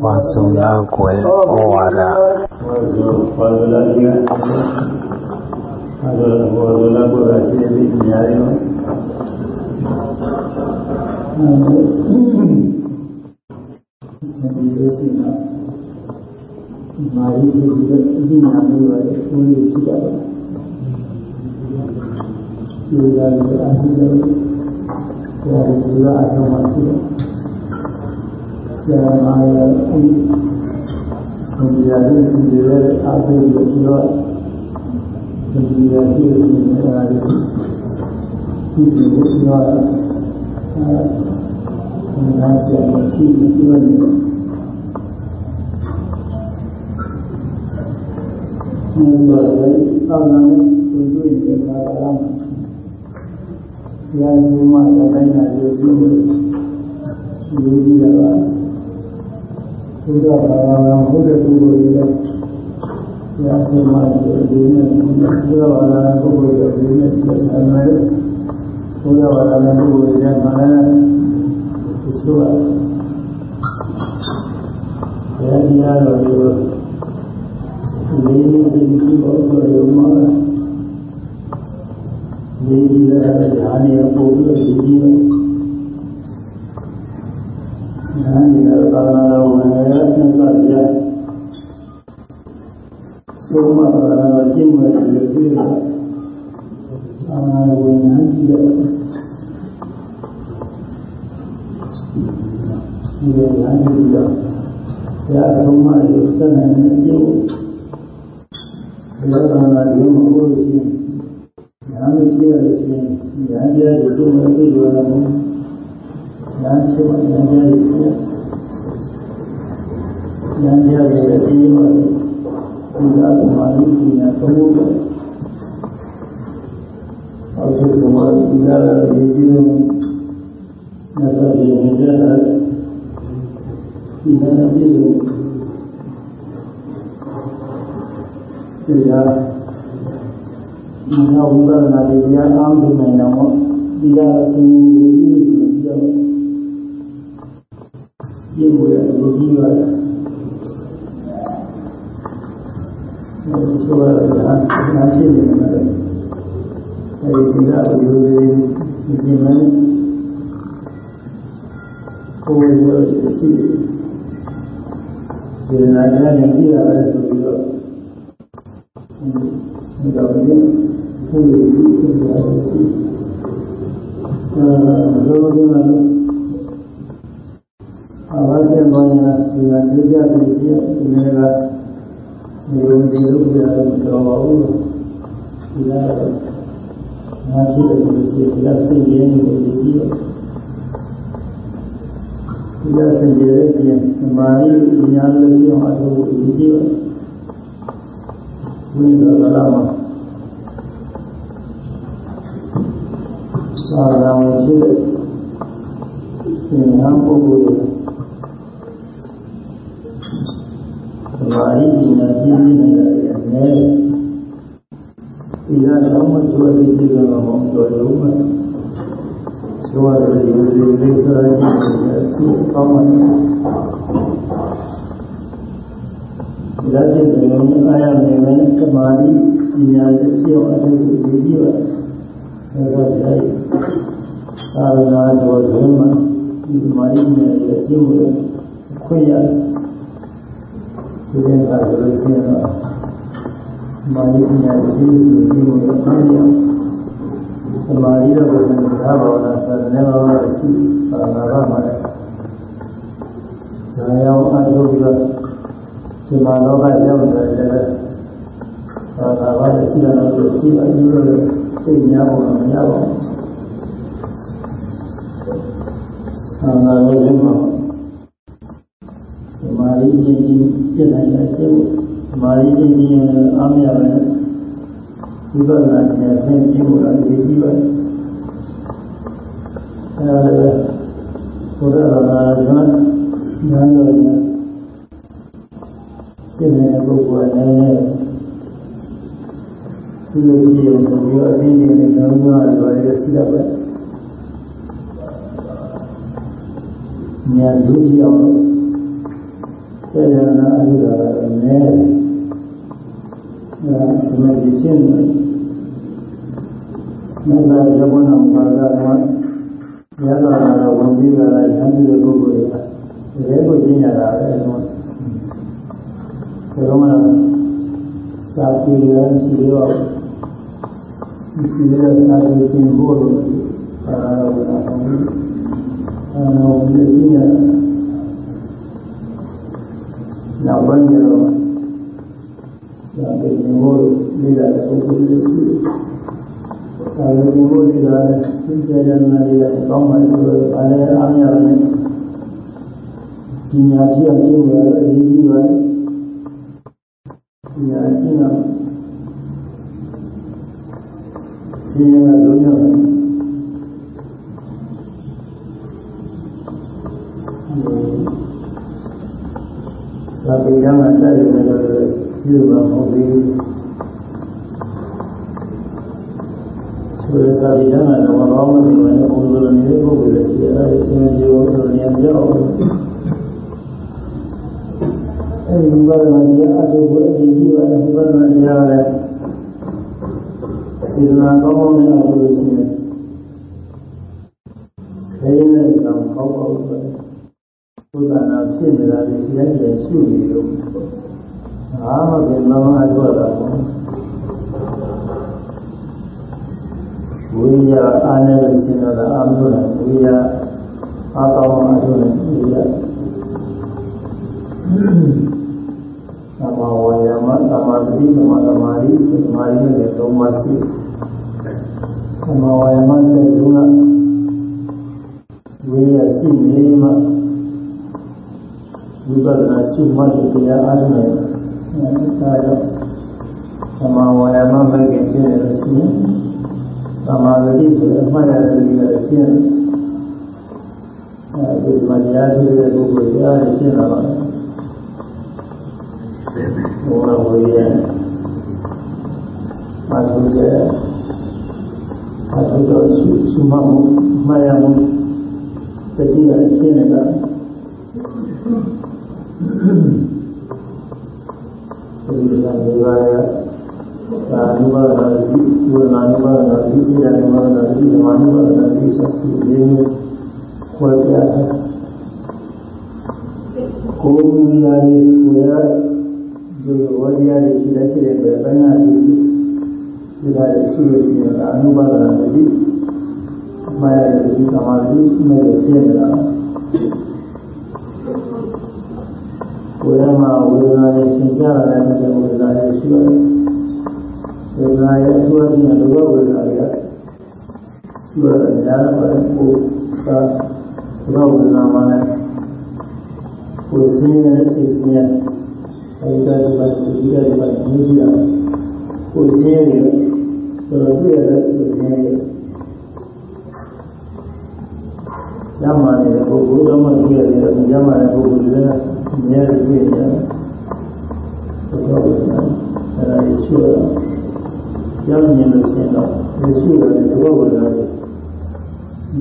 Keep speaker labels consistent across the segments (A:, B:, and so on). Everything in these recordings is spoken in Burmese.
A: ဝါစုလောက်ွယ်ဩဝါဒ
B: ဝါစုဝါစုလာကြီးကအဲဒါဝါစုလာကိုရှိတဲ့ဒီညာရီနော်အဲဒီလိုရှိတာမာရီကြီးကအဒီနာမျိုးပါလေဘုန်းကြီးဖြစ်ကြတယ်ဒီလိုလည်းအဟိလောဆရာကြီးကအထုံးမှရှိတယ် ဆရာမရဲ့ဆင်ကြရတဲ့ဆင်ကြရတဲ့အဖေကိုပြောဆင်ကြရတဲ့ဆင်ကြရတဲ့ဒီကိုပြောအဲဒါဆရာမရှိဘူးပြောနေတယ်ဒီဆိုရင်အောက်ကနေတွေ့တွေ့နေတာကလည်းရာဇဝတ်တိုင်းနာရုပ်စုကိုယူကြည့်ရတာဘုရားဘာ သာဘုရားပုဂ္ဂိုလ်တွေလည်းရာဇဝတ်ဒီနဲ့ဘုရားဘာသာပုဂ္ဂိုလ်တွေဒီနဲ့ဆက်ဆံနေဘုရားဘာသာပုဂ္ဂိုလ်တွေမှာလည်းဒီဆိုရဘယ်တရားတော်ဒီလေးလေးဒီလိုပေါ်ရုံမှာဒီဒီလည်းဓာနေပို့ပြီးဒီ ဒီဓာနေသာနာတော်ဝင်ရတဲ့ဆက်ပြသုံးမတော်ကျင့်ဝတ်တွေပြည့်တာသာနာဝင်ရကြည့်တဲ့ဒီလိုဓာနေပြီးတော့ဘုရားဆုံးမတွေသတ်နိုင်တဲ့အကျိုးဘုရားသာနာဒီမှာဟောလို့ရှိရင်ညာလို့ရှိရလို့ရှိရင်ညာပြည့်ကိုမသိရတော့ဘူးညာဖြစ်ညာပြည့်ကိုညာပြည့်ရဲ့အပြီးမှာဒီသာသမာဓိပညာသုံးဖို့အောက်ဆုံးမှာဒီလာရေးကြည့်လို့မြ တ်စွာဘုရားမြတ်တာဒီနာပြည့်လို့တရားဒီနောက်ဝိပဿနာတရားအားထုတ် ကျင့်ဖို့ရအရေးကြီးပါ တယ်အဲဒီဆိုရတာနာဖြစ်နေတယ်အဲဒီဒီကအယူရင်းဒီမှာကိုယ်ရောရှိတယ်ဒီနာကြတဲ့ပြရတယ်ဆိုပြီးတော့ဒီတော့ဒီဘုရားကြီးကိုပြောရစီအဲလိုလိုလာအဝတ်စေဘောညာဒီကကြည့်ကြပြီးရှိဒီနေ့ကဒီလိုဒီလိုပြရတယ်တော့ပါဘူးဒီကငါဖြစ်တယ်လို့ရှိရင်ဒီကစိတ်ရင်းနေတယ်ကြီးတယ်ဒီကစိတ်ရင်းပြင်သမာဓိဉာဏ်လို့ပြောအထုပ်ကိုကြီးတယ်ဝိသရလာမှာသာရဝင်ရှိတဲ့ရှင်ဟန်ပုဂ္ဂိုလ် တွေသမာဓိပညာကြီးကြီးနေတာလည်းဒီကသောမကျွေးပြီးတော့မဟုတ်တော့လို့မှဆိုရတယ်ဒီလိုလေးစားကြည့်နေအစုကောင်းမှဒါဖြင့်ဒီလိုမျိုးအားရနေမယ်သမာဓိပညာရဲ့ပြောင်းအထုပ်ကိုကြည့်ပါဒါဆိုတဲ့သာရဏတော်တွင်မှာဒီသမာဓိနဲ့အကျိုးကိုခွင့်ရ ဒီကနေ့ဆိုလို့ရှိရင်တော့မာဓိပညာရဲ့ဒီလိုမျိုးကိုခွင့်ရသမာဓိတော့ဘယ်လိုသာဘာဝနာသရဏဘာဝနာရှိပါလာပါမှာဇာယောအထုပ်ပြီးတော့ဒီမှာလောကရောက်တယ်လည်းသာသာဘာလို့ရှိရတော့ရှိအယူလို့သိညာဖို့မရပါဘူး။သာသာလို့ဒီမှာဒီ မာရီချင်းချင်းပြည့်နိုင်တဲ့အကျိုးမာရီချင်းချင်းအားမရပဲဝိပဿနာဉာဏ်ဖြင့်ကြည့်ဖို့လည်းဒီကြည့်ပါအဲဒါလည်းဘုရားဘာသာကဉာဏ်တော်ဉာဏ်ဖြစ်နေတဲ့ပုဂ္ဂိုလ်နဲ့ဒီလိုကြည့်ရင်ဘုရားအင်းကြီးနဲ့ကောင်းကောင်းရွာရရှိတတ်ပဲညာဒုတိယ နာအထုတာကလည်းနည်းတယ်အဲစမတိဖြစ်နေတယ်မြတ်စွာဘုရားဘုန်းတော်မှာကတော့ရသော်တော့ဝန်ကြီးကလည်းဉာဏ်ပြုတဲ့ပုဂ္ဂိုလ်တွေကတကယ်ကိုကျင့်ရတာပဲတော့ဒီတော့မှစာပြေရရှိရောဒီစီရစာပြေပြင်ဖို့လို့အာရုံနဲ့အာရုံနဲ့ကျင့်ရ နောက်ပိုင်းကျတော့စာပြေပြင်ဖို့လေ့လာတဲ့ပုဂ္ဂိုလ်တွေရှိတယ်သာဝတိဘုရားသိကြရနာတွေကောင်းမှလို့အားလည်းအားရမယ်ဒီညာပြည့်ကျင့်ရအရေးကြီးပါတယ်ဒီညာကျင့်ရ လို့မဟုတ်ဘူးဆိုရစာဒီကမှာတော့ဘာမှမသိဘူးဘုရားနေတဲ့ပုဂ္ဂိုလ်တွေရှိတယ်အဲဒီသင်္ကြန်ကိုဉာဏ်ကြောက်အဲဒီဘာသာတရားအတူကိုအကြည့်ကြည့်ပါတော့ဘာသာတရားလည်းစေတနာကောင်းကောင်းနဲ့အတူလို့ရှိရင်အဲဒီနဲ့ကြောင့်ကောင်းကောင်းပဲဘုရားနာဖြစ်နေတာဒီတရားတွေရှုနေလို့အားမပြမမအထောက်တာပေါ့ဝိညာ အာနဲ့လို့ရှင်းတော့အာမလို့လားဝိညာအာကောင်းအာလို့လည်းဝိညာသမဝါယမသမာဓိသမသမာဓိသမာဓိနဲ့သုံးပါးရှိသမဝါယမစိတ်လုံးကဝိညာရှိနေမှဝိပဿနာရှိမှတရားအားထုတ်နိုင်တယ်အဲဒါတော့သမဝါယမမဲ့ခင်ဖြစ်နေလို့ရှိရင် သမာဓိဆိုတဲ့အမှတ်ရတဲ့ဒီကရှင်းအဲဒီမှာတရားရှိတဲ့ပုဂ္ဂိုလ်တရားရှင်းလာပါမယ်ဘုရားဝိရမထုကျေအထုတော်စုစုမမှုမှားရမှုတတိယရှင်းနေတာဒီလိုမျိုးပါ ရသာနုပါဒနာတိဝေဒနာနုပါဒနာတိစေတနုပါဒနာတိဓမ္မနုပါဒနာတိဆက်ပြီးရင်းနဲ့ခွဲပြတယ်ကိုယ်မူရာရေးကိုရဒီ ဝရိယရေးရှိတဲ့ဖြစ်တဲ့ဘယ်နာတိဒီကရရှိလို့ရှိရင်အနုပါဒနာတိမှာရတဲ့ဒီသမာဓိနဲ့ရှင်းနေတာကိုယ်ရမှာဝေဒနာရေးရှင်းကြတာလည်းဝေဒနာရေးရှိရတယ်ဝေဒနာရဲ့အထူးအပြင်လောဘဝေဒနာတွေကရှိရတယ်များပါတယ်ကိုယ်သာလောဘဝေဒနာမှာလည်းကိုယ်စင်းရဲ့စိတ်စင်းရဲ့အဲဒီကဒီကဒီကဒီကမြည်ကြည့်ရကိုယ်စင်းရဲ့ဆိုတော့တွေ့ရတဲ့ကိုယ်စင်းရဲ့ညမှာနေတဲ့ပုဂ္ဂိုလ်တော့မှတွေ့ရတယ်ညမှာတဲ့ပုဂ္ဂိုလ်တွေကမြဲတယ်တွေ့ရတယ်လောဘဝေဒနာအဲဒါရှိရ ကျောင်းမြင်လို့ရှိရင်တော့ဒီရှိတယ်ဒီဘဝကလည်း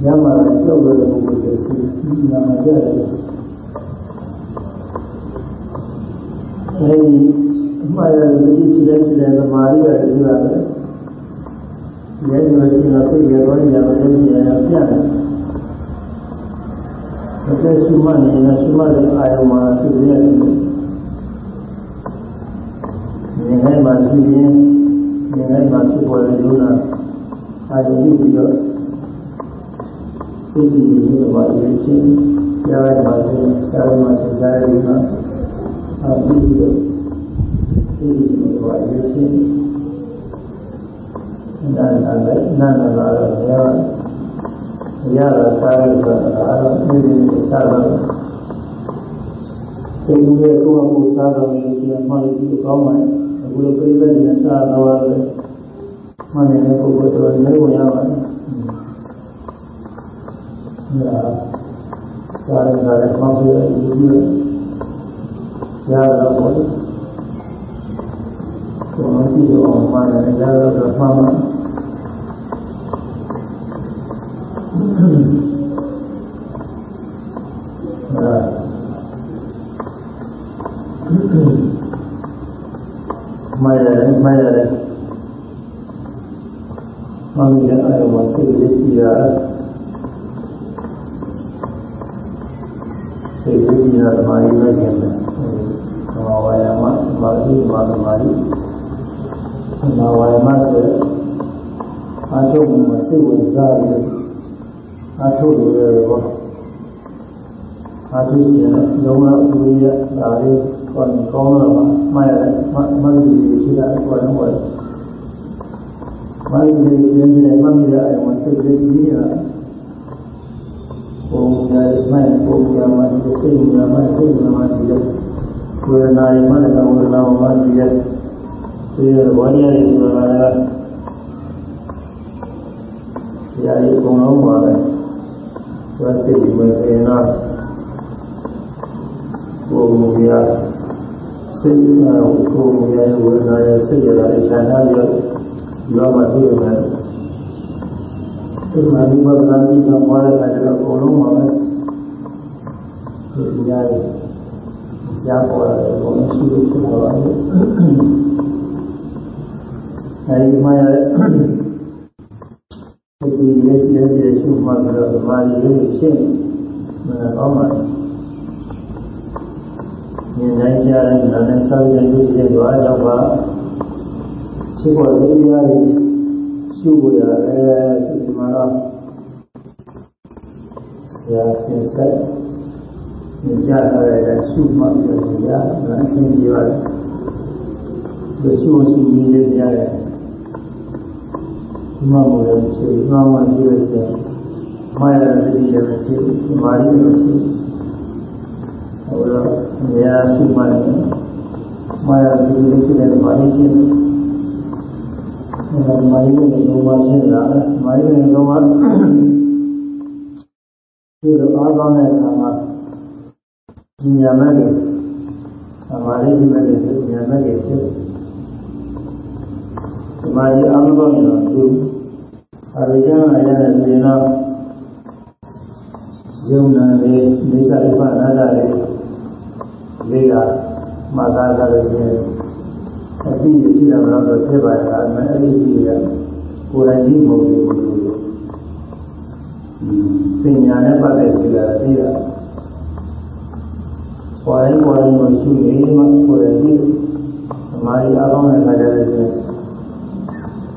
B: ညမှာကြောက်ရတဲ့ပုဂ္ဂိုလ်တွေရှိနာမကြတယ်အဲဒီအမှားရတဲ့ဒီရှိတဲ့ရှိတဲ့သမာဓိရတယ်ဒီကလည်းရဲဒီလိုရှိတော့စိတ်ရောရတော့လည်းရှိရပြတယ်အသက်ရှုမှတ်နေရင်ရှုမှတ်တဲ့အာယုံမှာရှိရတယ်ဉာဏ်နဲ့မှရှိရင် ဉာဏ်နဲ့မှဖြစ်ပေါ်တဲ့ယုံနာအာယုံပြုပြီးတော့စိတ်ကြည်ကြည်နဲ့ပါရခြင်းကြားရမှာဆိုရင်ကြားရမှာဆိုစားရမှာအာပြီးတော့စိတ်ကြည်ကြည်နဲ့ပါရခြင်းနာနာလည်းနာနာလာတော့ရရတာစားရတာအားလုံးဒီဒီစားတော့ဒီလိုပဲကိုယ့်အကိုစားတော့လို့ရှိရင်မှလည်းဒီကောင်းပါရဲ့ အခုလိုပြိဿတွေစားတော့တယ်မှလည်းပုဂ္ဂိုလ်တော်နေဝင်ရပါတယ်ညာစားရတာလည်းကောင်းပြီးဒီလိုရတော့ဘောကိုယ်ကြည့်တော့မှလည်းရတော့မှမှအဲ မှတ်ရတယ်မှတ်ရတယ်မှတ်ရတဲ့အဲ့မှာစိတ်လေးကြည့်ရစိတ်လေးကြည့်ရဓမ္မကြီးပဲကျင်တယ်ဓမ္မဝါယမဓမ္မတိဓမ္မဓမ္မကြီးဓမ္မဝါယမဆိုအထုတ်မှုစိတ်ဝင်စားပြီးအထုတ်လို့ရတယ်ပေါ့အထုတ်ရှင်လုံးဝဥရိယဒါလေး ကောင်းကောင်းတော့မှတ်ရတယ်မှတ်မှတ်ပြီးရှိတာကိုယ်တော့မှတ်ပြီးပြင်းပြင်းမှတ်ပြီးရအောင်စိတ်လေးကြည့်ရပုံရမှတ်ပုံရမှစိတ်ရမှစိတ်ရမှဒီလိုဝေဒနာရမှလည်းဝေဒနာမှဒီရဲ့ဒီဝါရရဆိုတာကတရားကြီးအကုန်လုံးပါပဲသူကစိတ်ဒီမှာဆိုရင်တော့ကိုယ်မူရ စိတ်ကကိုယ်မူရဝေဒနာရစိတ်ရတာအချမ်းသာရရောမှသိရမယ်ဒီမှာဒီမှာကတိကပွားတဲ့အခါကျတော့အကုန်လုံးပါပဲဒီရားရရှားပေါ်တယ်ဘုံရှိလို့ဖြစ်သွားတယ်အဲဒီမှာရဒီရက်စီရက်စီရှုမှတော့ဓမ္မရီလေးရှင်းမကောင်းပါဘူး ဉာဏ်ကြတဲ့နာနဲ့ဆောက်ရည်ရည်ရဲ့သွားရောက်ပါရှိပေါ်တရားတွေရှုဖို့ရတယ်ဒီမှာတော့ဆရာသင်ဆက်ဉာဏ်ကြတဲ့ရှုမှပြီးတော့ရနာဆင်းကြရတယ်ဒီရှုရှုပြီးလေးရတယ်ဒီမှာမို့လည်းရှိဒီမှာမှရှိလို့ရှိရင်မှားရတဲ့တတိယလည်းရှိဒီမှာလည်းရှိဟိုတော့နေရာရှိမှ လည်းမှားရတဲ့တတိယရှိတယ်မှာလည်းရှိတယ်အဲမာရီကိုလုံးဝရှင်းတာမာရီကိုလုံးဝဒီလိုအားကောင်းတဲ့အခါမှာဉာဏ်မဲ့တယ်မာရီဒီမဲ့ တယ်ဉာဏ်မဲ့တယ်ဖြစ်တယ်ဒီမာရီအားမကောင်းရင်တော့သူအရိယနာရတဲ့ဆိုရင်တော့ယုံနာလေးမိစ္ဆာဥပနာတာလေးလေးကမာသာကလည်းရှိတယ်အတိအကျတော့တော့ဖြစ်ပါရဲ့အဲ့မဲ့အဲ့ဒီကြီးကကိုယ်တိုင်ကြီးမဟုတ်ဘူးလို့ပညာနဲ့ပတ်သက်ပြီးတာသိတာဝိုင်းဝိုင်းလို့ရှိနေမှကိုယ်တိုင်ကြီးဓမ္မကြီးအကောင်းတဲ့ခါကျတော့ရှင်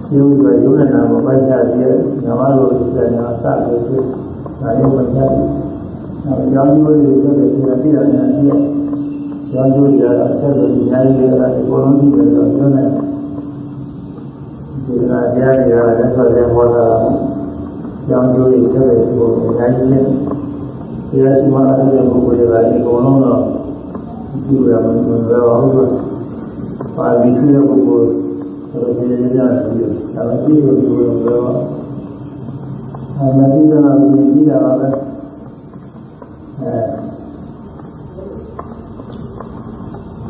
B: ရှင်းဥစွာယုံနာမပိုက်ချပြည့်ဓမ္မလိုစတဲ့နာစလို့ဖြစ်ဒါရုပ်မချဘူးနောက်အကြောင်းကျိုးတွေဆိုတဲ့ဒီအပြည့်အစုံပြည့် ကျောင်းကျိုးတွေကတော့ဆက်လို့အများကြီးလည်းအကုန်လုံးကြည့်တယ်ဆိုတော့ပြောနေတယ်ဒီကတရားတွေကလည်းဆိုတဲ့ဘောတာကျောင်းကျိုးတွေဆက်လို့ဒီလိုအများကြီးနဲ့တရားရှိမှအထုတဲ့ပုဂ္ဂိုလ်တွေကဒီအကုန်လုံးတော့ဒီလိုရမှမပြောဘူးကပါဠိရှိတဲ့ပုဂ္ဂိုလ်ဆိုတော့ဒီလိုကြားတယ်ပြီးတော့ဒါပေမဲ့ဒီလိုပြောအဲမသိတာကပြီးတာပါပဲအဲ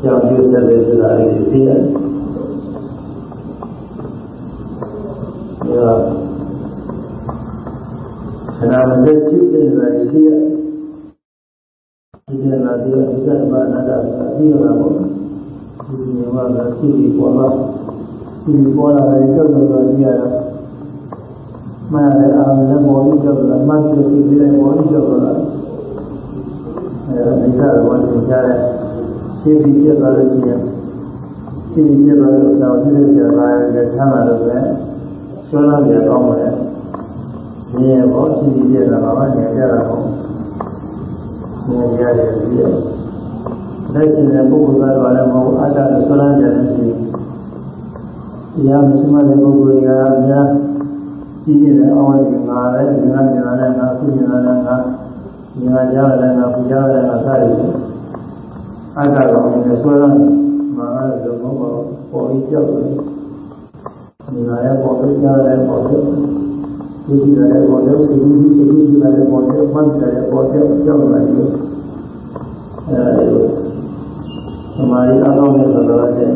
B: ကြောင့်ကျိုးဆက်တဲ့ဆိုတာလေးသိရတယ်။ဒါခဏမစက်ဖြစ်တဲ့နေရာကြီးသိရတယ်။ဒီကနေ့ဒီအစ္ဆမနာတာသိရမှာပေါ့။ဒီစီမကသိပြီးပေါ်လာသိပြီးပေါ်လာတဲ့ကြောက်တော့ကြည့်ရတာ။မှန်တယ်အာရုံနဲ့ပေါ်ပြီးကြောက်လာမှတ်ပြီးသိတဲ့ပေါ်ပြီးကြောက်လာ။အဲဒါအိစ္ဆရဘောသင်ရှားတဲ့ ရှင်းပြီးပြတ်သွားလို့ရှိရင်ရှင်းပြီးပြတ်သွားလို့တော့ဒီလိုဆရာလာရဲ့ချမ်းသာလို့ပဲဆွမ်းလာကြကောင်းတယ်။ရှင်းရပေါ့ရှင်းပြီးပြတ်တာပါနေကြတာပေါ့။နေရတယ်ပြီးတော့လက်ရှိတဲ့ပုဂ္ဂိုလ်ကတော့လည်းမဟုတ်အတ္တဆွမ်းလာကြတယ်ရှိတရားမရှိမှတဲ့ပုဂ္ဂိုလ်တွေကအများကြီးနေတဲ့အောင်းကြီးငါလည်းဒီငါညာလည်းငါခုညာလည်းငါညာကြားလည်းငါပူကြားလည်းငါစသည် အတ္တကောင်နဲ့ဆွဲလာမှာလည်းဘုံဘောပေါ်ပြီးကြောက်တယ်။ညာရဲ့ပေါ်ပြီးကြားလည်းပေါ်တယ်။ဒီကြည့်လည်းပေါ်တယ်စိတ်ကြီးစိတ်ကြီးလည်းပေါ်တယ်မှတ်တယ်ပေါ်တယ်ကြောက်လာတယ်။အဲဒီသမာဓိအကောင်းနဲ့ဆိုတော့တဲ့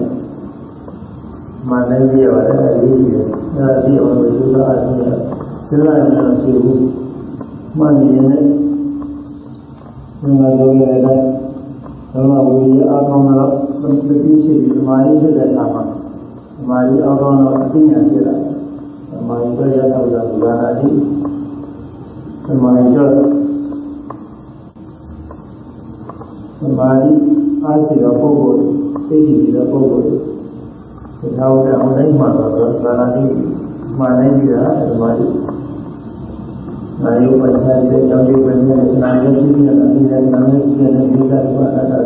B: မှန်လည်းပြရတယ်အရေးကြီးတယ်။အဲဒါဒီအောင်လို့ယူတာအချင်းစဉ်းစားရမယ်ဖြစ်ဘူး။မှန်နေရင်လည်းငါတို့ရဲ့ ဓမဝိရိယအကောင်းတော့သတိရှိပြီးသမာဓိဖြစ်တဲ့အခါမှာသမာဓိအကောင်းတော့အသိဉာဏ်ဖြစ်လာသမာဓိဆိုရတော့ဒါကနာတိသမာဓိကျော်သမာဓိအားရှိသောပုဂ္ဂိုလ်သိကြည့်တဲ့ပုဂ္ဂိုလ်ဒီထောက်တဲ့အတိုင်းမှာတော့သာနာတိမှန်နိုင်ပြီလားသမာဓိ နာယုပ္ပချာရဲ့ကြောင့်ဒီဝိညာဉ်နာယုရှိတဲ့အတိအကျနာယုရှိတဲ့ဒီသတ်ဝါဒတာ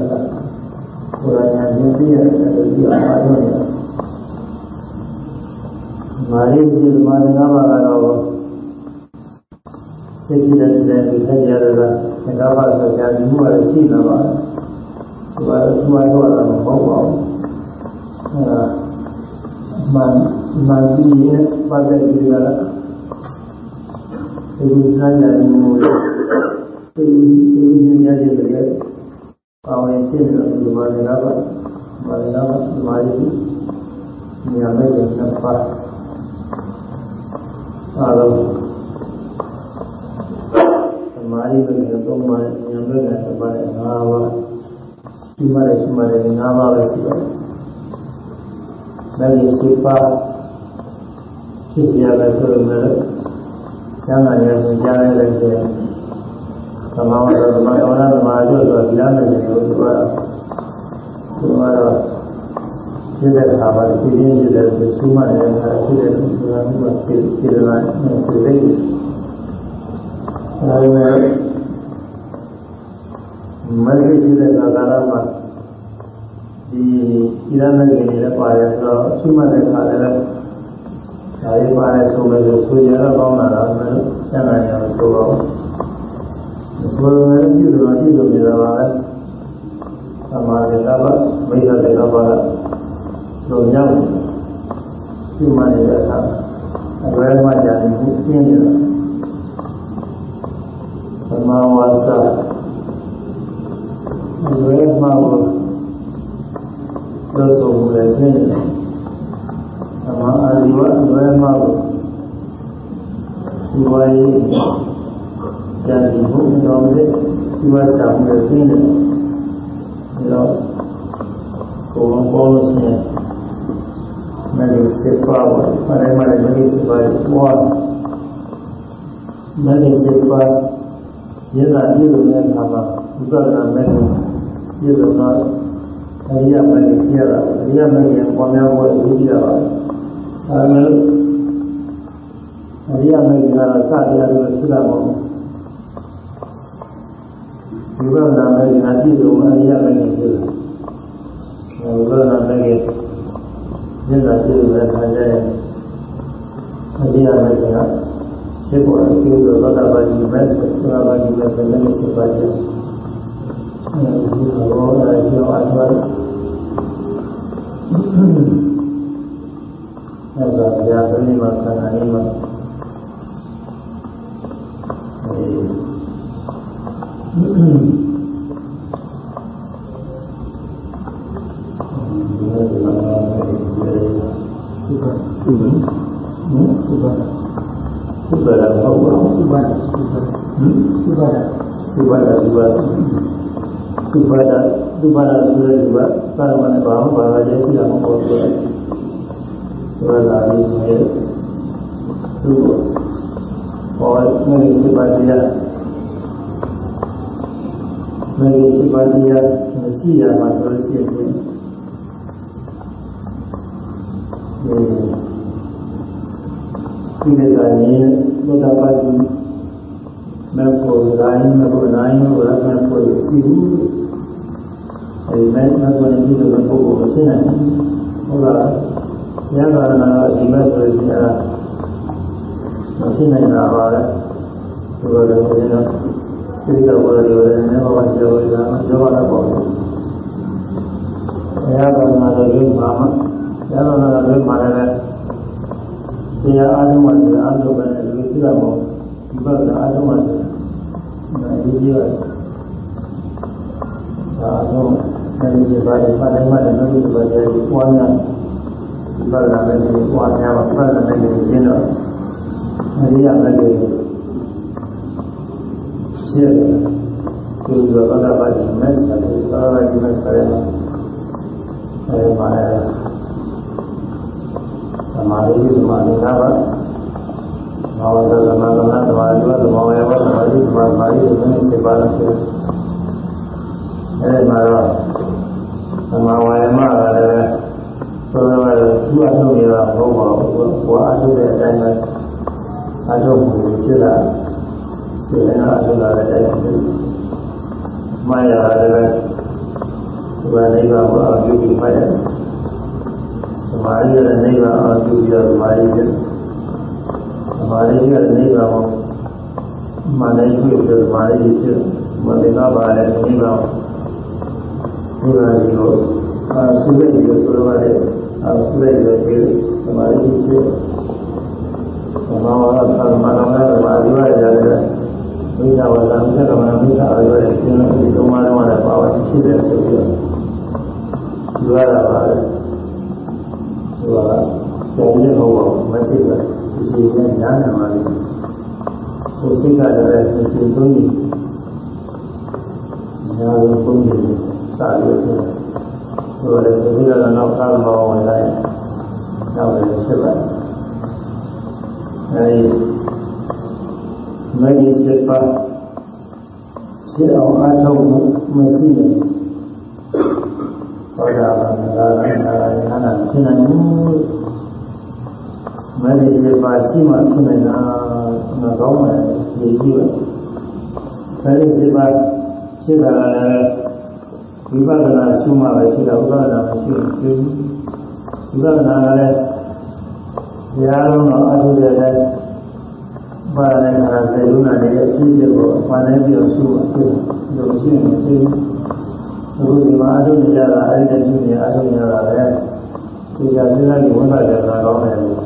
B: ကိုယ်ရညာပြည့်တဲ့ဒီအားအားလုံးမာရိဒီမာနနာဘာကတော့စိတ်ကြည့်တဲ့ဒီဆက်ရတဲ့ကသင်္ကပ္ပဆိုကြဒီမှုရရှိနေပါဒီပါသူမတော့တာမဟုတ်ပါဘူးအဲဒါမှန်မှန်ပြီးရဲ့ပတ်သက်ပြီးကြတာ ဒီစားကြတယ်မျိုးဒီဒီညရတဲ့ကပါဝင်ဖြစ်နေတော့ဒီမှာလည်းတော့မာနနာမာရိညမဲ့ရနှစ်ပါးအားလုံးသမာဓိပဲသုံးပါးဉာဏ်ပဲတစ်ပါးနဲ့၅ပါးဒီမှာလည်းရှိမှလည်း၅ပါးပဲရှိတယ်။ဒါကြီးစိပါဖြစ်စီရပဲဆိုလို့လည်း ကျမ်းစာရဲ့ကြားရတဲ့ကျသမာဝတ္တသမာဝရသမာအကျိုးဆိုဒီလားနဲ့ကိုသူကသူကတော့ဖြစ်တဲ့အခါမှာသိချင်းဖြစ်တဲ့ဆိုရှုမှတ်တဲ့အခါဖြစ်တဲ့ဆိုတာကဖြစ်ဖြစ်လာနေစေတယ်။အဲဒီမဲ့မဂ္ဂင်ဖြစ်တဲ့ကာလမှာဒီဣရမဂ္ဂင်လည်းပါတယ်ဆိုတော့ရှုမှတ်တဲ့အခါလည်း ဒါရီပါတယ်ဆိုလို့ဆိုကြတော့ကောင်းလာတာပဲကျန်တာရအောင်ဆိုတော့ဆိုလိုတဲ့ပြည်သူတော်ပြည်သူနေတာပါပဲသမာဓိကပါမိစ္ဆာတေကပါလို့ညောင်းရှုမှတ်နေတဲ့အခါအရွယ်မှကြာနေမှုပြင်းနေတာသမာဝါစာအရွယ်မှလို့လို့ဆိုမှုလည်းပြင်းနေတယ်သ မာအာဇီဝအရွယ်မှလို့ဒီဝါရေးကြာနေမှုတော်တဲ့ဒီဝါစာမှုလည်းပြင်းနေတယ်ဒါတော့ကိုယ်ပေါ်လို့ရှိရင်မဂ္ဂင်စေပါဝါပရမရမဂ္ဂင်စေပါဝါမဂ္ဂင်စေပါရတာပြည့်စုံတဲ့အခါမှာဥပဒနာမဂ္ဂင်ပြည့်စုံတော့အရိယမဂ္ဂင်ပြရတာအရိယမဂ္ဂင်ပေါ်များဖို့အရေးကြီးတာပါအဲ ဒါလို့အရိယမဂ္ဂင်ကတော့စတရားတွေဖြစ်တာမဟုတ်ဘူးဥပဒနာမဂ္ဂင်အပြည့်စုံအရိယမဂ္ဂင်ဖြစ်တယ်ဥပဒနာမဂ္ဂင်မျက်နှာကြည့်လို့လည်းခံရရင်အရိယာမေကရှင်းပေါ်အစီအစဉ်သောတာပတိမဲ့သောတာပတိမဲ့ဆိုတဲ့စိတ်ပါချက်အဲဒီဘောအရိယောအထွတ် အဲဒါကြာပရိမသနာနိမဥပဒါဟုတ်ပါဘူးဥပဒါဟင်ဥပဒါဥပဒါဥပဒါဥပဒါဥပဒါဆိုတဲ့ဥပသာမန်ဘာမှဘာသာရေးရှိတာမဟုတ်ဘူး ဥပဒါလေးနဲ့သူ့ဘောနေစိပါတရားနေစိပါတရားမရှိရမှာဆိုလို့ရှိရင်ဒီကိလေသာနေသောတာပတိမေဖို့တိုင်းမေဖို့တိုင်းမေဖို့ရမေဖို့ရှိဘူးအဲဒီမဲ့မေဖို့နေပြီးတော့ပုဂ္ဂိုလ်ကိုရှင်းနိုင်ဟုတ်လား ဘုရားကာရဏကဒီမဲ့ဆိုရင်အဲမရှင်းနိုင်တာပါလေဒီလိုလည်းဒီတော့သိတော့ဘယ်လိုလဲနည်းပါးကျော်ရတာကျော်ရတာပေါ့ဘုရားကာရဏလည်းဘာမှဘုရားကာရဏလည်းမှာလည်းတရားအားလုံးမှာတရားအားလုံးပဲလူသိရမို့ဒီဘက်ကအားလုံးမှာဒါဒီကြီးရတယ်ဒါတော့အဲဒီဘာလဲဘာလဲမှလည်းမလို့ဆိုတော့ဒီပွားများဒီ ဘက်ကလည်းပွားများပါဘက်ကလည်းရှင်းတော့အရိယာလည်းရှင်းတယ်ရှဒီလိုသောတာပတိမက်ဆက်တယ်သောတာပတိမက်ဆက်တယ်အဲမှာသမာဓိသမာဓိနာပါမောဇသမကမသမာဓိဝသမောယဝသမာဓိသမာဓိဒီနေ့စေပါလို့ဖြစ်အဲဒီမှာတော့သမာဝါယမကလည်း ဆိုတော့သူ့အထုတ်နေတာမဟုတ်ပါဘူး။ဘွာအထုတ်တဲ့အတိုင်းပဲအထုတ်မှုဖြစ်လာစေနာအထုတ်လာတဲ့အတိုင်းဖြစ်မှန်ရတယ်ဒီမှာနိဗ္ဗာန်ကိုအပြုပြီးမှတ်ရတယ်။သမာဓိရဲ့နိဗ္ဗာန်အပြုပြီးတော့သမာဓိဖြစ်သမာဓိရဲ့နိဗ္ဗာန်ကိုမှန်တယ်ပြုပြီးသမာဓိဖြစ်မတေနာပါတဲ့နိဗ္ဗာန်ဘုရားကြီးကိုအာသုဘိတ်ကိုဆိုရတဲ့အာသုဘိတ်ကို ပြီးသမာဓိဖြစ်သမာဝါဒသမာဓိနဲ့သမာဓိရရတယ်မိစ္ဆာဝါဒမိစ္ဆာကမ္မမိစ္ဆာအရောရဲ့ရှင်းလို့ဒီသုံးပါးလုံး နဲ့ပါဝင်ဖြစ်တယ်ဆိုပြီးတော့ဒီရတာပါလေဒီကကျန်တဲ့ဘုံကမရှိဘူးဒီချိန်နဲ့ညာနာမှာလေကိုယ်စိတ်ကလည်းဒီချိန်သုံးနေညာလို့သုံးနေစာလို့ဆိုတော့လည်းဒီကတော့ကာမောဝင်လာတယ်နောက်လည်းဖြစ်ပါတယ်အဲဒီမဂ္ဂင်7ပါးဖြစ်အောင်အားထုတ်မှုမရှိရင်ဟောတာပါနာရနာရနာနာဖြစ်နိုင်ဘူးမဂ္ဂင်7ပါးရှိမှဖြစ်နိုင်တာမကောင်းပါဘူးဒီကြည့်ပါမဂ္ဂင်7ပါးဖြစ်တာလည်း ဝိပဿနာရှုမှပဲဖြစ်တာဥပဒနာမရှိဘူးဝိပဿနာကလည်းဘုရားလုံးတော်အထုရတဲ့ပါရဏခါစေလုနာရဲ့အဖြစ်အပျက်ကိုအမှန်တည်းပြီးတော့ရှုမှဖြစ်တယ်လို့ရှိရင်မရှိဘူးအခုဒီမှာအထုနေကြတာအဲ့ဒီရှုနေအထုနေရတာပဲဒီကစိတ်ကဝန်တာကြတာကောင်းတယ်လို့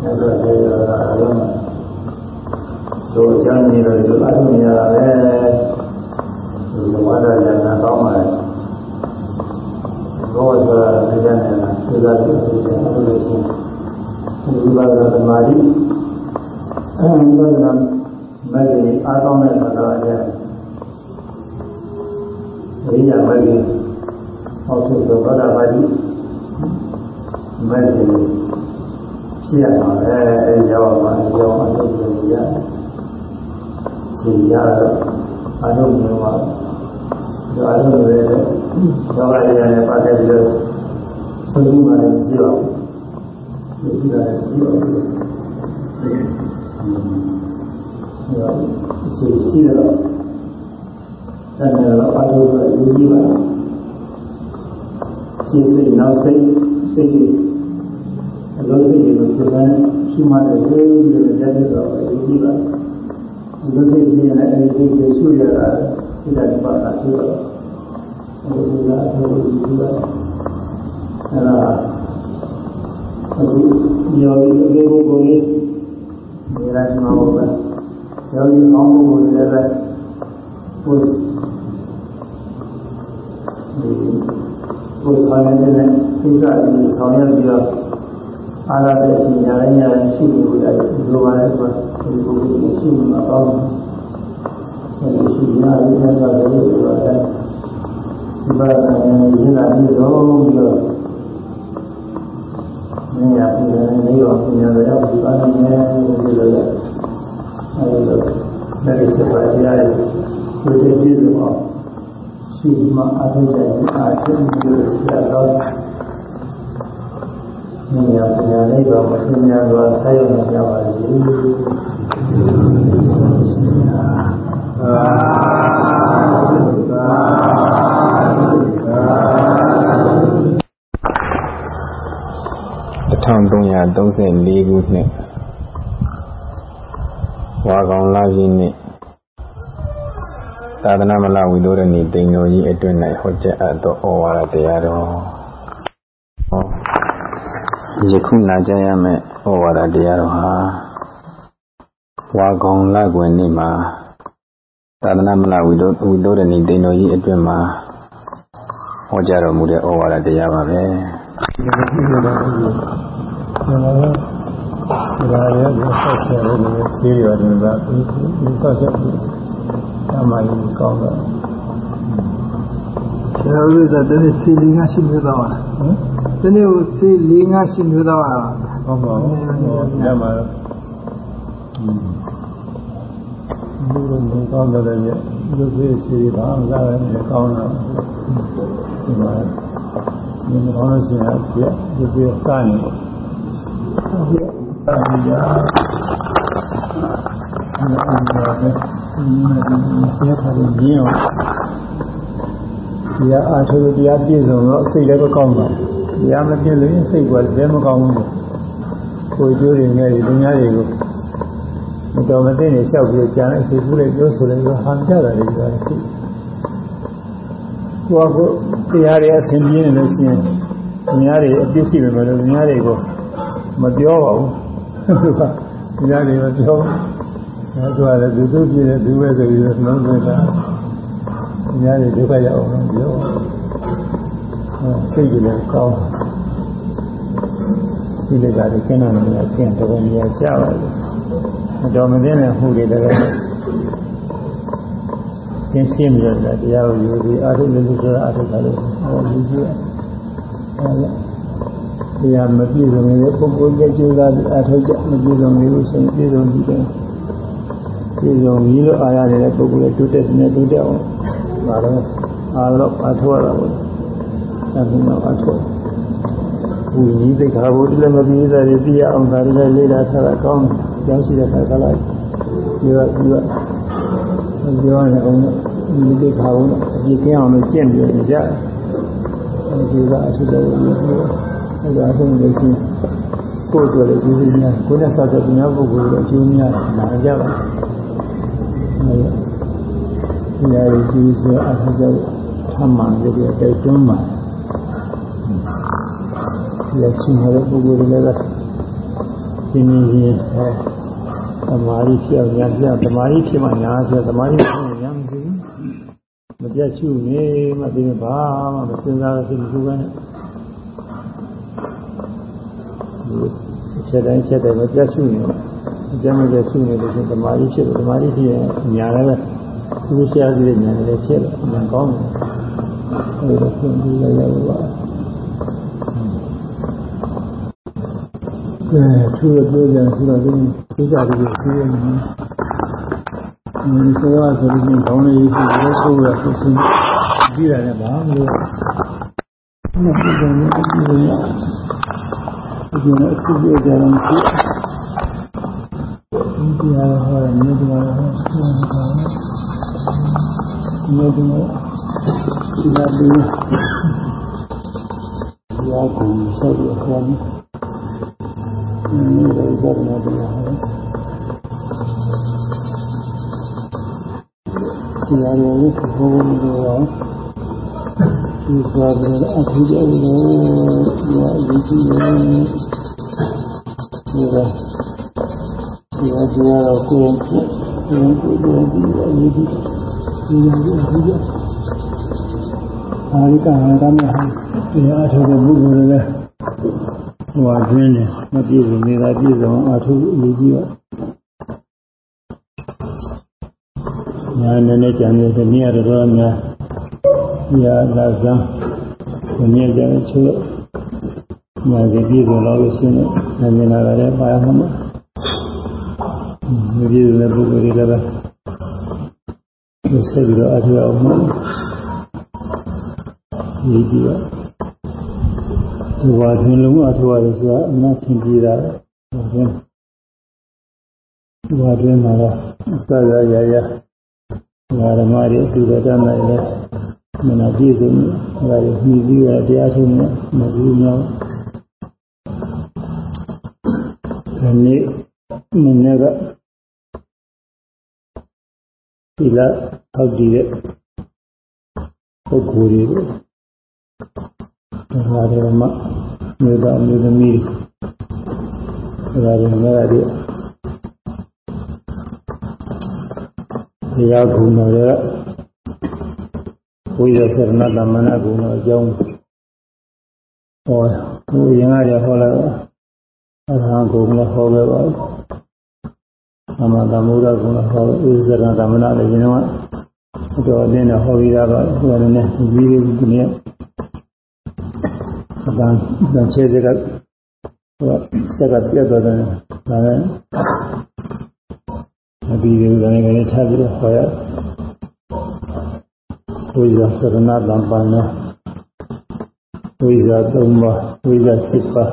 B: မြတ်စွာဘုရားကအလုံးတို့အချမ်းနေတော့ဒီအထုနေရတာပဲ ဒီဝါဒဉာဏ်ကကောင်းပါလေဘောဆိုတာသိတဲ့နေလားသိတာသိတယ်အဲ့လိုရှိရင်ဒီဘာသာသမာဓိအဲဒီဘာသာမဂ္ဂင်အားကောင်းတဲ့ဘာသာရဲ့အရိယာမဂ္ဂင်ဟောဆိုသောဘာသာပါဠိမဂ္ဂင်ဖြစ်ရမှာအဲအဲရောက်မှာရောက်အထုတ်လို့ရခြေရတော့အထုတ်လို့မှာ ဒါအထုတ်လို့ရတဲ့ယောဂရည်နဲ့ပတ်သက်ပြီးတော့ဆုံးဖြတ်မှလည်းရှိပါဘူးဒီလိုလည်းရှိပါဘူးဒီရှိတော့တဏှာတော့အထုပ်ကအရေးကြီးပါရှိစိတ်နောက်စိတ်စိတ်ကြီးအလိုစိတ်ကြီးကိုပြန်ရှိမှလည်းဒီလိုလည်းကြည့်တော့အရေးကြီးပါဒီလိုစိတ်ကြီးနဲ့အဲဒီကိုရှုရတာ ဒီတိုင်းပါတာရှိတော့ဒီကအထုပ်ကိုဒီကအဲ့ဒါအခုယောဂီအလေးပုဂ္ဂိုလ်ကြီးဒီရရှိမှာပေါ့ဗျာယောဂီအောင်းပုဂ္ဂိုလ်တွေလည်းဘုရားဒီဘုရားနဲ့တဲ့ကိစ္စတွေဆောင်ရွက်ပြီးတော့အားရတဲ့အချိန်ညာရင်းညာရှိလို့ရတယ်ဒီလိုပါလေဆိုဒီပုဂ္ဂိုလ်ကြီးရှိမှာပေါ့ အဲဒီရှိညာရင်းညာဆိုတဲ့ဒီလိုပါတယ်ဒီပါဒနာဉာဏ်ရှင်းတာပြီးတော့ပြီးတော့ဉာဏ်ရပြီးတယ်နေရောဉာဏ်ရပြီးပါနေတယ်ဒီလိုလေအဲဒီလိုလက်ရှိပါတရားတွေဒီတည်းဆိုတော့ရှိမှအထုတဲ့အာထုပြီးတော့ဆရာတော်ဉာဏ်ရပညာလေးပါမသိညာတော့ဆက်ရနေကြပါလိမ့်
A: 1334ခုနှစ်ဝါကောင်လာကြီးနှစ်သာသနာမလဝိဒိုရဏီတိန်တော်ကြီးအတွင်း၌ဟောကြားအပ်သောဩဝါဒတရားတော်ဟောယခုနာကြားရမယ့်ဩဝါဒတရားတော်ဟာဝါကောင်လကွယ်နေ့မှာ သာသနာမလဝိဒိုဝိဒိုရဏီတိန်တော်ကြီးအတွင်းမှာဟောကြားတော်မူတဲ့ဩဝါဒတရားပါပဲ
B: ဒါလည်းဆောက်ချက်ရတယ်ဆေးရတယ်ကဒီဆောက်ချက်အဲမှရင်ကောင်းတော့
C: ဆရာတို့ကတနေ့စီလေးငါရှိမျိုးသားပါလား
B: ဟမ်
C: တနေ့ကိုစီလေးငါရှိမျိုးသားပါလား
B: ဟုတ်ပါဘူးညမှာ တော့ဒီလိုမျိုးကောင်းတယ်လေဒီလိုစီပါမစားရင်ကောင်းတော့ဒီမှာဒီမှာတော့ရှင်အစီဒီလိုစနေဟုတ်ကဲ့အဲဒီကအဲ့ဒါအဲ့ဒါနဲ့ဒီဆေးထားရင်ရင်းအောင်တရားအားထုတ်တရားပြည့်စုံတော့စိတ်လည်းကောင်းပါတရားမပြည့်လို့စိတ်ကလည်းမကောင်းဘူးကိုကျိုးတွေနဲ့ဒီညာတွေကို မတော်မသိနေလျှောက်ပြီးကြားလိုက်စိတ်ကူးလိုက်ပြောဆိုလိုက်တော့ဟန်ကြတာလေဒါစိတ်ကိုကတရားတွေအဆင်ပြေနေလို့ရှိရင်ညာတွေအပြစ်ရှိတယ်မလို့ညာတွေကိုမပြောပါဘူးညာတွေမပြောဘူးဒါဆိုလည်းသူတို့ပြည့်တဲ့သူပဲဆိုပြီးတော့နှလုံးသွင်းတာညာတွေဒုက္ခရောက်အောင်ပြောစိတ်ကြီးလည်းကောင်းဒီလေကတည်းကကျန်တယ်ကကျန်တော်နေရာကြပါလေ မတော်မသိတဲ့မှုတွေလည်းသင်ရှင်းပြီးတော့တရားကိုယူပြီးအာထုလို့ဆိုတာအာထုတာလို့ဟောလူကြီးအဲတရားမပြည့်စုံတဲ့ပုဂ္ဂိုလ်ရဲ့ကျိုးသားအာထုကြမပြည့်စုံလို့ဆိုရင်ပြည့်စုံပြီးတယ်ပြည့်စုံပြီးလို့အာရတဲ့ပုဂ္ဂိုလ်ရဲ့တိုးတက်နေတိုးတက်အောင်ဒါလည်းအားတော့အာထုရတာပေါ့အဲဒီမှာအာထုဝိနည်းသိက္ခာဘုဒ္ဓလည်းမပြည့်စုံတဲ့ပြည့်အောင်ဒါလည်းလေးလာထားတာကောင်းတယ် ကျောင်းရှိတဲ့ခါကလိုက်ပြောပြောပြောနေအောင်ဒီသိက္ခာဘုဒ္ဓအပြည့်ကင်းအောင်လို့ကျင့်ပြီးနေကြတယ်ဒီကအထူးတဲ့ဒီလိုအဲဒါဆိုလို့ရှိရင်ကိုယ်တို့လည်းဒီလိုများကိုယ်နဲ့ဆက်တဲ့ဉာဏ်ပုဂ္ဂိုလ်တွေအကျိုးများလာကြပါဒီရည်ကြီးစေအထူးတဲ့ထမှန်တဲ့တိုက်တွန်းမှာဒီအရှင်ရဲ့ပုဂ္ဂိုလ်တွေလည်းဒီနည်းကြီးအဲ သမာဓိဖြစ်အောင်ညာပြသမာဓိဖြစ်မှညာဖြစ်သမာဓိဖြစ်ရင်ညာမရှိဘူးမပြတ်ရှုနေမှဒီဘာမှမစဉ်းစားရဘူးပဲနဲ့အချက်တိုင်းချက်တိုင်းမပြတ်ရှုနေအကျမ်းမပြတ်ရှုနေလို့ရှိရင်သမာဓိဖြစ်တယ်သမာဓိဖြစ်ရင်ညာလည်းသူရှားကြည့်ညာလည်းဖြစ်တယ်ညာကောင်းတယ်အဲဒါသင်ပြီးရရပါ အဲသူ့ပြောကြဆိုတော့ဒီကိစ္စတွေကိုသိရမယ်ဒီစေဝါဆိုလို့ရှိရင်ခေါင်းလေးရှိတယ်ဆိုရဆိုရှင်ကြည့်ရတယ်ဘာမလို့ဒီကိစ္စနဲ့ဒီလိုမျိုးဒီလိုအခုပြကြတယ်ရှိဒီတရားဟောတယ်မြေတရားဟောမြေတရားဒီလာပြီးရာကိုဆက်ရခေါ်တ ယ်ဒီလိုကြတယ်တရားဟောဒီလာရဲ့ဘုံတော်ဒီစားတယ်အထူးကြလို့ရာဒီကြည့်နေဒီကဒီကတရားကိုကိုကိုကိုကိုဒီအရေးဒီဒီဒီဒီအာရိကဟာကမဟာဒီအထုတဲ့ဘုရားလည်း ဟိုအကျင်းနေမပြည့်စုံနေတာပြည့်စုံအထုအရေးကြီးပါညာနဲ့နဲ့ကြံနေတဲ့နေရာတော်များညာလာစမ်းဒီနေ့ကျရင်ချို့ညာစီပြည့်စုံတော့လို့ရှိရင်ဉာဏ်လာတယ်ပါရမှာမပြည့်စုံတဲ့ပုဂ္ဂိုလ်တွေလည်းပဲဆက်ပြီးတော့အထူးအောင်မှာဒီကြည့်ရ ဒီဝါသင်လုံးအထူးရတယ်ဆိုတာအမှန်ဆင်ပြေတာပဲဒီဝါတွင်မှာတော့အစရရရဓမ္မတွေအတူတူတတ်နိုင်တယ်မနာပြည့်စုံတယ်အဲဒါကိုမြည်ပြီးရတရားထုံးနေမဘူးနော်ဒီနေ့မနေ့ကဒီလာဟောက်ဒီတဲ့ပုဂ္ဂိုလ်တွေ ဒါတွေမှမြေသားမြေသမီးတွေဒါတွေငါတွေတရားကုဏတွေကဝိရစရဏတမနာကုဏအကြောင်းဟောဘုရားရဟောလာအရဟံကုဏဟောခဲ့ပါသမသမုဒ္ဒကုဏဟောဣဇရဏတမနာလည်းဒီတော့အတော်အင်းတော့ဟောပြီးသားပါဟိုလည်းနဲ့ပြီးပြီးဒီနေ့အ တန်တန်ချဲစကဟိုစက်ကပြတ်သွားတယ်ဒါနဲ့အပြီးဒီကနေကနေထားပြီးတော့ဟောရဝိဇာသရဏတံပန်နောဝိဇာ၃ပါးဝိဇာ၈ပါး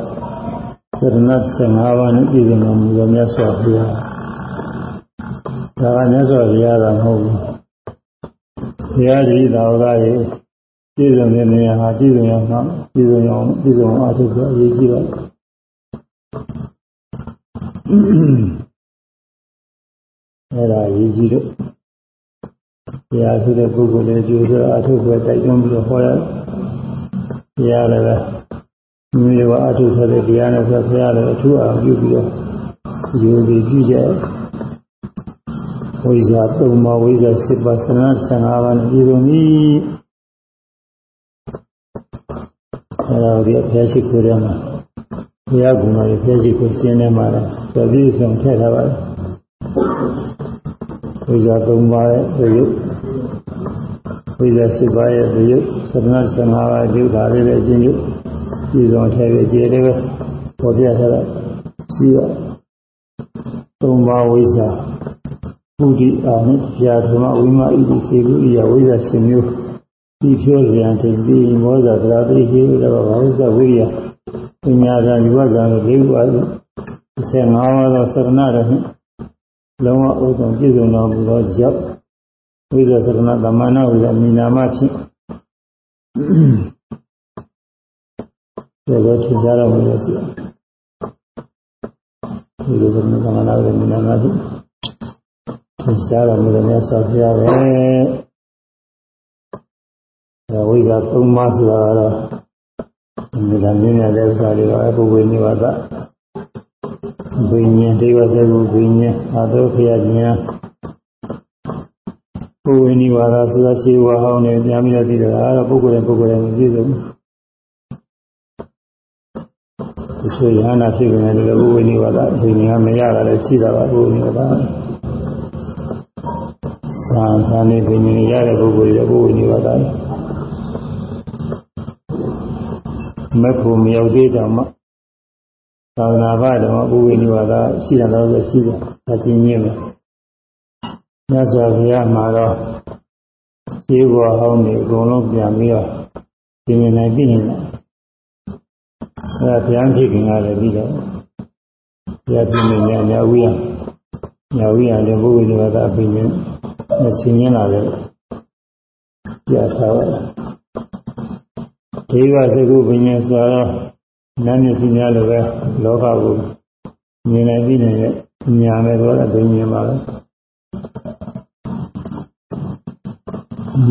B: သရဏ15ပါးနဲ့ပြည်စုံတော်မူသောမြတ်စွာဘုရားဒါကမြတ်စွာဘုရားကမဟုတ်ဘူးဘုရားကြီးသာဝကရေ ပြည်စုံတဲ့နေရာဟာပြည်စုံရအောင်ပြည်စုံအောင်ပြည်စုံအောင်အထုပ်အရေးကြီးပါအဲ့ဒါအရေးကြီးတော့ဘုရားဆိုတဲ့ပုဂ္ဂိုလ်လေးကျိုးဆိုအထုပ်ပဲတိုက်တွန်းပြီးတော့ဟောရဘုရားလည်းပဲမိမိတို့ကအထုပ်ဆိုတဲ့တရားနဲ့ဆိုဘုရားလည်းအထူးအောင်ပြုပြီးတော့ယူပြီးပြုကြဝိဇ္ဇာ၃ပါးဝိဇ္ဇာ၈ပါးဆန္ဒ15ပါးနဲ့ပြည်စုံပြီ အဲဒါဒီဘုရားရှိခိုးတယ်မှာဘုရားကုဏရဲ့ဘုရားရှိခိုးစင်းထဲမှာလည်းပြည့်စုံထည့်ထားပါတယ်ဝိဇ္ဇာ၃ပါးရဲ့ရုပ်ဝိဇ္ဇာ၈ပါးရဲ့ရုပ်သဒ္ဒနာ15ပါးရုပ်ဓာတ်လေးနဲ့အချင်းရုပ်ပြည်စုံထည့်ပြီးအခြေလေးပဲပေါ်ပြထားတာရှိရ၃ပါးဝိဇ္ဇာပုဒိအာနိပြာဓမ္မဝိမဣတိစေကုဣယဝိဇ္ဇာရှင်မျိုး ဒီဖြိုးရန်တင်ပြီးမောဇာသရာတိဟိတော့ဘာဝိဇ္ဇဝိရိယပညာဇာယူဝဇာလေးခုအားဖြင့်15ပါးသောသရဏရနှင့်လုံးဝဥဒ္ဒံပြည့်စုံတော်မူသောကြောင့်ဝိဇ္ဇာသရဏသမဏဝိဇ္ဇာမိနာမဖြင့်ဒီလိုထင်ရှားတော်မူရစီဒီလိုသမဏဝိဇ္ဇာမိနာမဖြင့်ထင်ရှားတော်မူတဲ့မြတ်စွာဘုရားပဲ အဲဝိဇ္ဇာ၃ပါးဆိုတာကတော့ဒီကမြင်ရတဲ့ဥစ္စာတွေတော့အပုဝေနိဝါဒဘိညာဉ်ဒေဝစေကုဘိညာဉ်အာသောဖရာဉာဏ်ပုဝေနိဝါဒဆိုတာရှိဝါဟောင်းနေပြန်ပြီးတော့သိတယ်အဲတော့ပုဂ္ဂိုလ်ရဲ့ပုဂ္ဂိုလ်ရဲ့မပြည့်စုံဘူးဆိုရဟနာဖြစ်နေတယ်လို့ပုဝေနိဝါဒဘိညာဉ်ကမရတာလည်းရှိတာပါပုဝေနိဝါဒသာသာနေဘိညာဉ်ရတဲ့ပုဂ္ဂိုလ်ရဲ့ပုဝေနိဝါဒ မဖို့မရောက်သေးတော့မှသာသနာ့ဘာတော်ဥဝိနိဝါဒရှိတာတော့ရှိတယ်ဒါပြင်းရင်းမယ်မြတ်စွာဘုရားမှာတော့ခြေပေါ်ဟောင်းနေအကုန်လုံးပြန်ပြီးတော့ပြင်းနေနိုင်ပြင်းနေတယ်အဲဒါဗျာဖြစ်ခင်ကလည်းပြီးတော့ဘုရားပြင်းနေညာညာဝိယညာဝိယလည်းဘုဝိနိဝါဒပြင်းနေမစင်ရင်လာတယ်ပြထားပါ ဒေဝစကုပညာဆိုတော့နာမျက်စိများလိုပဲလောကကိုမြင်နိုင်ပြီးနေတဲ့ညာနဲ့တော့အသိဉာဏ်ပါပဲ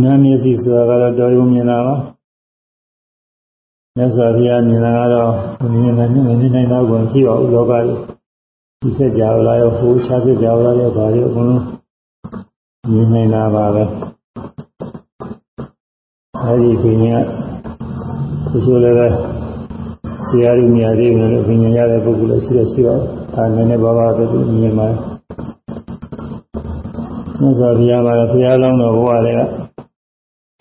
B: နာမျက်စိဆိုတာကတော့တော်ရုံမြင်တာပါမြတ်စွာဘုရားမြင်တာကတော့မြင်နိုင်မြင်နိုင်တော့ကိုရှိပါဘူးလောကကြီးဒီစက်ကြလာရောဟိုခြားစက်ကြလာရောဘာတွေအကုန်လုံးမြင်နိုင်တာပါပဲအဲဒီပညာ ဒီလိုလည်းပဲတရားရည်မြာသေးတယ်လို့ပညာရတဲ့ပုဂ္ဂိုလ်လည်းရှိရရှိပါဒါနည်းနည်းပါးပါးပဲမြင်ပါမြတ်စွာဘုရားမှာဘုရားလောင်းတော်ဘုရားတွေက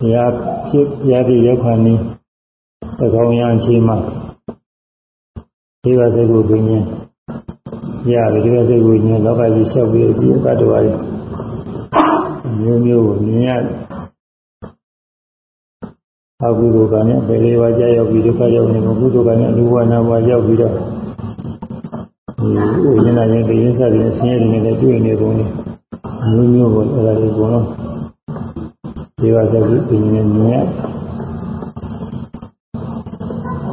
B: ဘုရားဖြစ်ဘုရားပြည့်ရောက်ခါနေသကောင်းရအချိန်မှာဒီပါစေကိုပင်ရင်ရတယ်ဒီပါစေကိုညလောကကြီးလျှောက်ပြီးအကြည့်အတ္တဝါတွေမျိုးမျိုးကိုမြင်ရတယ် အကုသိုလ်ကနဲ့ပေလေးပါးကြာရောက်ပြီးဒုက္ခရောက်နေမှာကုသိုလ်ကနဲ့အလူဝနာမှာရောက်ပြီးတော့ဒီဥဉ္ဇနာရင်ကိစ္စတွေဆင်းရဲတွေနဲ့တွေ့နေကုန်တယ်မျိုးမျိုးကိုအဲ့ဒါတွေကုန်တော့ဒီပါသက်ပြီးပြင်နေမြင်ရ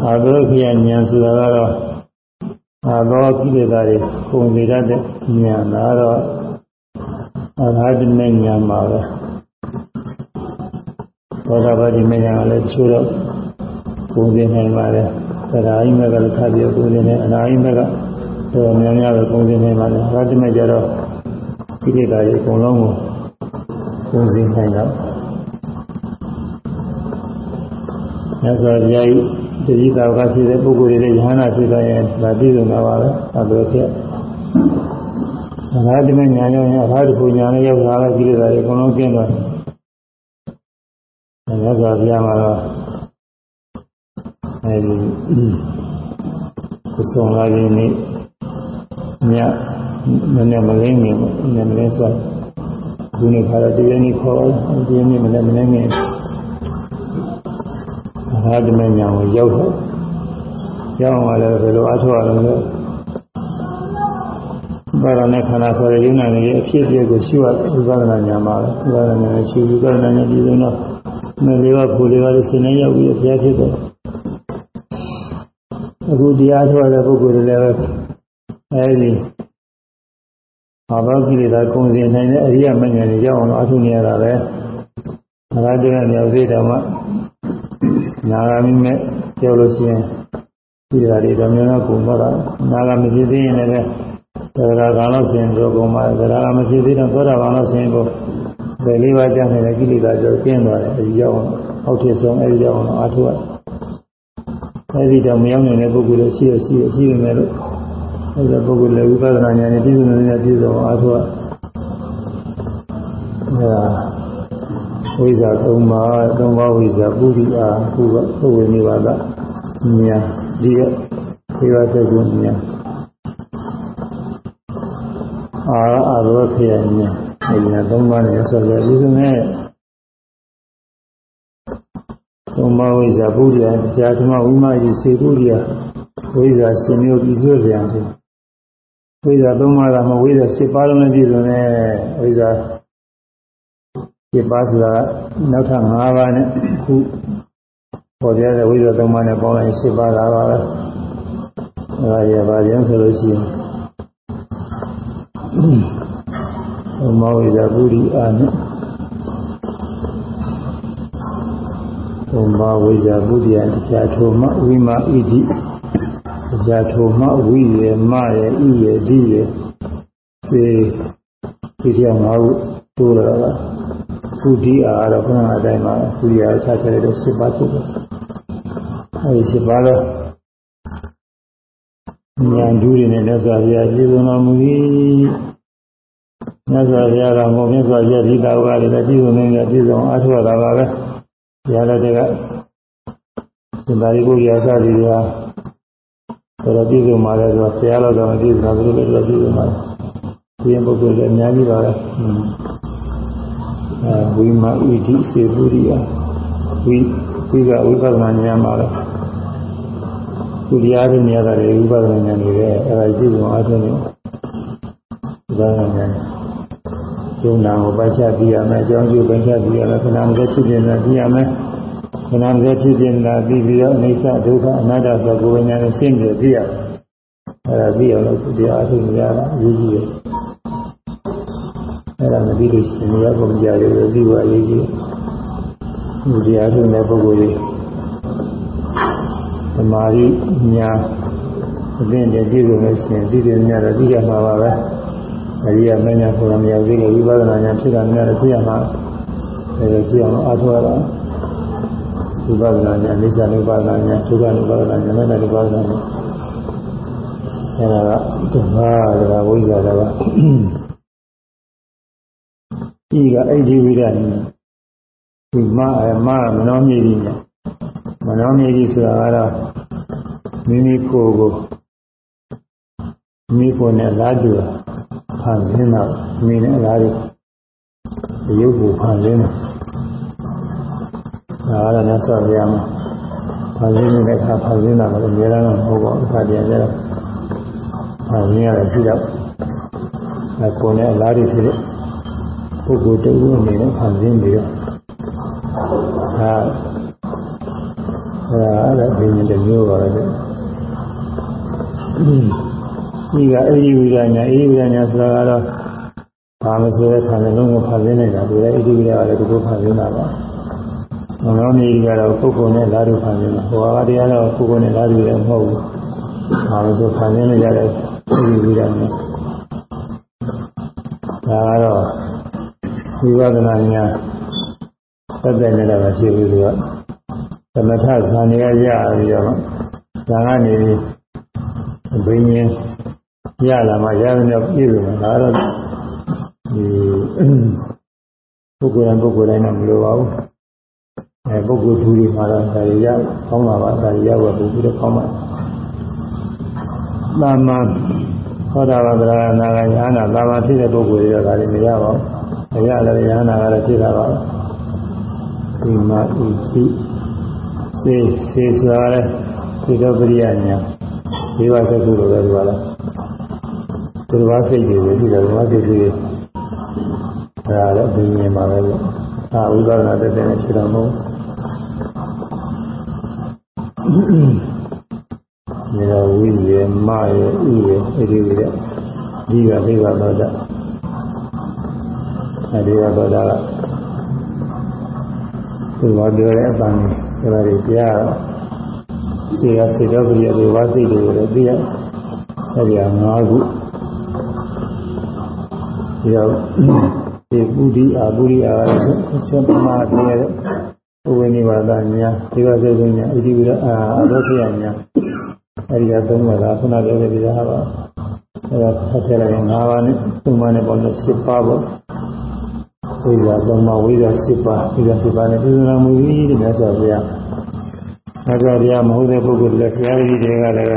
B: အာသောခရဉာဏ်ဆိုတာကတော့အာသောကိလေသာတွေကုန်စေတတ်တဲ့ဉာဏ်ဒါတော့အရဟတမေဉာဏ်ပါပဲ သောတာပတိမေညာကလည်းချိုးတော့ပုံစံနိုင်ပါတယ်သဒ္ဓါအိမကလည်းခါပြပုံစံနဲ့အနာအိမကတော်များများပဲပုံစံနိုင်ပါတယ်ရတ္တမေကြတော့ဒီကိစ္စတွေအကုန်လုံးကိုပုံစံနိုင်တော့မြတ်စွာဘုရားကြီးတတိတာကဖြစ်တဲ့ပုဂ္ဂိုလ်တွေရဲ့ယဟနာဖြစ်သွားရင်ဒါပြည့်စုံတာပါပဲအဲလိုဖြစ်အရဟတမေညာရောအရဟတပူညာနဲ့ရောက်လာတဲ့ကိလေသာတွေအကုန်လုံးကျင်းသွားတယ် မြတ်စွာဘုရားမှာတော့အဲဒီသဆုံးလာခြင်းနေ့ညမနေ့မလင်းနေမနေ့မလင်းဆိုဒီနေ့ခါတော့ဒီနေ့ခေါ်ဒီနေ့မနေ့မလင်းနေအာဓမညာကိုရောက်တော့ရောက်အောင်လည်းဘယ်လိုအထောက်အလဲလဲဘာရနဲ့ခန္ဓာဆိုရည်နာနေအဖြစ်အပျက်ကိုရှိရဥပဒနာညာမှာဥပဒနာညာရှိဥပဒနာညာပြီးတော့ မလေးပါဘူလေးပါလို့စနေရောက်ပြီးဘုရားဖြစ်တယ်အခုတရားထုတ်ရတဲ့ပုဂ္ဂိုလ်တွေလည်းအဲဒီဘာဝကိလေသာကုန်စင်နိုင်တဲ့အရိယမဉ္ဇဉ်တွေရောက်အောင်အထုနေရတာပဲ။ဒါကတည်းကမြောက်သေးတယ်မှာနာဂာမိမဲ့ပြောလို့ရှိရင်ဒီဓာတ်တွေတော့များများကုန်တော့တာနာဂာမဖြစ်သေးရင်လည်းသရဂါကံလို့ဆိုရင်တော့ကုန်ပါသရဂါမဖြစ်သေးတော့သောတာပန်လို့ဆိုရင်တော့ ဘယ်လေးပါးကျန်နေတဲ့ကိလေသာကြောင့်ကျင်းသွားတယ်အဲဒီရောက်အောင်အောက်ထစ်ဆုံးအဲဒီရောက်အောင်အထုရအဲဒီတော့မရောက်နိုင်တဲ့ပုဂ္ဂိုလ်တွေရှိရရှိရရှိနေတယ်လို့အဲဒီပုဂ္ဂိုလ်လည်းဝိပဿနာဉာဏ်နဲ့ပြည့်စုံနေတဲ့ပြည့်စုံအထုရအဲဝိဇ္ဇာ၃ပါး၃ပါးဝိဇ္ဇာပုရိအာပုဘပုဝေနိပါဒဉာဏ်ဒီကဒီပါစကုဉာဏ်အာအာရောခေယဉာဏ် အဲဒီက၃ပါးနဲ့ဆက်လက်ပြည့်စုံတဲ့သုံးပါးဝိဇ္ဇာပုရိယတရားဓမ္မဝိမာယစေပုရိယဝိဇ္ဇာရှင်မျိုးပြီးပြောပြန်တယ်ဝိဇ္ဇာသုံးပါးကမဝိဇ္ဇာ၈ပါးလုံးနဲ့ပြည့်စုံတဲ့ဝိဇ္ဇာ၈ပါးဆိုတာနောက်ထပ်၅ပါးနဲ့ခုပေါ်ပြတဲ့ဝိဇ္ဇာသုံးပါးနဲ့ပေါင်းလိုက်၈ပါးလာပါပဲအဲဒါရပါရင်ဆိုလို့ရှိရင် သုံးပါးဝိဇ္ဇာပုရိအာနဲ့သုံးပါးဝိဇ္ဇာပုရိယတရားထိုမဝိမာဣတိတရားထိုမဝိရေမရေဣရေဒီရေစေဒီတရား၅ခုတိုးလာတာကုတိအာတော့ခဏအတိုင်းမှာကုရိယာချချရတဲ့၈ပါးဖြစ်တယ်အဲဒီ၈ပါးတော့ဉာဏ်ဓုတွေနဲ့လက်စွာဘုရားပြည်စုံတော်မူ၏ မြတ်စွာဘုရားကမောမြတ်စွာဘုရားဒီတာဝကလည်းပြည်စုံနေပြည့်စုံအားထုတ်ရတာပါပဲဘုရားလည်းတကသင်္သာရိပုတ္တရာစသည်တွေဟာဆိုတော့ပြည့်စုံပါလေဆိုတော့ဘုရားတော်ကမပြည့်စုံဘူးလို့လည်းပြည့်စုံပါဒီရင်ပုဂ္ဂိုလ်လည်းအများကြီးပါပဲအဲဝိမာဣတိစေပုရိယဝိဝိကဝိပဿနာဉာဏ်ပါပဲသူတရားတွေနေရတာလေဝိပဿနာဉာဏ်တွေပဲအဲဒါပြည့်စုံအားထုတ်နေဒါကဉာဏ် ကျုံနာကိုပတ်ချပြီးရမယ်အကြောင်းကျိုးပတ်ချပြီးရမယ်ခဏမစဖြစ်နေတာပြီးရမယ်ခဏမစဖြစ်နေတာပြီးပြီးတော့အိဋ္ဌဒုက္ခအနတ္တဆိုကိုယ်ဉာဏ်နဲ့ရှင်းပြပြီးရအဲဒါပြီးအောင်လို့တရားအထုနေရတာအရေးကြီးတယ်အဲဒါမပြီးလို့ရှိရင်လည်းဘုံကြရလို့ပြီးပါအရေးကြီးတယ်ဒီတရားထုတဲ့ပုဂ္ဂိုလ်ကြီးသမာဓိညာအသင်တည်းပြည့်စုံလို့ရှိရင်ဒီလိုများတော့ပြီးရမှာပါပဲ အရိယာမညာဆိုတာမရောက်သေးလို့ဝိပဿနာဉာဏ်ဖြစ်တာများတော့ပြရမှာအဲဒါပြရမှာအထောက်အတာဝိပဿနာဉာဏ်အိစ္ဆာနုပါဒနာဉာဏ်ဒုက္ခနုပါဒနာဉာဏ်နဲ့နုပါဒနာဉာဏ်အဲဒါကဒုက္ခဒါကဝိဇ္ဇာဒါကဒီကအိဒီဝိဒဉာဏ်ဒီမအမမနောမြေကြီးဉာဏ်မနောမြေကြီးဆိုတာကတော့မိမိကိုယ်ကိုမိဖို့နဲ့လာကြည့် ဖန်ဆင်းတော့မိနဲ့အလားတူရုပ်ကိုဖန်ဆင်းတယ်ဒါကတော့မြတ်စွာဘုရားမှာဖန်ဆင်းနေတဲ့အခါဖန်ဆင်းတာလည်းအများအားမဟုတ်ပါဘူးအခါတည်းကျတော့ဖန်ဆင်းရတာရှိတော့အဲကိုယ်နဲ့အလားတူဖြစ်တဲ့ပုဂ္ဂိုလ်တူအနေနဲ့ဖန်ဆင်းပြီးတော့ဒါအဲဒါအဲ့ဒါဘယ်နည်းတစ်မျိုးပါလဲ ဒီကအဲ့ဒီဝိဒညာအဲ့ဒီဝိဒညာဆိုတာကတော့ဘာမဆိုတဲ့ခန္ဓာလုံးကိုဖန်ဆင်းနေတာဒီလေအဲ့ဒီဝိဒညာလည်းဒီလိုဖန်ဆင်းတာပါ။မောင်မြေကြီးကတော့ပုဂ္ဂိုလ်နဲ့လာတို့ဖန်ဆင်းတာ။ဟိုဟာတရားတော့ပုဂ္ဂိုလ်နဲ့လာတို့လည်းမဟုတ်ဘူး။ဘာလို့ဆိုဖန်ဆင်းနေကြတဲ့အဲ့ဒီဝိဒညာဒါကတော့ဝိပဿနာညာသက်သက်နေတာပဲဖြစ်ပြီးတော့သမထဇာနေရရပြီးတော့ဇာကနေဘိညာဉ် ရလာမှရတဲ့မြောက်ပြည့်စုံတာဒါတော့ဒီပုဂ္ဂိုလ်တိုင်းပုဂ္ဂိုလ်တိုင်းတော့မလိုပါဘူးအဲပုဂ္ဂိုလ်သူတွေမှာတော့ဒါရကောင်းလာပါဒါရဝတ်ပြီးတော့ကောင်းပါသာမန်သောတာပန်ဗရာနာဂယန္နာသာမန်ဖြစ်တဲ့ပုဂ္ဂိုလ်တွေကဒါတွေမရပါဘူးမရလည်းယန္နာကလည်းဖြစ်တာပါဒီမှာဤတိစေစေစွာလဲဒီတော့ပရိယညာဒီဝစကုလိုပဲဒီပါလား ဒီဝစိတ်တွေပဲဒီတော့ဒီဝစိတ်တွေအဲဒါလည်းအင်းမြင်ပါပဲအာဥဒနာတက်တဲ့ဖြစ်တော်မူမြေတော်ဝိရေမရေဥရေအဒီရေဒီကသိပါတော့တာအဲဒီကတော့ဒါကသူကပြောတဲ့အပန်းကိုဒါတွေကြားတော့စေရစေတော်ပြည့်တွေဝါစိတ်တွေကိုလည်းသိရအဲဒီက၅ခု ဒီတော့ဒီပုဒိအာပုရိအာဆက်ပမာပြည့်တဲ့ဥဝိနိပါဒညာဒီကစေကုညာဣတိဝရအာအရောခယညာအဲဒီကသုံးပါးကခုနပြောတဲ့ဒီဟာပါအဲဒါဆက်ထည့်လိုက်ရင်၅ပါးနဲ့သုံးပါးနဲ့ပေါ့လို့၈ပါးပေါ့ဝိဇ္ဇာသုံးပါးဝိဇ္ဇာ၈ပါးဝိဇ္ဇာ၈ပါးနဲ့ပြည်စုံမှုကြီးတဲ့မြတ်စွာဘုရားမြတ်စွာဘုရားမဟုတ်တဲ့ပုဂ္ဂိုလ်တွေဘုရားကြီးတွေကလည်း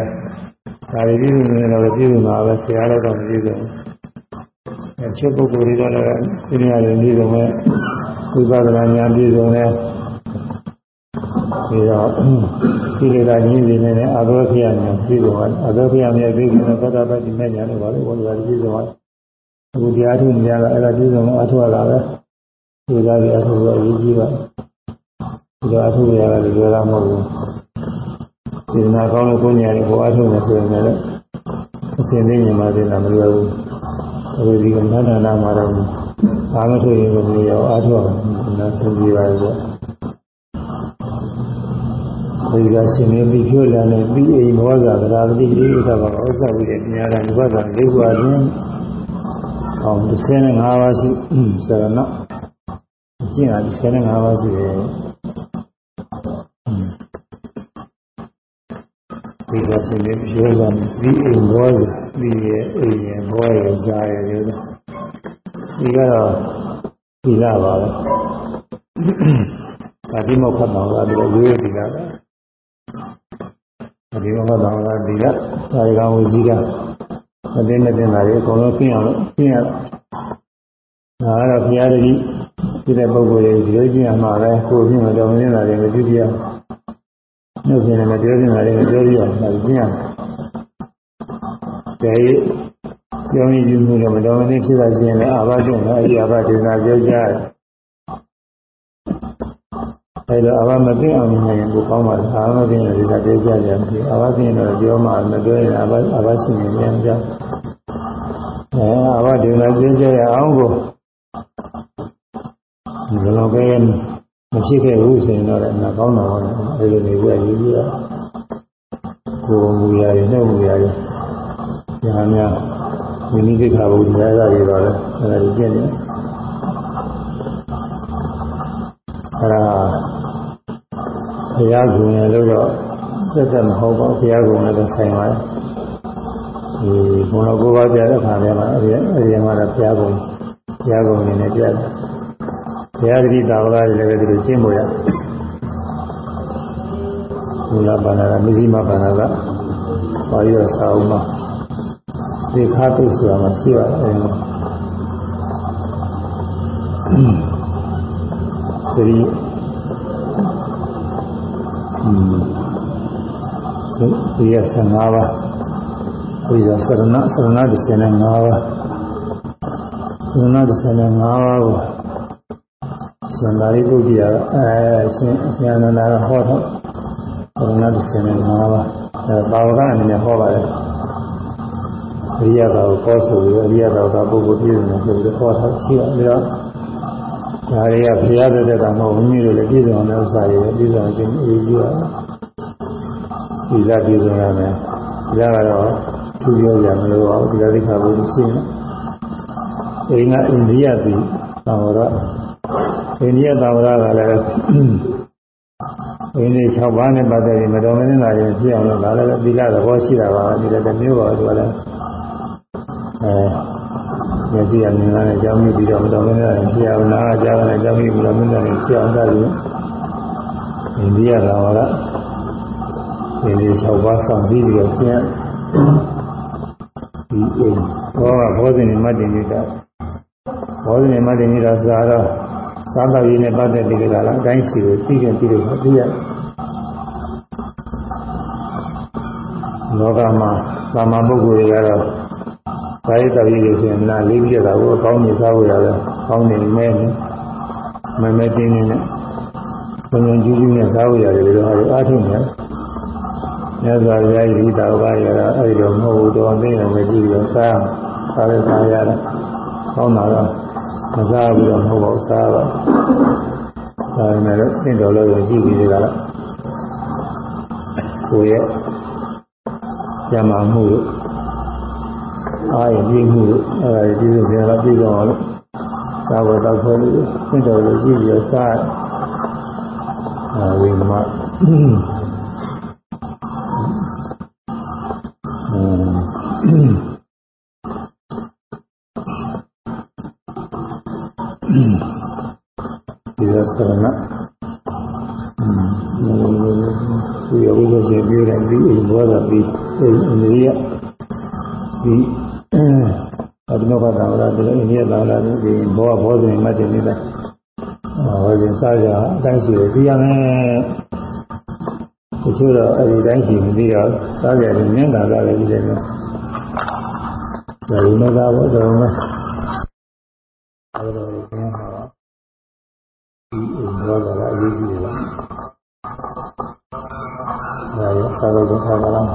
B: ဒါတွေပြည်စုံနေတော့ပြည်စုံတာပဲဘုရားတော့မပြည်စုံဘူးအ ချက်ပုဂ္ဂိုလ်တွေကလည်းဒီနေရာတွေပြည်စုံမဲ့ဝိပဿနာဉာဏ်ပြည်စုံတဲ့ပြီးတော့ဒီလေသာကြီးနေနေအာသောဖျားညာပြည်စုံအာသောဖျားမြဲပြည်စုံတဲ့သတ္တပတ္တိမဲ့ညာတွေပါလို့ဘုရားပြည်စုံအခုတရားထုနေရတာအဲ့ဒါပြည်စုံလို့အထောက်လာပဲဒီသားကြီးအထောက်လို့အရေးကြီးပါဒီတော့အထောက်ရတာလည်းကြွယ်လာမဟုတ်ဘူးဒီနာကောင်းလို့ကိုညာလေးကိုအထောက်နေဆိုရင်လည်းအစဉ်သိနေမှသိတာမလွယ်ဘူး အခုဒီကနန္ဒနာမှာတော့ဘာမဆိုရင်လည်းရောအထောက်နာဆင်းပြီးပါရဲ့ဝိဇာရှင်နေပြီးပြောလာတယ်ပြီးအိမ်ဘောဇာသရာတိအိဋ္ဌဘာဥစ္စာဝိတဲ့ညာရနိဗ္ဗာန်လေးခုအချင်းအောင်35ပါးရှိစရဏအကျင့်ဟာ35ပါးရှိတယ်ဝိဇာရှင်နေပြောလာတယ်ပြီးအိမ်ဘောဇာ ပြီးရဲ့အိမ်ရဲ့ဘောရဲ့ဇာရဲ့လို့ဒီကတော့ဒီလာပါပဲဒါဒီမောခတ်တော်ကဒီလိုရိုးရိုးဒီလာပဲဒီမောခတ်တော်ကဒီလာဒါရီကောင်ဝစီကမသိမသိတာတွေအကုန်လုံးကျင်းအောင်လို့ကျင်းရတာဒါကတော့ဘုရားတည်းဒီတဲ့ပုဂ္ဂိုလ်တွေဒီလိုကျင်းရမှာပဲကိုယ်ပြင်မတော်မနေတာတွေမကြည့်ပြရနှုတ်ပြင်နဲ့မပြောပြင်တာတွေမပြောပြရဒါကျင်းရ တယ်ဒါပြောရင်ယူမှုတော့မတော်မနေဖြစ်တာရှိရင်လည်းအာဘကျင့်တယ်အဲဒီအာဘဒေနာပြောကြတယ်အဲဒါအဘမသိအောင်နေရင်ကိုကောင်းပါလားအာဘမသိရင်ဒီကပြောကြကြမရှိအာဘသိရင်တော့ပြောမှမပြောရင်အာဘအာဘရှိနေပြန်ကြအဲအာဘဒီလိုပြောကြရအောင်ကိုဒီလိုပဲမဖြစ်ခဲ့ဘူးဆိုရင်တော့လည်းငါကောင်းတော့တယ်အဲဒီလိုနေရရေးရကိုယ်မူရည်နဲ့မူရ ည်ညာများဝိနည်းကိခါဘုရားရရည်တော့လဲအဲဒါကြည့်နေအဲဒါဘုရားကုံရလို့တော့သက်သက်မဟုတ်ပါဘုရားကုံလည်းတော့ဆိုင်ပါတယ်ဒီဘုံတော်ကိုပါပြတဲ့ခါထဲမှာအဲဒီအဲဒီမှာတော့ဘုရားကုံဘုရားကုံနေနဲ့ပြတယ်ဘုရားတိတာဝကတွေလည်းဒီလိုကျင့်ဖို့ရဘုရားဘာနာကမဇ္ဈိမဘာနာကပါဠိတော်စာအုပ်မှာ ဒီခါတုဆိုတာမှရှိပါတယ်စရီစရီ15ပါးဝိဇာစရဏစရဏ15ပါးစရဏ15ပါးကိုရှင်သာရိပုတ္တရာအဲရှင်ရှင်အနန္ဒာကဟောတော့စရဏ15ပါးအဲဘာဝကအနေနဲ့ဟောပါတယ် အရိယသာကိုခေါ်ဆိုပြီးအရိယသာကပုဂ္ဂိုလ်ပြည့်စုံတယ်ဆိုပြီးခေါ်ထားရှိတယ်ဒါတွေကဘုရားတဲ့တဲ့ကမဟုတ်ဘူးမိတို့လည်းပြည့်စုံတဲ့ဥစ္စာတွေပြည့်စုံခြင်းအရေးကြီးပါတယ်ဒီလာပြည့်စုံရမယ်ဒါကတော့သူပြောကြမလို့ပါဘူးဒီလာသိခါဘူးရှိနေအိမ်ကအိန္ဒိယပြည်သာဝရအိန္ဒိယသာဝရကလည်းအိန္ဒိ6ပါးနဲ့ပတ်သက်ပြီးမတော်မင်းလာရင်ဖြစ်အောင်လို့ဒါလည်းသီလသဘောရှိတာပါဒီလည်းတစ်မျိုးပါသူကလည်း အဲမျက်စိကမြင်လာတဲ့အကြောင်းမျိုးပြီးတော့မတော်မင်းလာရင်ဖြစ်အောင်နားအကြောင်းနဲ့အကြောင်းမျိုးပြီးတော့မင်းလာရင်ဖြစ်အောင်တာပြီးအိန္ဒိယလာဝရဒီလေး6ပါးဆောင်ပြီးပြီးတော့ကျင်းဒီအိမ်ဘောကဘောဇင်မတ္တိမိတာဘောဇင်မတ္တိမိတာဆိုတာတော့သာသနာ့နဲ့ပတ်သက်တဲ့ကြလားအတိုင်းစီကိုသိခင်ပြီးတော့သိရလောကမှာသာမန်ပုဂ္ဂိုလ်တွေကတော့ သာယတ္တိတွေဆိုရင်နားလေးပြတာကိုအကောင်းကြီးစားဖို့ရတယ်ကောင်းနေမဲနေမမဲတင်းနေနဲ့ဘုံဘုံကြီးကြီးနဲ့စားဖို့ရတယ်လို့ဟာအားထုတ်နေမြတ်စွာဘုရားဤတာဘာရတာအဲ့ဒီတော့မဟုတ်ဘူးတော်သိနေမယ်ကြည့်ပြီးတော့စားစားရစားရတာကောင်းတာတော့မစားဘူးတော့မဟုတ်ပါဘူးစားတော့ဒါပေမဲ့လည်းသင်တော်လို့ကြည့်ပြီးကြတာကိုရဲ့ကျမ်းမာမှုလို့ အားရပြည့်မှုလို့အဲ့ဒါဒီလိုပြန်လာပြီးတော့လို့သာဝတ္တခွဲလို့သင်တော်လို့ကြည့်ပြီးတော့စားအာဝိမမဒီရဆရဏဒီယောဂိကိုပြောတဲ့ဒီအိမ်ဘောတာပြီးအိမ်အိန္ဒိယဒီအ ဒနောကတာဝရဒီအိန္ဒိယတာဝရဒီဘောဘောဇင်မတ်တင်နေတာဟောရင်စားကြအတိုင်းရှိသိရမယ်တချို့တော့အဲဒီတိုင်းရှိမသိတော့စားကြတယ်မြင်တာလည်းဒီလိုမျိုးဒါလိုမသားဘောတော့မယ်အဲဒါကိုကျင်းဟာဒီအိမ်ဘောတာအရေးကြီးတယ်လားဒါရစားလို့ခါကြလား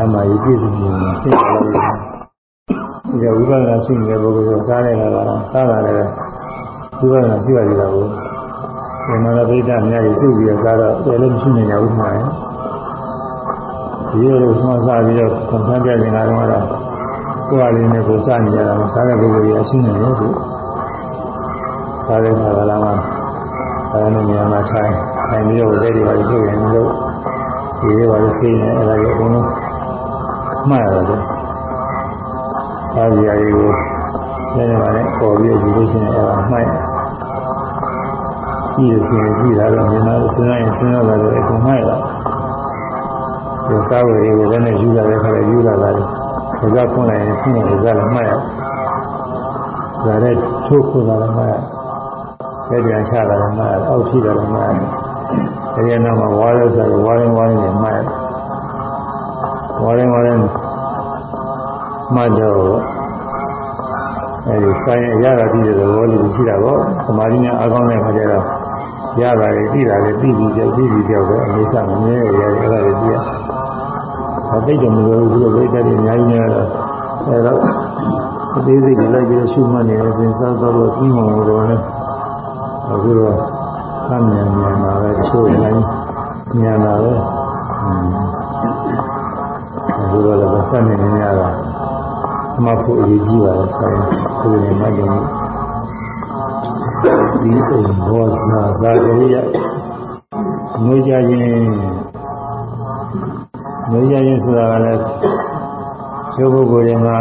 B: အမှန်ကြီးပြည့်စုံနေတယ် သိကြလို့ဒီကဝိပဿနာရှိနေတဲ့ပုဂ္ဂိုလ်ကစားနေတာကတော့စားတာလည်းဝိပဿနာရှိရသေးတာကိုဒီမှာလည်းပြိတ္တများကြီးစုပြီးတော့စားတော့တယ်လည်းမရှိနိုင်ကြဘူးမှာဒီလိုမှစားပြီးတော့ခွန်ဆန်းပြနေတာတော့ကိုယ်အလေးနဲ့ကိုစားနေကြတာမစားတဲ့ပုဂ္ဂိုလ်ကြီးအရှိနေတယ်သူစားတဲ့ခါကလာမှအဲဒီနေရာမှာထိုင်ထိုင်ပြီးတော့လက်တွေပါထုတ်ရင်လို့ဒီလိုပါလို့ဆေးနေအဲ့ဒါကြီးအကုန်လုံးမှတ်ရတယ် စားကြရည်ကိုလည်းလည်းပါနဲ့ပေါ်ပြီးဒီလိုရှိနေအဲ့ဒါမှတ်ကြည့်ရစီကြည့်တာတော့မြန်မာစဉ်းစားရင်စဉ်းစားလာတယ်အကုန်မှတ်ရတာဒီစားဝယ်တွေကိုလည်းနဲ့ယူလာတဲ့ခါလည်းယူလာတာလေဒါကဖွင့်လိုက်ရင်ဖွင့်လို့ဒါလည်းမှတ်ရဒါနဲ့ထုတ်ခွင့်လာလည်းမှတ်ရလက်ပြန်ချတာလည်းမှတ်ရအောက်ထိတာလည်းမှတ်ရအဲဒီနောက်မှာဝါရဲစားဝါရင်ဝါရင်နဲ့မှတ်ရဝါရင်ဝါရင် မှတ်တော့အဲဒီဆိုင်ရတာပြီးတဲ့သဘောလေးရှိတာပေါ့သမာဓိနဲ့အကောင်းတဲ့ခါကျတော့ရတာလေပြီးတာလေပြီးပြီးကြောက်ပြီးပြီးကြောက်ပဲအမိစမမြဲရရအဲ့ဒါတွေပြီးရအသိတယ်မလို့ဘူးလို့ဝိတ္တတွေအများကြီးနေတော့အဲတော့အသေးစိတ်တွေလိုက်ပြီးရှုမှတ်နေတယ်စဉ်းစားတော့ပြီးမှလို့တော့လေအခုတော့အမြန်မြန်လာပဲချိုးနိုင်မြန်လာပဲအခုတော့လည်းဆက်နေနေရတာ မှတ်ဖို့အရေးကြီးပါတယ်ဆိုင်ကိုယ်နဲ့မှတ်ကြည့်ဒီအိမ်ဘောဇာဇာကလေးရငွေကြခြင်းငွေကြခြင်းဆိုတာကလည်းချိုးပုဂ္ဂိုလ်တွေမှာ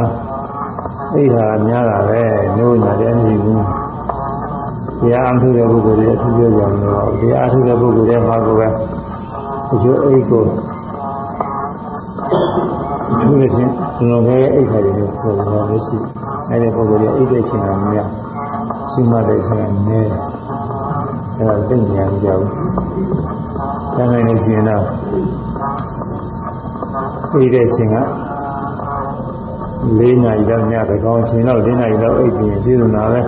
B: အိဟာများတာပဲငိုးညာတယ်မရှိဘူးတရားအထုတဲ့ပုဂ္ဂိုလ်တွေအထူးပြောကြတယ်တော့တရားအထုတဲ့ပုဂ္ဂိုလ်တွေမှာကိုပဲအကျိုးအိတ်ကို အထူးသဖြင့်ကျွန်တော်ရဲ့အိတ်ခါတွေမျိုးပြောတာမရှိအဲဒီပုဂ္ဂိုလ်တွေအိတ်တဲ့ချိန်ကများရှိမှတဲ့ချိန်ကနည်းအဲဒါသိဉာဏ်ကြောက်တန်းနိုင်နေရှင်တော့အိတ်တဲ့ချိန်က၄နာရီလောက်ညတကောင်ချိန်လောက်၄နာရီလောက်အိတ်ပြီးပြည်စုံတာပဲ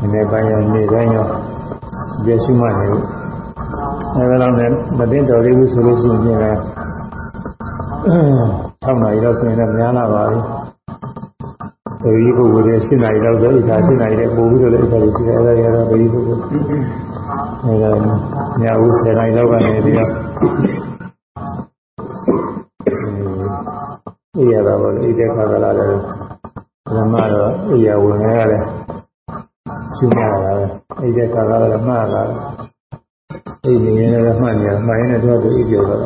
B: ဒီနေ့ပိုင်းရောနေ့တိုင်းရောကျေရှိမှနေလို့အဲဒါလည်းမသိတော်သေးဘူးဆိုလို့ရှိရင်လည်း 6နာရီလောက်ဆိုရင်လည်းများလာပါပြီဒီပုဂ္ဂိုလ်တွေ7နာရီလောက်ဆိုဣခါ7နာရီနဲ့ပို့ပြီးတော့လည်းဣခါတွေရှိတယ်အဲဒါရတော့ဒီပုဂ္ဂိုလ်အဲဒါညဦး10နာရီလောက်ကနေပြီးတော့အေးရတာပေါ့လေဣတဲ့ခါကလာတယ်ဓမ္မတော့အေးရဝင်ရတယ်ရှင်းရတာပဲဣတဲ့ခါကလည်းမှားတာအိပ်နေရင်လည်းမှတ်နေရမှန်ရင်တော့သူအိပ်ပြောတော့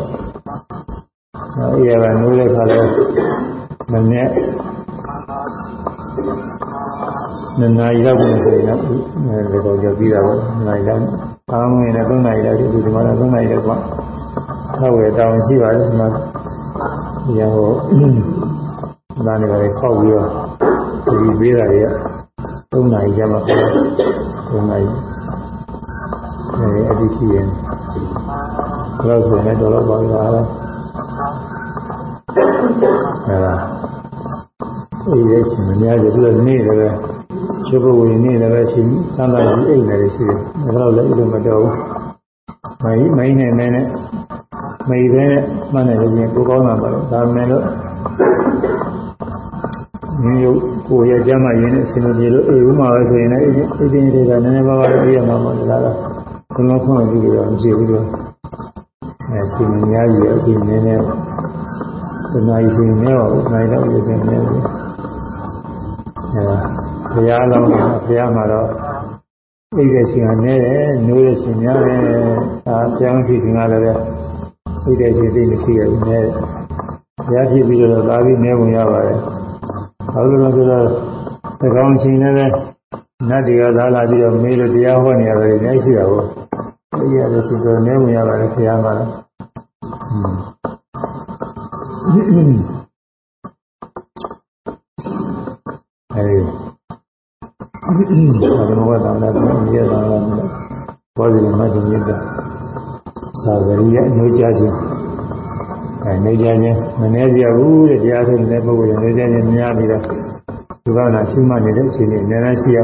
B: အေးရကနိုးတဲ့ခါလဲမနေ့နှစ်နာရီလောက်ပဲဆိုရင်တော့ဒီတော့ကြောပြီးတာပေါ့နှစ်နာရီလောက်အာမင်းနဲ့3နာရီလောက်ဒီဒီမှာ3နာရီလောက်ကဆောက်ရတောင်းရှိပါတယ်ဒီမှာဒီဟိုဒါနေပါလေခောက်ပြီးတော့ဒီပေးတာတွေက3နာရီကျမှ3နာရီအဲအတိရှိရင်ဘယ်လိုဆိုလဲတော့ပါရလား အဲဒါအေးရဲ့ရှင်မများကြဘူးလို့နေတယ်ပဲကျုပ်ဘဝနေတယ်ပဲရှင်သံသာကြီးအိတ်နေတယ်ရှိတယ်ဒါတော့လည်းအဲ့လိုမတော်ဘူးမိုင်းမိုင်းနေနေနဲ့မိပဲနဲ့မှတ်နေလို့ချင်းကိုကောင်းတာပါလို့ဒါမှမဟုတ်မျိုးရုပ်ကိုရကြမှာရင်းနဲ့အစင်ပြေလို့အေးဥမာပဲဆိုရင်လည်းအဲ့ဒီအင်းတွေကနည်းနည်းပါးပါးပြရမှာမဟုတ်လားဘယ်လိုခွင့်ပြုလို့မရှိဘူးလို့အဲစီမများကြီးအစီနည်းနည်း ဒီနိုင်စီနည်းတော့နိုင်တော့ရစင်နည်းဘူးအဲဘုရားလုံးကဘုရားမှာတော့အိတ်တဲ့ရှင်ကနည်းတယ်နိုးတဲ့ရှင်များတယ်ဒါပြောင်းဖြစ်ခင်ကလည်းအိတ်တဲ့ရှင်သိမရှိရဘူးနည်းဘုရားဖြစ်ပြီးတော့သာပြီးနည်းဝင်ရပါတယ်ဘာလို့လဲဆိုတော့သကောင်းချင်းလည်းနတ်တွေကလာလာပြီးတော့မေးလို့တရားဟောနေရတယ်အများကြီးရှိတာကိုအဲ့ဒီရတဲ့ရှင်တော့နည်းဝင်ရပါတယ်ဘုရားကလည်း အဲဒီဘာလို့ဝတ်တော်လဲဒီရတာလဲဘောဇိမတ်မြတ်တာသာဂရိယနှိုးကြခြင်းအဲနှိုးကြခြင်းမနှဲစရာဘူးတဲ့တရားထုတ်နေတဲ့ပုဂ္ဂိုလ်ရဲ့နှိုးကြခြင်းများပြီးတော့ဒီကနာရှိမှနေတဲ့အခြေအနေအများကြီးရှိရ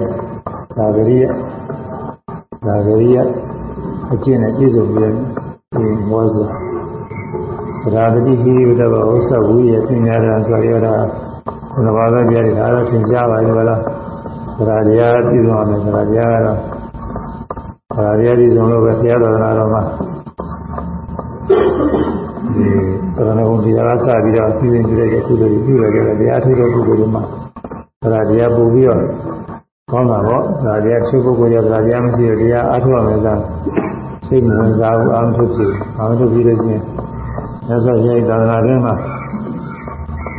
B: သာဂရိယသာဂရိယအကျင့်နဲ့ပြည့်စုံပြီးဒီမောဇ ရာပတိဟိဝတ္တဘဥစ္စာဝိယပညာရံဆိုရတာဘုရားဘာသာပြရတယ်ဒါတော့သင်ကြားပါလေလားသရတရားပြည့်စုံအောင်သရတရားကတော့သရတရားပြည့်စုံလို့ပဲဘုရားတော်နာတော်မှာဒီသရဏဂုံတရားစပြီးတော့ပြည့်စုံကြတဲ့ကုသိုလ်တွေပြုရခဲ့တယ်တရားထုတ်တဲ့ကုသိုလ်တွေမှာသရတရားပို့ပြီးတော့ကောင်းတာပေါ့သရတရားချုပ်ပုဂ္ဂိုလ်ရသရတရားမရှိတော့တရားအားထုတ်ရမယ်သာစိတ်မဝင်စားဘူးအာမထုတ်ဖြစ်အာမထုတ်ပြီးလို့ရှိရင် မြတ်စွာဘုရားသာသနာ့ထဲမှာ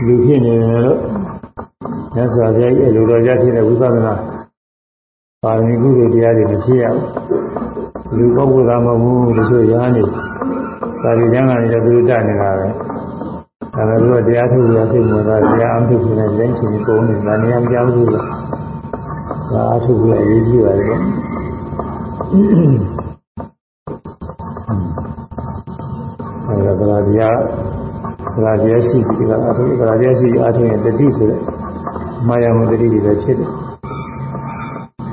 B: လူဖြစ်နေတယ်လို့မြတ်စွာဘုရားရဲ့လူတော်ကြဖြစ်တဲ့ဝိပဿနာပါရမီကုသိုလ်တရားတွေမဖြစ်ရဘူးလူပုဂ္ဂိုလ်သားမဟုတ်ဘူးလို့ဆိုရဟန်းနေသာရိကျမ်းကနေတော့သူတနေတာပဲဒါပေမဲ့သူကတရားထုတ်ရစိတ်ဝင်စားတရားအမှုဖြစ်နေတဲ့ချင်းချင်းပုံနေတာနေရာမကြောက်ဘူးလားဒါအထုပ်ကအရေးကြီးပါတယ် အဲဒါကတရားဒါတရားရှိပြီးကအထုဒါတရားရှိအထုရဲ့တတိဆိုတဲ့မာယာမတတိတွေပဲဖြစ်တယ်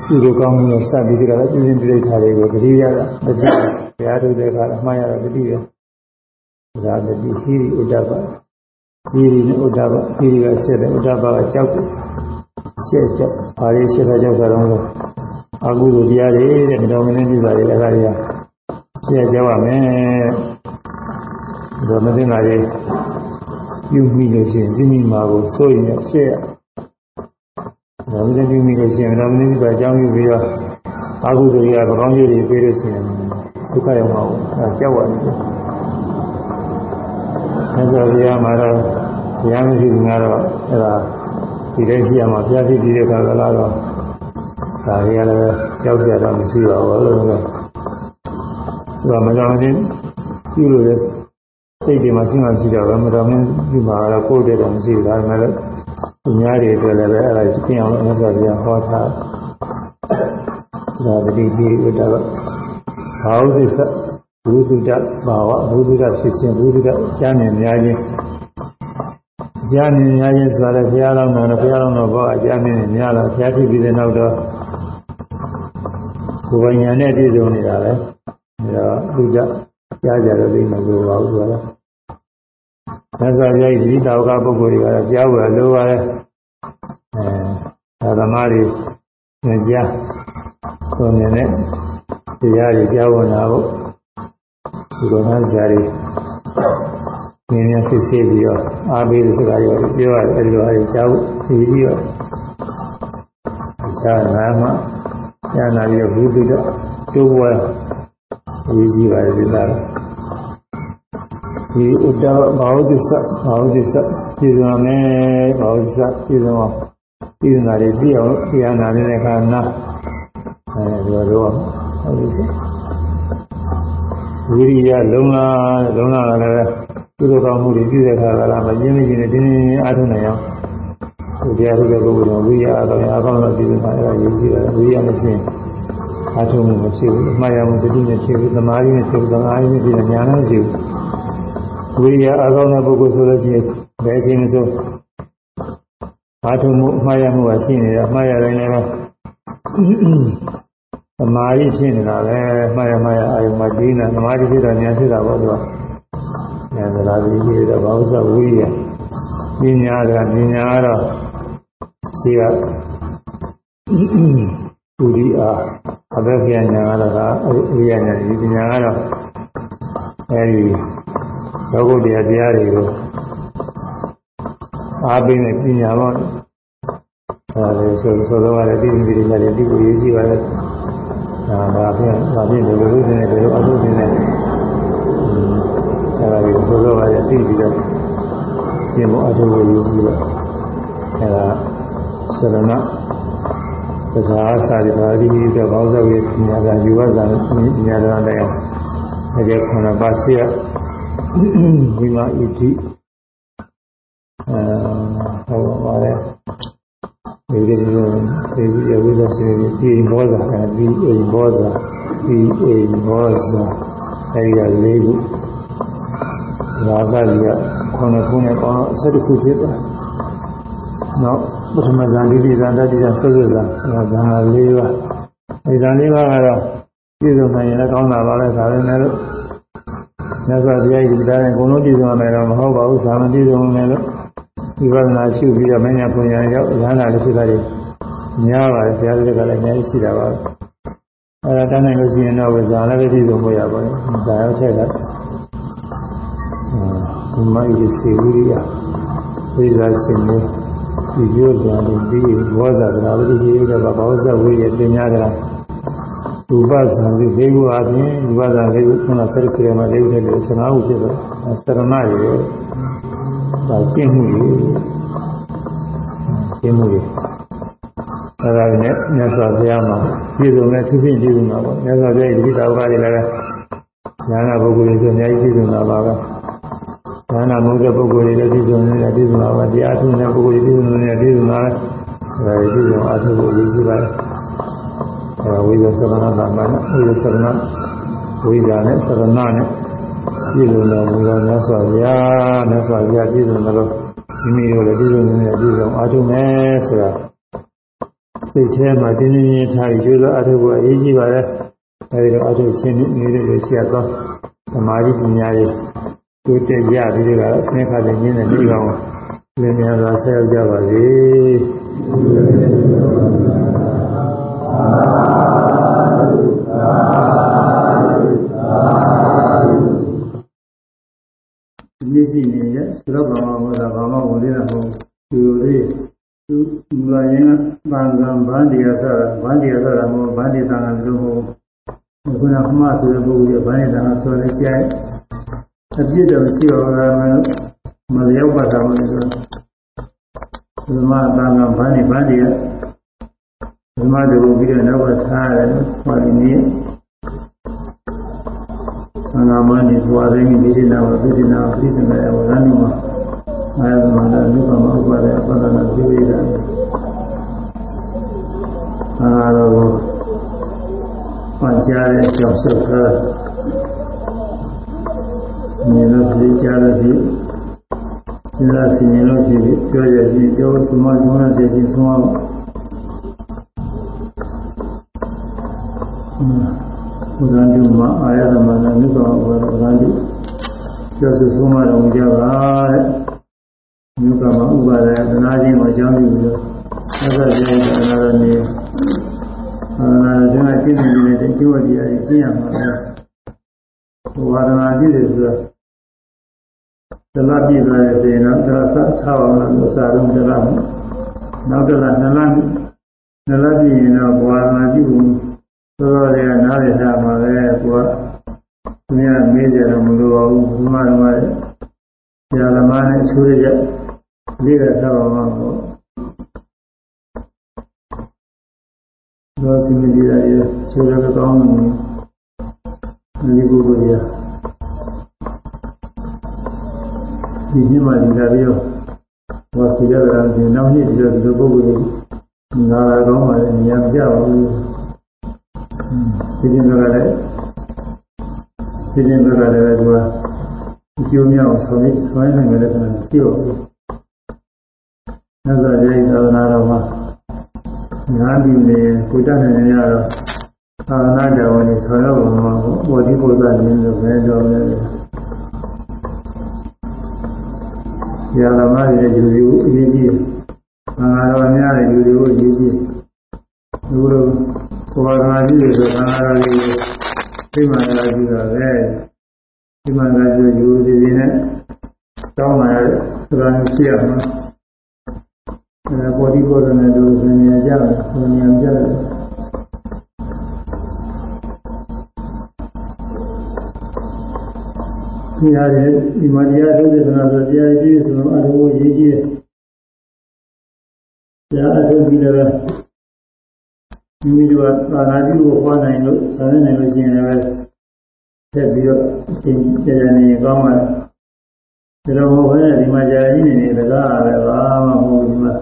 B: ဒီလိုကောင်းမှုနဲ့စပြီးကြတာပြင်းပြိဋ္ဌာတွေကိုတတိရတာတတိတရားထုတ်တဲ့အခါအမှားရတာတတိရဒါတတိဟိရိဥဒ္ဒပဟိရိနဲ့ဥဒ္ဒပဟိရိကဆက်တယ်ဥဒ္ဒပကကြောက်တယ်ဆက်ကြောက်ဘာလေးဆက်တဲ့ကြောက်တာတော့အကုသိုလ်တရားတွေတဲ့မတော်မင်းပြပါလေအဲ့ဒါတွေကဆက်ကြောက်ရမယ် ဒါမသိနာရေးပြုမိလို့ရှိရင်ပြမိမှာကိုစိုးရင်ဆက်ရဒါမသိပြုမိလို့ရှိရင်ဒါမသိပြအကြောင်းပြုပြီးတော့အကုသိုလ်တွေကကောင်းကျိုးတွေပေးလို့ရှိရင်ဒုက္ခရောက်မှာပေါ့အဲကြောက်ရတယ်။အဲဆိုဘုရားမှာတော့ဘုရားမရှိဘူးငါတော့အဲဒါဒီလိုရှိရမှာဘုရားဖြစ်ပြီးတဲ့ခါကလာတော့ဒါတွေကလည်းကြောက်ကြတော့မရှိပါဘူးလို့ဆိုတော့သူကမကြောင်ချင်းပြုလို့ရ စိတ်တွေမှာရှိမှရှိတော့မတော်မင်းဒီမှာတော့ကိုယ်တည်းတော့မရှိဘူးဒါပေမဲ့လည်းသူများတွေအတွက်လည်းပဲအဲ့ဒါပြင်အောင်လို့ဆိုပြီးဟောထားဒါတတိပိဝတ္တကဘာဝိသဘုဒ္ဓတဘာဝဘုဒ္ဓတဖြစ်ခြင်းဘုဒ္ဓတကြားနေများခြင်းကြားနေများခြင်းဆိုတော့ဘုရားတော်တော်ဘုရားတော်တော်ဘောအကြားနေများလာဘုရားဖြစ်ပြီးတဲ့နောက်တော့ကိုယ်ပိုင်ညာနဲ့ပြည့်စုံနေတာပဲဒါဘုဒ္ဓကြားကြတော့သိမှလို့ပါဘူးဆိုတာ မြတ်စွာဘုရားဒီတာဝကပုဂ္ဂိုလ်တွေကတော့ကြားဝယ်လိုပါတယ်အဲသာသမားတွေညကြားဆိုနေနဲ့တရားတွေကြားဝင်လာဖို့ဒီလိုမှဆရာတွေနည်းနည်းစစ်ဆေးပြီးတော့အားပေးတဲ့စကားတွေပြောရတယ်အဲဒီလိုအားကြားဖို့ဒီကြည့်ရောရှားနာမှကျန်လာပြီးတော့ဘုဒ္ဓတော့တိုးဝဲရေးကြည့်ပါလေဒီလား ဒီဥဒ္ဒဘာဝဒစ္စဘာဝဒစ္စပြည်စုံမယ်ဘာဝဒစ္စပြည်စုံအောင်ပြည်စုံတာတွေပြည့်အောင်တရားနာနေတဲ့အခါနာအဲဒီတော့ဟုတ်ပြီဝိရိယလုံလာလုံလာလည်းသူတို့ကောင်းမှုတွေပြည့်တဲ့ခါကလာမရင်းနေခြင်းနဲ့တင်းတင်းတင်းအားထုတ်နိုင်အောင်ဒီတရားထုတ်တဲ့ပုဂ္ဂိုလ်တော်ဝိရိယအားကောင်းအားကောင်းတော့ဒီလိုမှအဲ့ဒါရေးစီတယ်ဝိရိယနဲ့ရှင်းအားထုတ်မှုမဖြစ်ဘူးအမှားရမှုတတိနဲ့ဖြစ်ဘူးသမာဓိနဲ့ဖြစ်ဘူးသမာဓိနဲ့ဖြစ်တယ်ဉာဏ်နဲ့ဖြစ်ဘူး ဝိရိယအားကောင်းတဲ့ပုဂ္ဂိုလ်ဆိုလို့ရှိရင်ဘယ်အချိန်မှဆိုအားထုတ်မှုအမှားရမှုကရှိနေတယ်အမှားရတိုင်းလည်းသမာဓိဖြစ်နေတာပဲမှားရမှားရအာယုံမှာကျင်းတာသမာဓိဖြစ်တာဉာဏ်ဖြစ်တာပေါ့သူကဉာဏ်သလားဒီကြီးတော့ဘာဥစ္စာဝိရိယပညာကပညာတော့ရှိကဥရိအာအဘက်ဉာဏ်ကတော့အရိယဉာဏ်ဒီပညာကတော့အဲဒီ လောကုတ္တရာတရားတွေကိုအားပေးတဲ့ပညာပေါ့အဲဒါဆိုဆိုတော့လည်းဒီဒီတွေလည်းဒီကိုရေးကြည့်ပါလေဒါဒါပြန်ဒါပြန်လိုလိုနေတယ်အထုနေတယ်အဲဒါကိုဆိုတော့လည်းသိပြီးတော့ကျင့်ဖို့အထုကိုရေးကြည့်ပါအဲဒါသရဏသက္ကာစာရိပါတိတဲ့ဘောဇဝေပညာကယူဝဇာပညာတော်တရားအကျေခုနပါရှိရ ဝိမာဣတိအဲဟောပါတယ်ဒီဒီဒီဒီဝိသစေဒီဘောဇာဒီအိဘောဇာဒီအိဘောဇာအဲဒီကလေးခုရာဇာကြီးကခုနခုနဲ့ပေါင်းအစတခုဖြစ်သွားနောက်ပထမဇန်ဒိဋ္ဌိဇန်တတိဇန်သုဇဇန်ဇန်၄ပါးဒီဇန်၄ပါးကတော့ပြည့်စုံနိုင်ရင်လည်းကောင်းတာပါပဲဒါပဲနဲ့လို့ မြတ်စွာဘုရားဒီတရားနဲ့အကုန်လုံးပြည့်စုံမယ်တော့မဟုတ်ပါဘူးဇာမပြည့်စုံမယ်လို့ဒီဝဒနာရှုပြီးတော့မညာပွညာရောက်ရဟန္တာလေးဖြစ်တာတွေများပါတယ်ဘုရားတွေကလည်းအများကြီးရှိတာပါအဲဒါတန်းနိုင်လို့ရှိရင်တော့ဇာလည်းပြည့်စုံဖို့ရပါတယ်ဇာရောက်ထက်ကဒီမိုက်ဒီစေဝိရိယဝိဇာရှင်လေးဒီပြောကြတယ်ဒီဘောဇာကရာဝိရိယကဘောဇဝိရိယတင်များကြတာ ရူပဇံစီ၄ခုအပြင်ရူပဇံ၄ခုခုနဆက်ကြရမှာ၄ခုတည်းလို့15ခုဖြစ်တော့စရဏရေဒါကျင့်မှုတွေကျင့်မှုတွေအဲဒါနဲ့မြတ်စွာဘုရားမှာပြည်စုံတဲ့သူဖြစ်ပြည်စုံတာပေါ့မြတ်စွာဘုရားရဲ့ဒီတာဝကတွေလည်းညာနာပုဂ္ဂိုလ်တွေဆိုအများကြီးပြည်စုံတာပါပဲဉာဏ်မဟုတ်တဲ့ပုဂ္ဂိုလ်တွေလည်းပြည်စုံနေတာပြည်စုံတာပါတရားထုံးတဲ့ပုဂ္ဂိုလ်တွေပြည်စုံနေတာပြည်စုံတာပဲအဲဒါပြည်စုံအထုကိုရေးစီပါတယ် အဲဝိဇ္ဇသရဏသမ္မာဝိဇ္ဇသရဏဝိဇ္ဇာနဲ့သရဏနဲ့ပြည်စုံတော်မူသောမြတ်စွာဘုရားမြတ်စွာဘုရားပြည်စုံတော်မိမိတို့လည်းပြည်စုံနေတဲ့ပြည်စုံအထုမယ်ဆိုတာစိတ်ထဲမှာတင်းတင်းကြီးထားပြီးကျိုးသောအထုကိုအရေးကြီးပါတယ်အဲဒီတော့အထုရှင်းနေတဲ့လို့ရှိရသောသမာဓိပညာရေးကိုတက်ကြပြီးတော့အစင်းခါတဲ့ညင်းတဲ့ဒီကောင်လင်းမြန်စွာဆက်ရောက်ကြပါစေ ဒီရှိနေရဲ့သရောဘာမဘောသာဘာမဝင်နေတာမဟုတ်သူလေးသူမူလာရင်ဗန်ကံဗန္ဒီယဆရာဗန္ဒီယဆရာမဟုတ်ဗန္ဒီတန်ကလူမဟုတ်ခုနကမှဆိုတဲ့ပုဂ္ဂိုလ်ရဲ့ဗန္ဒီတန်ကဆိုတဲ့ကျဲအပြစ်တော်ရှိတော်လာမယ်မလျောက်ပါတာမလို့ဆိုဓမ္မသံဃာဗန္ဒီဗန္ဒီယ ဓမ္မတူပြီးတော့နောက်ကထားရတယ်ဟောဒီနေ့သံဃာမဏိဘွာရင်းဒီဒီနာဝပိဒီနာပိဒီနာဝရဏိမအာယမန္တနုပမဥပါဒေပဒနာပိဝိဒာအာရောပัญจာရဲ့ကြောင့်ဆက်ထားမြင်လို့ဖြစ်ကြလို့ဖြစ်စဉ်းစားဆင်ခြင်လို့ဖြစ်ပြောရစီပြောဆုံးမဆုံးရစီဆုံး မဘုရားပြုမှာအာရသမဏနုဘောဘုရားပြုပြောဆိုဆုံးမတော်မူကြပါတဲ့မြုကမှာဥပါဒယသနာချင်းကိုအကြောင်းပြုပြီးတော့သက်သက်ပြည့်တဲ့နာရနေအာနာကျင့်ကျင့်နေတဲ့ကျင့်ဝတ်တရားကြီးကျင့်ရမှာပဲဝါဒနာကြည့်တယ်ဆိုတော့ဒလပြည့်သွားရဆိုရင်တော့ဒါသထားအောင်လို့စာလုံးဒလနောက်ဒလနလနလပြည့်ရင်တော့ဘဝနာကြည့်ဘူး သောတော်တွေကနားရတာမှာပဲကိုကသူများမေးကြတော့မလိုပါဘူးဘုမတော်ကဆရာသမားနဲ့ဆိုရကြလေးရထားအောင်လို့တော့စီမီဒီယာရဲ့ဆိုရကောင်းတယ်ဒီပုဂ္ဂိုလ်ကြီးဒီညမှာဒီလာပြီးတော့ဘာဆိုကြတာဒီနောက်နေ့ဒီလိုဒီလိုပုဂ္ဂိုလ်ကြီးငါလာတော့မှလည်းဉာဏ်ကြပါဘူး ဖြစ်ခြင်းတော့လည်းဖြစ်ခြင်းတော့လည်းသူကအကျိုးများအောင်ဆောင်ရဆောင်ရနိုင်တဲ့လက္ခဏာရှိပါဘူး။နောက်ဆိုရေးသာသနာတော်မှာငါးပြီနေကိုတတ်နိုင်ရတော့သာသနာတော်ဝင်ဆောင်ရဖို့မှာဘောဓိပုဇာနေလို့ပဲတော်တယ်။ဆရာတော်မတွေယူယူအရေးကြီးတယ်။ငါတော်များတွေယူယူအရေးကြီးတယ်။ဒီလို ကိုယ်ဘာသာကြီးတွေဆိုငါတော်တွေကိုသိမှန်လာကြည့်တာပဲ။ဒီမှာကကြည့်ယူစီစီနဲ့တောင်းလာရတဲ့သံဃာရှိရမှာအဲပေါ်ဒီပေါ်တယ်တို့ဆင်ញကြတယ်ဆင်ញကြတယ်ဒီဟာရဲ့ဒီမှာတရားထုတ်တဲ့ခါဆိုတရားကြီးဆိုတော့အထုပ်ရေးကြီးတယ်တရားအထုပ်ပြီးတော့ မိမိတို့ကသာနာတိကိုဟောနိုင်လို့ဆောင်ရနိုင်လို့ရှိရင်လည်းဆက်ပြီးတော့အချိန်ကြာကြာနေကောင်းပါဒါတော့ဘုရားဒီမှာကြာကြီးနေနေတကားလည်းဘာမှမဟုတ်ဒီမှာ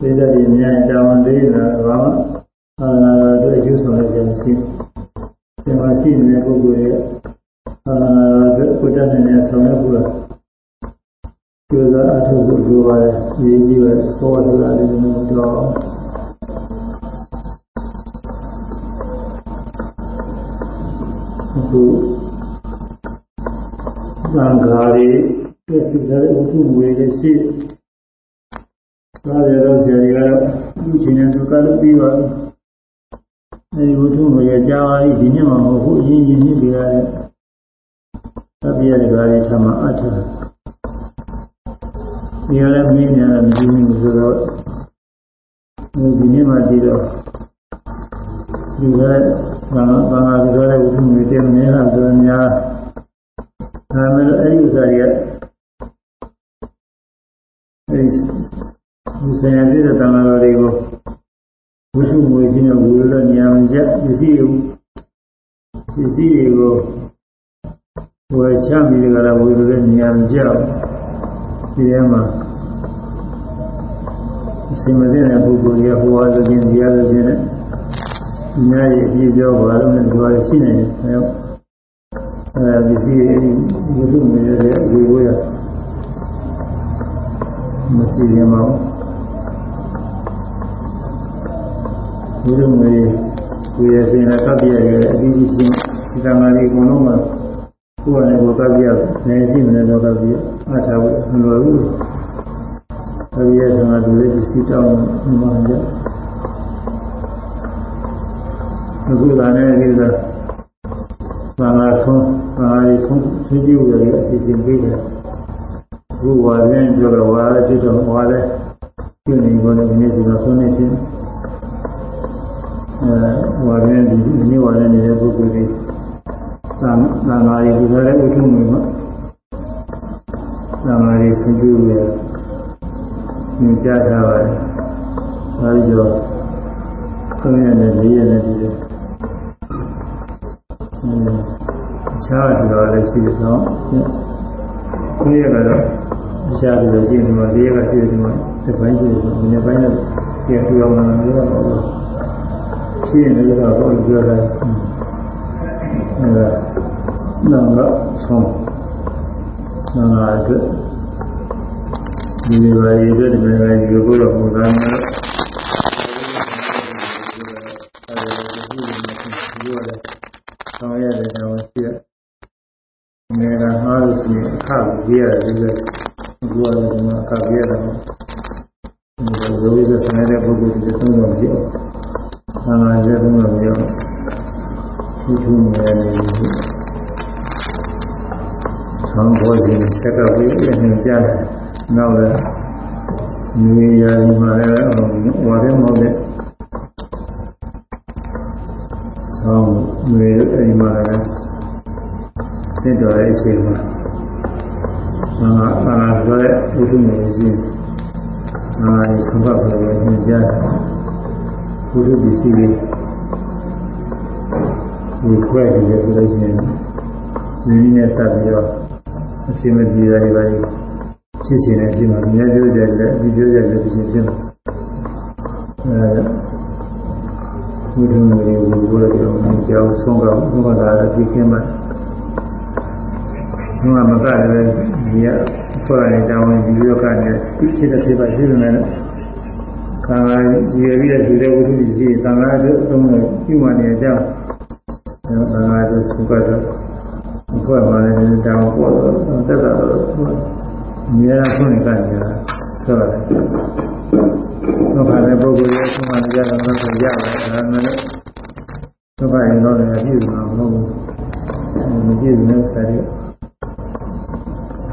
B: သိတဲ့ဒီများတောင်းသေးတာဘာမှသာနာတော်အတွက်အကျိုးဆောင်ရခြင်းရှိဒီမှာရှိနေတဲ့ပုဂ္ဂိုလ်ရဲ့သာနာတော်ကိုတတ်နေတဲ့ဆောင်ရွက်ဖို့ကျိုးစားအထောက်အကူလိုပါတယ်ရေးကြည့်ပဲဘောဓလာလေးမျိုးတော့ အခုသံဃာတွေပြည့်စုံတဲ့ဥထုငွေတွေရှိသားရတော့ဆရာကြီးကတော့ဒီချိန်နဲ့သူကလည်းပြီးပါပြီအဲဒီဥထုငွေရကြာပါပြီဒီနေ့မှမဟုတ်ဘူးအရင်ရင်နှစ်တွေကလည်းသတိရတဲ့ဓာတ်တွေထမှအထက်ဒီရလည်းမင်းညာလည်းမကြည့်ဘူးဆိုတော့ဒီနေ့မှဒီတော့ဒီက ဘာဘာသာပြောတဲ့ဥထုငွေတည်းမနေလားဆိုတော့များဒါမဲ့အဲ့ဒီဥစ္စာတွေကအဲဒီဒီဆရာပြည့်တဲ့တန်ခါတော်တွေကိုဝိသုငွေချင်းနဲ့ဝေလို့နေရာမကျပစ္စည်းကိုပစ္စည်းတွေကိုဝယ်ချပြီးကြတာဝေလို့နေရာမကျဒီထဲမှာအစင်မတဲ့ပုဂ္ဂိုလ်တွေကဟိုအားလို့ခြင်းတရားလို့ခြင်း နဲ့အများကြီးအပြည့်ပြောပါလို့လည်းဒီလိုရှိနေတယ်အဲဒီစီဝိသုငွေရဲ့ဝေဝေးရမရှိရင်မဘုရားမေကိုရစင်လာကပ်ပြရဲ့အတိအကျရှင်ဒီကံမာလေးအကုန်လုံးမှာကိုယ်နဲ့ကိုယ်ကပ်ပြနေရှိမနေတော့ကပ်ပြအထာဝမလိုဘူးအဲဒီရဲ့ဆံကလူလေးစီတောင်းမှန်ကြ အခုကလည်းဒီကဘာသာဆုံးဘာသာရေးဆုံးသိကြည့်ရတဲ့အစီအစဉ်ပေးတယ်အခုဝါရင်ပြောတော့ဝါလည်းဖြစ်တော့ဝါလည်းပြုနေပေါ်နေနေဒီလိုဆုံးနေချင်းအဲဝါရင်ဒီနေ့ဝါရင်နေတဲ့ပုဂ္ဂိုလ်တွေသာသာနာရေးဒီလိုလည်းဥထုမှုမှာသာနာရေးဆုံးပြုရညွှန်ကြားထားပါတယ်အဲဒီတော့ခင်းရတဲ့လေးရတဲ့ဒီလို အခြားဒီလိုလည်းရှိတယ်နော်ခင်းရကတော့အခြားဒီလိုရှိတယ်မှာလေးရကရှိတယ်မှာတစ်ပိုင်းရှိတယ်ဒီနေ့ပိုင်းနဲ့ပြန်ပြောင်းလာတယ်လို့ပြောတော့ရှိရင်လည်းတော့ဘာလို့ပြောလဲအဲဒါတော့ဆုံးနာနာအတွက်ဒီလိုပါရည်အတွက်ဒီလိုပါရည်ကိုတော့ဘုရားနဲ့ဆောင်ရတယ် တော့ရှိရငယ်ကမှားလို့ရှိရင်အခကိုပြရတယ်လေအခုကတော့ဒီမှာအခပြရတယ်ဒီလိုရိုးရိုးဆန်းတဲ့ပုဂ္ဂိုလ်တွေသုံးလို့ပြအောင်ဆန္ဒရဲ့သုံးလို့ပြအောင်သူသူငယ်နေဆောင်းပေါ်ခြင်းစက်ကပ်ပြီးအရင်ကြားတယ်နောက်လည်းနေရာဒီမှာလည်းဝါရဲမဟုတ်တဲ့ဆောင်းနေအဲ့ဒီမှာလည်း သင့်တော်တဲ့အချိန်မှာအာအာဆိုတဲ့ဥဒ္ဓမေရှိအာဒီသဘောပေါ်ကိုညွှန်ကြားဥဒ္ဓပစ္စည်းလေးဒီခွဲပြီးဆိုလို့ရှိရင်မိမိနဲ့စပ်ပြီးတော့အစီမပြေရပါဘူးဖြစ်ရှင်နေဒီမှာမြဲပြောကြတယ်ဒီပြောကြတယ်ဖြစ်ဖြစ်မှာအဲဘုရားမျိုးကိုဘုရားကြောင့်ကြောင်းဆုံးတော့ဘုရားကလည်းဒီကင်းမှာ ဆုံးမကလည်းဒီကဆွရတဲ့တောင်းဝင်ဒီလိုကနေဖြစ်တဲ့ဖြစ်ပါရှိနေတယ်။ကာယကြည်ရပြီးတဲ့ဒီတဲ့ဝိသုရှိသံဃာတို့အသုံးနဲ့ပြုမှနေကြ။အဲသံဃာတို့စုကတော့ဘုရားမှာလည်းတောင်းပေါ်တော့တက်တာတော့အများအားဖြင့်ကနေကြတာဆိုတော့သုခတဲ့ပုဂ္ဂိုလ်ရဲ့ဆုံးမကြတာတော့ဆိုရတယ်ဒါမှလည်းသုခရင်တော့လည်းပြည့်စုံမှာမဟုတ်ဘူးမပြည့်စုံတဲ့ဆရာ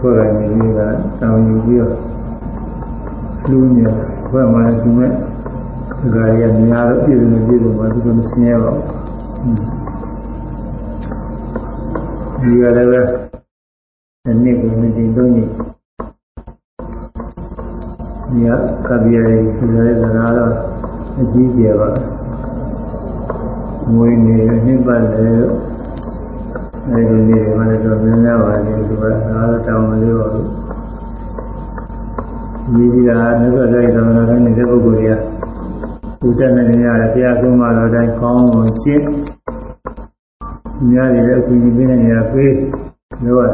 B: ထွက်လာနေကြီးကတောင်းယူပြီးတော့လူနေဘယ်မှာသူမဲ့ဒါရရများတော့ပြည့်စုံနေပြည့်စုံမှာသူကမစင်းရပါဘူးဒီရလည်းပဲအနည်းကိုမကြည့်တော့ညဒီကကပြည့်ရဲ့ဒီလိုစကားတော့အကြီးကျယ်ပါငွေနေနှစ်ပတ်လည်း အဲဒီနေ့မှလည်းတော့မြင်ရပါတယ်ဒီကအားတောင်းမလို့ပါဘူးဒီကြီးကမြတ်စွာဘုရားတော်တော်နေတဲ့ပုဂ္ဂိုလ်တွေကသူတက်နေကြရတယ်တရားဆုံးမှတော့တိုင်းကောင်းအောင်ကျင့်များတယ်အကူကြီးပေးနေရပေးလို့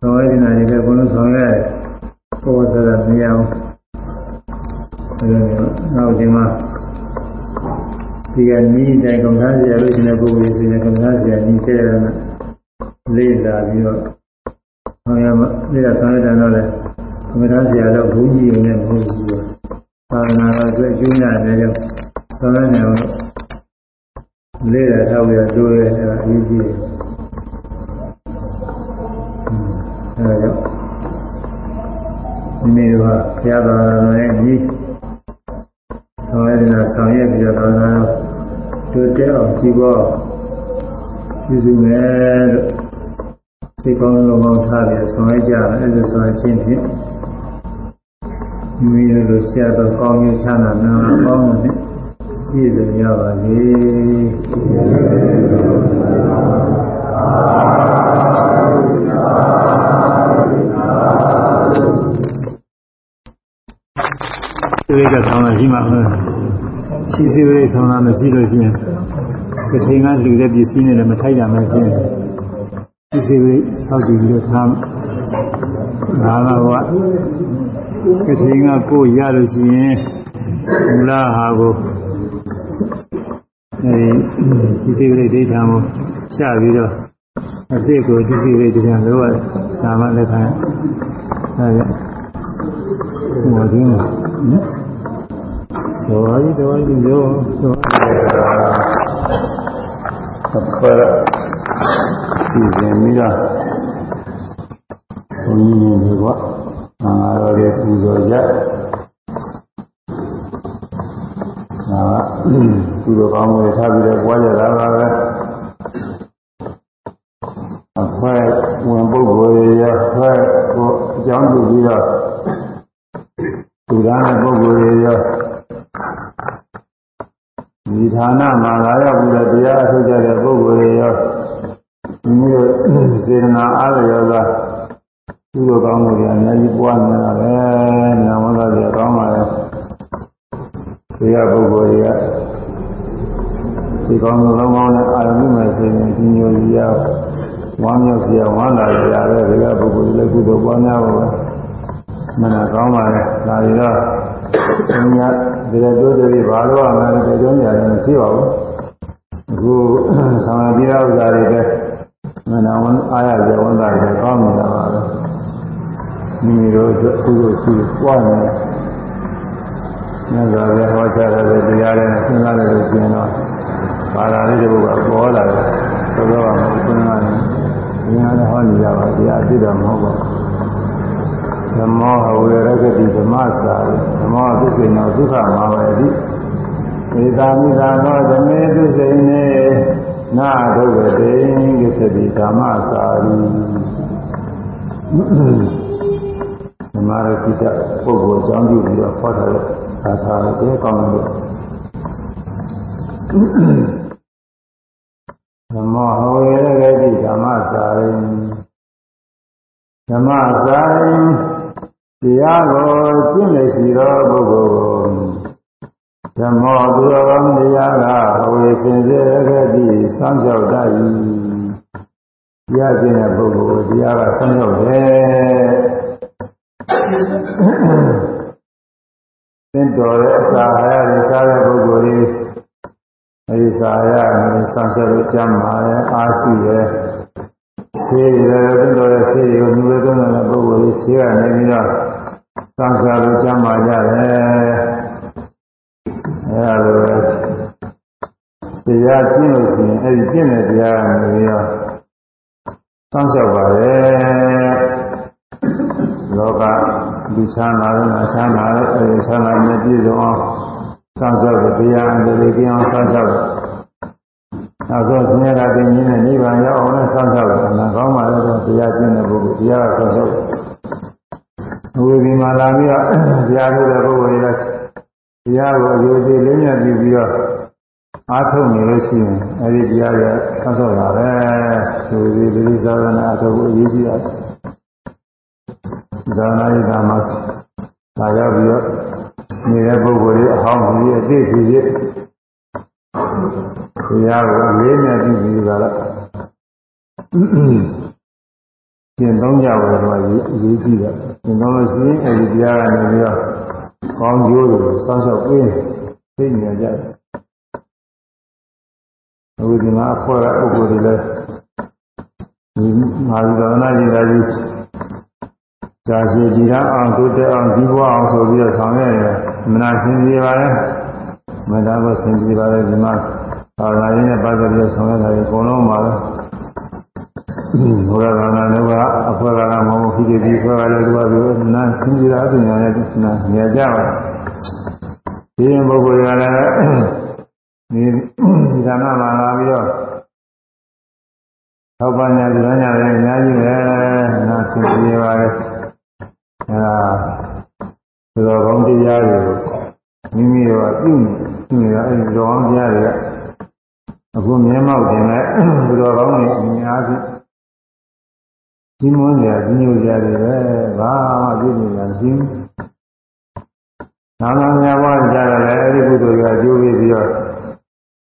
B: ဆောင်းရည်နာတွေကဘုန်းလုံးဆောင်ရတယ်ပေါ်စရာမရအောင်အဲဒါနောက်ဒီမှာ ဒီကနီးတိုင်းကုန်သားဆရာလို့ရှင်တဲ့ပုဂ္ဂိုလ်တွေဆိုရင်ကုန်သားဆရာနီးကျဲရမယ်လေးလာပြီးတော့ဆောင်ရမလေးလာဆောင်ရတဲ့တော့လေကုန်သားဆရာတော့ဘုန်းကြီးရုံနဲ့မဟုတ်ဘူးပေါ့သာသနာတော်အတွက်ကျိုးရတယ်ကြောင့်ဆောင်ရနေအောင်လေးလာတော့ရတိုးရဲအဲဒါအရေးကြီးတယ်အဲဒါကြောင့်ဒီနေ့ကဘုရားတော်ရဲ့ညီဆောင်ရတဲ့ဆောင်ရပြီးတော့သာသနာ တော်တိုးတက်အောင်ကြည့်ဖို့ပြုစုမယ်လို့စိတ်ကောင်းလုံးကောင်းထားပြီးဆောင်ရကြတယ်အဲဒါဆိုရင်ချင်းဖြင့်မိမိတို့ဆရာတော်ကောင်းကြီးချမ်းသာများကောင်းတဲ့ပြည့်စုံရပါစေဒီကဆောင်းလာရှိမှာ ရှိစီဝိဆောင်းလာမရှိလို့ရှိရင်တစ်ချိန်ကလူတဲ့ပစ္စည်းနဲ့လည်းမထိုက်တာမှဖြစ်နေရှိစီဝိဆောက်တည်ပြီးတော့ထားငါကကတစ်ချိန်ကကိုရလို့ရှိရင်မူလဟာကိုအဲဒီရှိစီဝိဒိဋ္ဌာန်ကိုရှာပြီးတော့အစ်ကိုရှိစီဝိဒိဋ္ဌာန်လို့ရတယ်ဒါမှလည်းခံအဲဒါဟောဒီနော် တော်ကြီးတော်ကြီးရောတော်အပရစီစဉ်ပြီးတော့ဘုန်းကြီးတွေကငါတော်ရဲ့ပူဇော်ကြငါပူဇော်ကောင်းမှုတွေထားပြီးတော့ပွားကြတာပါပဲအခွဲဝင်ပုဂ္ဂိုလ်တွေရခွဲကိုအကြောင်းပြုပြီးတော့သူရတဲ့ လိုတို့တွေဘာလို့အောင်လဲကြောင်းကြတယ်မရှိပါဘူးအခုဆောင်းပြီးတော့ဥစ္စာတွေပဲမနာဝန်အားရကြဝန်တာတွေကောင်းနေတာပါပဲမိမိတို့အတွက်ကုသိုလ်ရှိပွားနေမြတ်စွာဘုရားဟောကြားတဲ့တရားတွေနဲ့စဉ်းစားရလို့ရှိရင်တော့ဘာသာလေးတွေကပေါ်လာတယ်သောသောကမဟုတ်ဘူးစဉ်းစားရင်ဒီဟာလည်းဟောနေကြပါတရားသိတော့မဟုတ်ပါဘူး ဓမ္မောဝေရကတိဓမ္မစာဓမ္မောသစ္စေနောဒုက္ခမာဝေတိဧသာမိသာသောဓမေသစ္စေနေနာဒုက္ခတေကိစ္စတိဓမ္မစာရိဓမ္မရတိတပုဂ္ဂိုလ်အကြောင်းပြုပြီးတော့ဟောထားတဲ့သာသာလည်းကောင်းလို့ဓမ္မဟောရတဲ့တိဓမ္မစာရင်ဓမ္မစာရင် တရားကိုကျင့်နေစီသောပုဂ္ဂိုလ်ကိုဓမ္မောသူတော်ကောင်းတရားကဟောရစဉ်စေခဲ့ပြီးစောင့်ကြောက်တတ်၏တရားကျင့်တဲ့ပုဂ္ဂိုလ်ကိုတရားကစောင့်ကြောက်တယ်သင်တော်တဲ့အစာဟာရတွေစားတဲ့ပုဂ္ဂိုလ်တွေအဲဒီစာရနဲ့စောင့်ကြောက်လို့ကြမ်းပါရဲ့အားရှိရဲ့ဆေးရတဲ့သင်တော်တဲ့ဆေးတွေကိုမြှွေသွင်းတဲ့ပုဂ္ဂိုလ်တွေဆေးကနေပြီးတော့ စောင့်ကြောက်လို့ကြမ်းပါကြတယ်အဲလိုတရားကျင့်လို့ရှိရင်အဲဒီကျင့်တဲ့တရားကနေပြီးတော့စောင့်ကြောက်ပါလေလောကဒီချမ်းသာတဲ့ငါချမ်းသာတဲ့အဲဒီချမ်းသာနဲ့ပြည့်စုံအောင်စောင့်ကြောက်တဲ့တရားအန္တရာယ်ကင်းအောင်စောင့်ကြောက်တယ်နောက်ဆုံးဆင်းရဲတာတင်ကြီးနဲ့နိဗ္ဗာန်ရောက်အောင်လည်းစောင့်ကြောက်တယ်။နာကောင်းပါလေတော့တရားကျင့်တဲ့ပုဂ္ဂိုလ်တရားကစောင့်ကြောက်တယ်။ ဝိဒီမာလာပြီးတော့တရားထုတ်တဲ့ပုဂ္ဂိုလ်တွေလည်းတရားကိုအယုဒ္ဓလေးမြတ်ပြီးပြီးတော့အားထုတ်နေလို့ရှိရင်အဲဒီတရားကဆောက်ဆောက်တာပဲဒီဒီဒီသာသနာအထုတ်ကိုအရေးကြီးတယ်သာနာ့ဓမ္မလာရောက်ပြီးတော့နေတဲ့ပုဂ္ဂိုလ်တွေအဟောင်းကြီးအသိဖြစ်ဖြစ်တရားကိုအလေးနဲ့ပြီးပြီးပါလား ကျင့်သုံးကြပါတော့အရေးကြီးတယ်ကျင့်သုံးလို့ရှိရင်အဲဒီတရားကနေပြီးတော့ကောင်းကျိုးတွေကိုစောင့်ရှောက်ပေးသိနေကြတယ်အခုဒီမှာအဖွဲ့ကဥပ္ပိုလ်တွေလည်းဒီမာဇီတော်နာကြီးသားကြီးကြာရှည်ဒီရန်အောင်တိုးတက်အောင်ကြီးပွားအောင်ဆိုပြီးတော့ဆောင်ရွက်ရတယ်မနာရှင်းပြပါလေမနာကိုရှင်းပြပါလေဒီမှာသာသနာရေးနဲ့ပတ်သက်ပြီးဆောင်ရွက်တာဒီအကုန်လုံးပါပဲဘုရားဘာသာတို့ကအဖွဲကက မဟုတ်ဘူးဖြစ်ဖြစ်ဒီဖွဲကလည်းသူကသူနာရှင်းပြတာအပြင်နဲ့နာမြင်ကြပါဒီရင်ပုဂ္ဂိုလ်ကလည်းဒီဒီဌာနမှာလာပြီးတော့သောပါညာဒီလညာလည်းအများကြီးပဲနာရှင်းပြပါလေအဲဒါသူတော်ကောင်းတရားတွေကိုမိမိတို့ကပြုနေပြုနေတာအဲဒီတော်ကောင်းတရားတွေကအခုမြင်မောက်တင်တဲ့သူတော်ကောင်းတွေအများကြီး ကြီးမွန်းကြကြီးညိုကြတယ်ပဲဘာမှပြည့်နေရမရှိဘူး။နာမများဘွားကြတယ်လေအဲဒီကုသိုလ်ကကျိုးပြီးပြီးတော့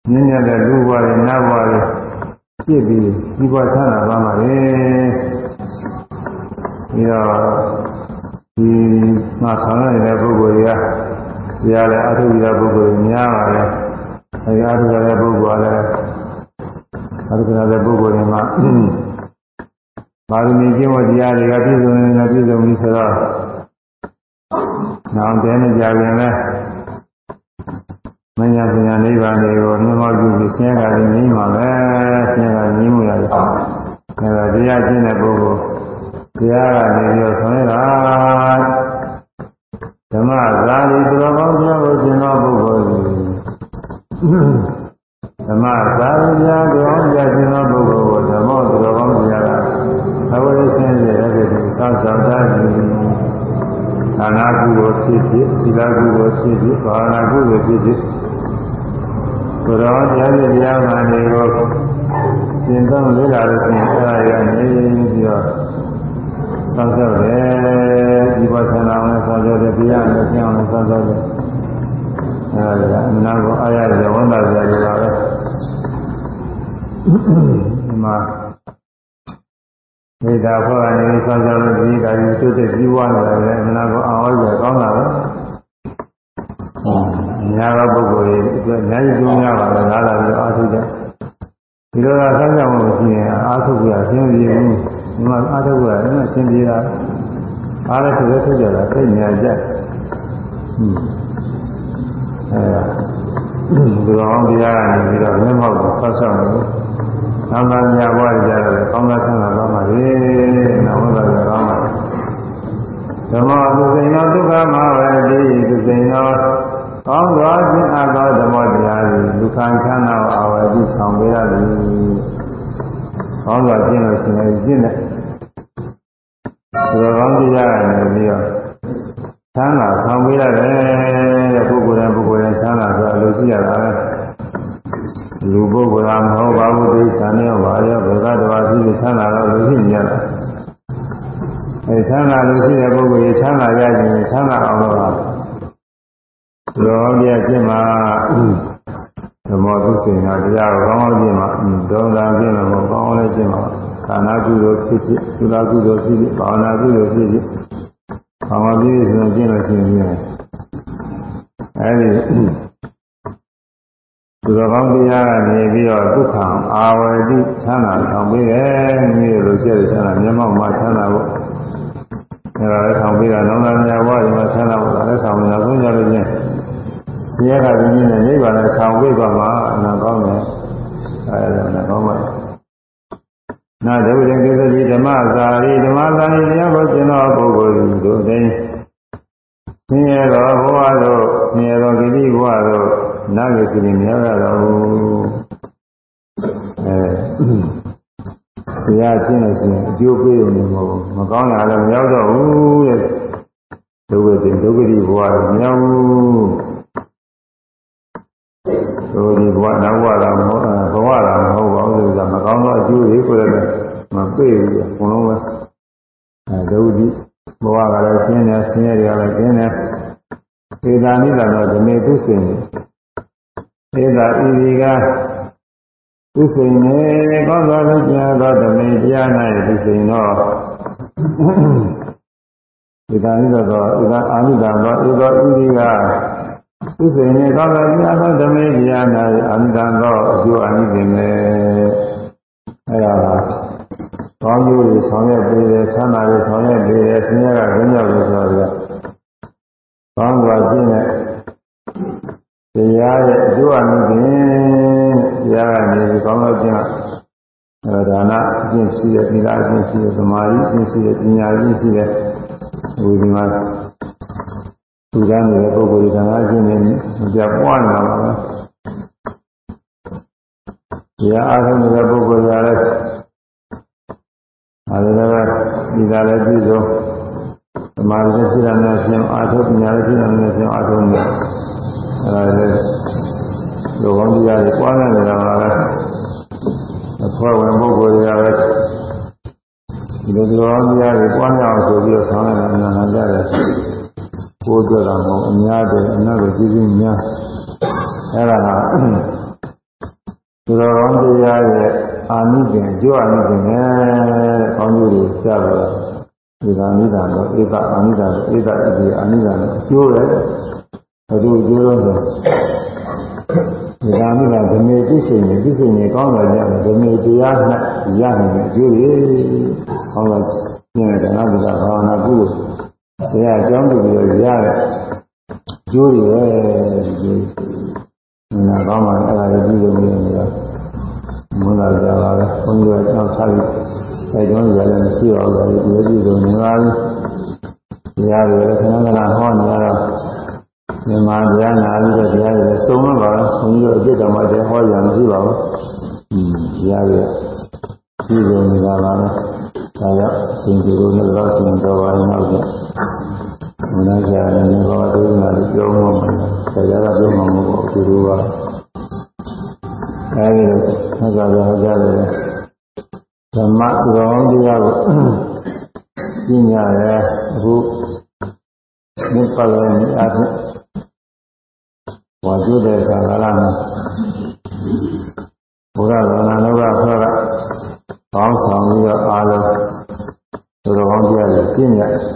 B: မြင့်မြတ်တဲ့လူဘွားတွေနတ်ဘွားတွေပြည့်ပြီးဒီဘွားဆန်းလာပါမှာလေ။ပြီးတော့ဒီမှာဆောင်ရတဲ့ပုဂ္ဂိုလ်တွေကတရားလည်းအထုပ်ရပုဂ္ဂိုလ်တွေများပါလေ။အဲဒီအထုပ်ရတဲ့ပုဂ္ဂိုလ်ကလည်းအထုပ်ရတဲ့ပုဂ္ဂိုလ်တွေမှာ ပါရမီကျင့်ဝတ်တရားတွေကပြည့်စုံနေပြည့်စုံပြီဆိုတော့နောက်တည်းနဲ့ကြာရင်လည်းမညာပညာနိဗ္ဗာန်တွေကိုမြတ်မောပြုပြီးဆင်းရဲတာနေမှာပဲဆင်းရဲတာနေမှုရတယ်အဲဒါတရားကျင့်တဲ့ပုဂ္ဂိုလ်တရားကနေပြီးတော့ဆောင်ရတာဓမ္မဇာတိသူတော်ကောင်းတရားကိုကျင့်သောပုဂ္ဂိုလ်ဓမ္မဇာတိတရားကိုကျင့်သောပုဂ္ဂိုလ် ဝရစင်းရဲ့အဲ့ဒီစောင့်ဆောင်တတ်သည်သာနာကုသိုလ်ဖြစ်ဖြစ်သီလကုသိုလ်ဖြစ်ဖြစ်ဘာဝနာကုသိုလ်ဖြစ်ဖြစ်သူတော်တရားပြတရားမှန်တွေကိုသင်သုံးလေ့လာလို့ရှိရင်အဲ့ဒါရနေပြီးတော့စောင့်ဆောင်တယ်ဒီပါဆန္ဒအောင်လည်းစောင့်ဆောင်တယ်တရားလည်းကျင့်အောင်လည်းစောင့်ဆောင်တယ်အဲ့ဒါကအနာကိုအားရတယ်ဝန်တာကြရပါပဲဒီမှာ မိသားဖွဲ့ကနေစောင့်ကြလို့ဒီကကြီးတုတ်တဲ့ကြီးဝါနေတာလည်းအနာကိုအောင်ဝဲကြကောင်းတာပဲ။ညာကပုဂ္ဂိုလ်တွေအများကြီးကျိုးများပါလားလာပြီးအားထုတ်ကြ။ဒီလိုကစောင့်ကြမှုရှိရင်အားထုတ်ကြအရှင်းပြေဘူး။ဒီမှာအားထုတ်ကြတယ်အရှင်းပြေတာအားလည်းထုတ်ထုတ်ကြတာသိညာကြ။ဟွန်းအဲဒီကောင်တရားကနေပြီးတော့မင်းမောက်ကိုဆောက်ရှောက်နေတယ်။ နာမညာဘွားကြတယ်ကောင်းတာဆန်းတာပါမှာလေ။နာမသာကောင်းပါဓမ္မသူစိန်သောဒုက္ခမဝေတိသူစိန်သောကောင်းစွာခြင်းအသောဓမ္မတရားသည်ဒုက္ခချမ်းသာအာဝတိဆောင်ပေးရသည်။ကောင်းစွာခြင်းလို့ရှိရင်ကျင့်တဲ့သူတော်ကောင်းတရားကနေပြီးတော့ချမ်းသာဆောင်ပေးရတယ်တဲ့ပုဂ္ဂိုလ်တိုင်းပုဂ္ဂိုလ်တိုင်းချမ်းသာဆိုတာအလိုရှိရတာပဲ။ဒ လူပုဂ္ဂိုလ်ကမဟုတ်ပါဘူးဒိဋ္ဌာနဲ့ပါရောဘယ်ကတဘာဖြစ်ချမ်းသာတော့လူရှိနေရတာအဲချမ်းသာလူရှိတဲ့ပုဂ္ဂိုလ်ကြီးချမ်းသာရခြင်းချမ်းသာအောင်လို့လောပြကျင့်မှာဓမ္မသုစိန်ကတရားကိုကောင်းကောင်းကျင့်မှာဒေါသကျင့်မှာကောင်းကောင်းလေးကျင့်မှာခန္ဓာကုသိုလ်ဖြစ်ဖြစ်သုလာကုသိုလ်ဖြစ်ဖြစ်ဘာဝနာကုသိုလ်ဖြစ်ဖြစ်ဘာဝပြည့်စုံကျင့်လို့ရှိရင်အဲဒီ သူတော်ကောင်းတရားကနေပြီးတော့ဒုက္ခအာဝတိချမ်းသာဆောင်ပေးတယ်မိရလို့ရှိတဲ့ချမ်းသာမျက်မှောက်မှာချမ်းသာဖို့အဲဒါလည်းဆောင်ပေးတာနောင်တမြတ်ဘဝဒီမှာချမ်းသာဖို့ဒါလည်းဆောင်နေတာဆုံးကြလို့ချင်းဆင်းရဲကပြင်းနေတဲ့နိဗ္ဗာန်နဲ့ဆောင်ပေးပါမှာအနာကောင်းတယ်အဲဒါလည်းကောင်းပါနာဒုတိယကိစ္စကြီးဓမ္မစာရီဓမ္မစာရီတရားကိုကျင့်တော်ပုဂ္ဂိုလ်တို့သိဆင်းရဲတော်ဘဝတို့ဆင်းရဲတော်ဂိတိဘဝတို့ နာဂစီရင်များရတော့အဲတရားကျင့်လို့ရှိရင်အကျိုးပေးရုံနဲ့မဟုတ်မကောင်းတာလည်းမရောက်တော့ဘူးတဲ့ဒုက္ခတိဒုက္ခတိဘဝမရောက်ဘူးဒုက္ခတိဘဝနောက်ဘဝလားမဟုတ်ဘဝလားမဟုတ်ပါဘူးဆိုတာမကောင်းသောအကျိုးတွေကိုလည်းမပေးဘူးအကုန်လုံးပဲအဲဒုက္ခတိဘဝကလည်းရှင်းတယ်ဆင်းရဲတွေကလည်းရှင်းတယ်ဧတာနိဒာတော့ဓမေသူစင် ဧတာဤဒီကသူစင်နေကောင်းသောလူကျန်သောဓမေတရား၌သူစင်တော့ဧတာနိဒာတော့ဧတာအာနိဒာတော့ဧသောဤဒီကသူစင်နေကောင်းသောတရားသောဓမေတရား၌အာနိဒာတော့အကျိုးအာနိသင်ပဲအဲဒါကောင်းကျိုးတွေဆောင်ရွက်ပေးတယ်ချမ်းသာတွေဆောင်ရွက်ပေးတယ်ဆင်းရဲကဝိညာဉ်လို့ဆိုတော့ကောင်းစွာကျင့်တဲ့ တရားရဲ့အကျိုးအမှုဖြင့်တရားကနေကောင်းတော့ကျင့်အဲဒါနအကျင့်ရှိတဲ့သီလအကျင့်ရှိတဲ့သမာဓိအကျင့်ရှိတဲ့ပညာအကျင့်ရှိတဲ့ဝိဒီမှာသူကနေတဲ့ပုဂ္ဂိုလ်တွေကငါးခြင်းနဲ့ကြပွားနေတာပါပဲတရားအားထုတ်နေတဲ့ပုဂ္ဂိုလ်တွေကလည်းအဲဒီလည်းဒီကလည်းပြည့်စုံသမာဓိနဲ့ဖြစ်လာတဲ့ဖြစ်အားထုတ်ပညာနဲ့ဖြစ်လာတဲ့ဖြစ်အားထုတ်နေ အဲဒါလည်းလောကောင်းတရားတွေပွားနေနေတာပါပဲအဖွယ်ဝင်ပုဂ္ဂိုလ်တွေကလည်းဒီလိုလောကောင်းတရားတွေပွားများအောင်ဆိုပြီးတော့ဆောင်းနေတာနာကြတယ်ကိုယ်တွေ့တာမဟုတ်အများတွေအနတ်ကိုကြည့်ပြီးများအဲဒါကဒီလိုကောင်းတရားရဲ့အာနိသင်ကြွအာနိသင်နဲ့ကောင်းကျိုးတွေကြားတော့ဒီကအာနိသံတော့ဧကအာနိသံဧကဒီအာနိသံအကျိုးတယ် ဘယ်လိုအကျိုးလဲဆိုဒီကအာနိသံဓမေသိစိတ်နဲ့သိစိတ်နဲ့ကောင်းတယ်ကြတယ်ဓမေတရားနဲ့ရနိုင်တဲ့အကျိုးတွေဟောတော့ညတဲ့ငါကဘာဝနာကုလို့တရားအကြောင်းတူပြီးတော့ရတဲ့ကျိုးတွေပဲဒီနာကောင်းပါအဲ့ဒါလည်းပြီးလို့မရဘူးမွန်းလာကြပါပဲဘုန်းကြီးကအောက်ထားပြီးအဲကြောင့်လည်းမရှိအောင်လည်းဒီလိုကြည့်လို့နေပါဘူးတရားတွေခဏခဏဟောနေရတော့ မြန်မာတရားနာပြီးတော့တရားတွေစုံမပါဘူးဘုန်းကြီးတို့အပြစ်တော်မှတရားဟောရမရှိပါဘူးอืมတရားတွေကြည့်လို့နေတာပါပဲဒါကြောင့်အရှင်ဒီလိုနဲ့တော့ဆင်တော်ပါရင်တော့ကျမနာကြတယ်ဘောဒုနာပြောမှမဟုတ်တရားကပြောမှမဟုတ်ဘူးဒီလိုပါအဲဒီဟုတ်ကြတယ်ဟုတ်ကြတယ်ဓမ္မတော်တရားကိုပြညာရဲအခုမြတ်ပါလို့အဖြစ် ဝါကျတဲ့ကာလမှာဘုရားဗန္နလောကခေါ်ကပေါင်းဆောင်ပြီးတော့အားလုံးသူတော်ကောင်းတရားတွေပြညာအဲ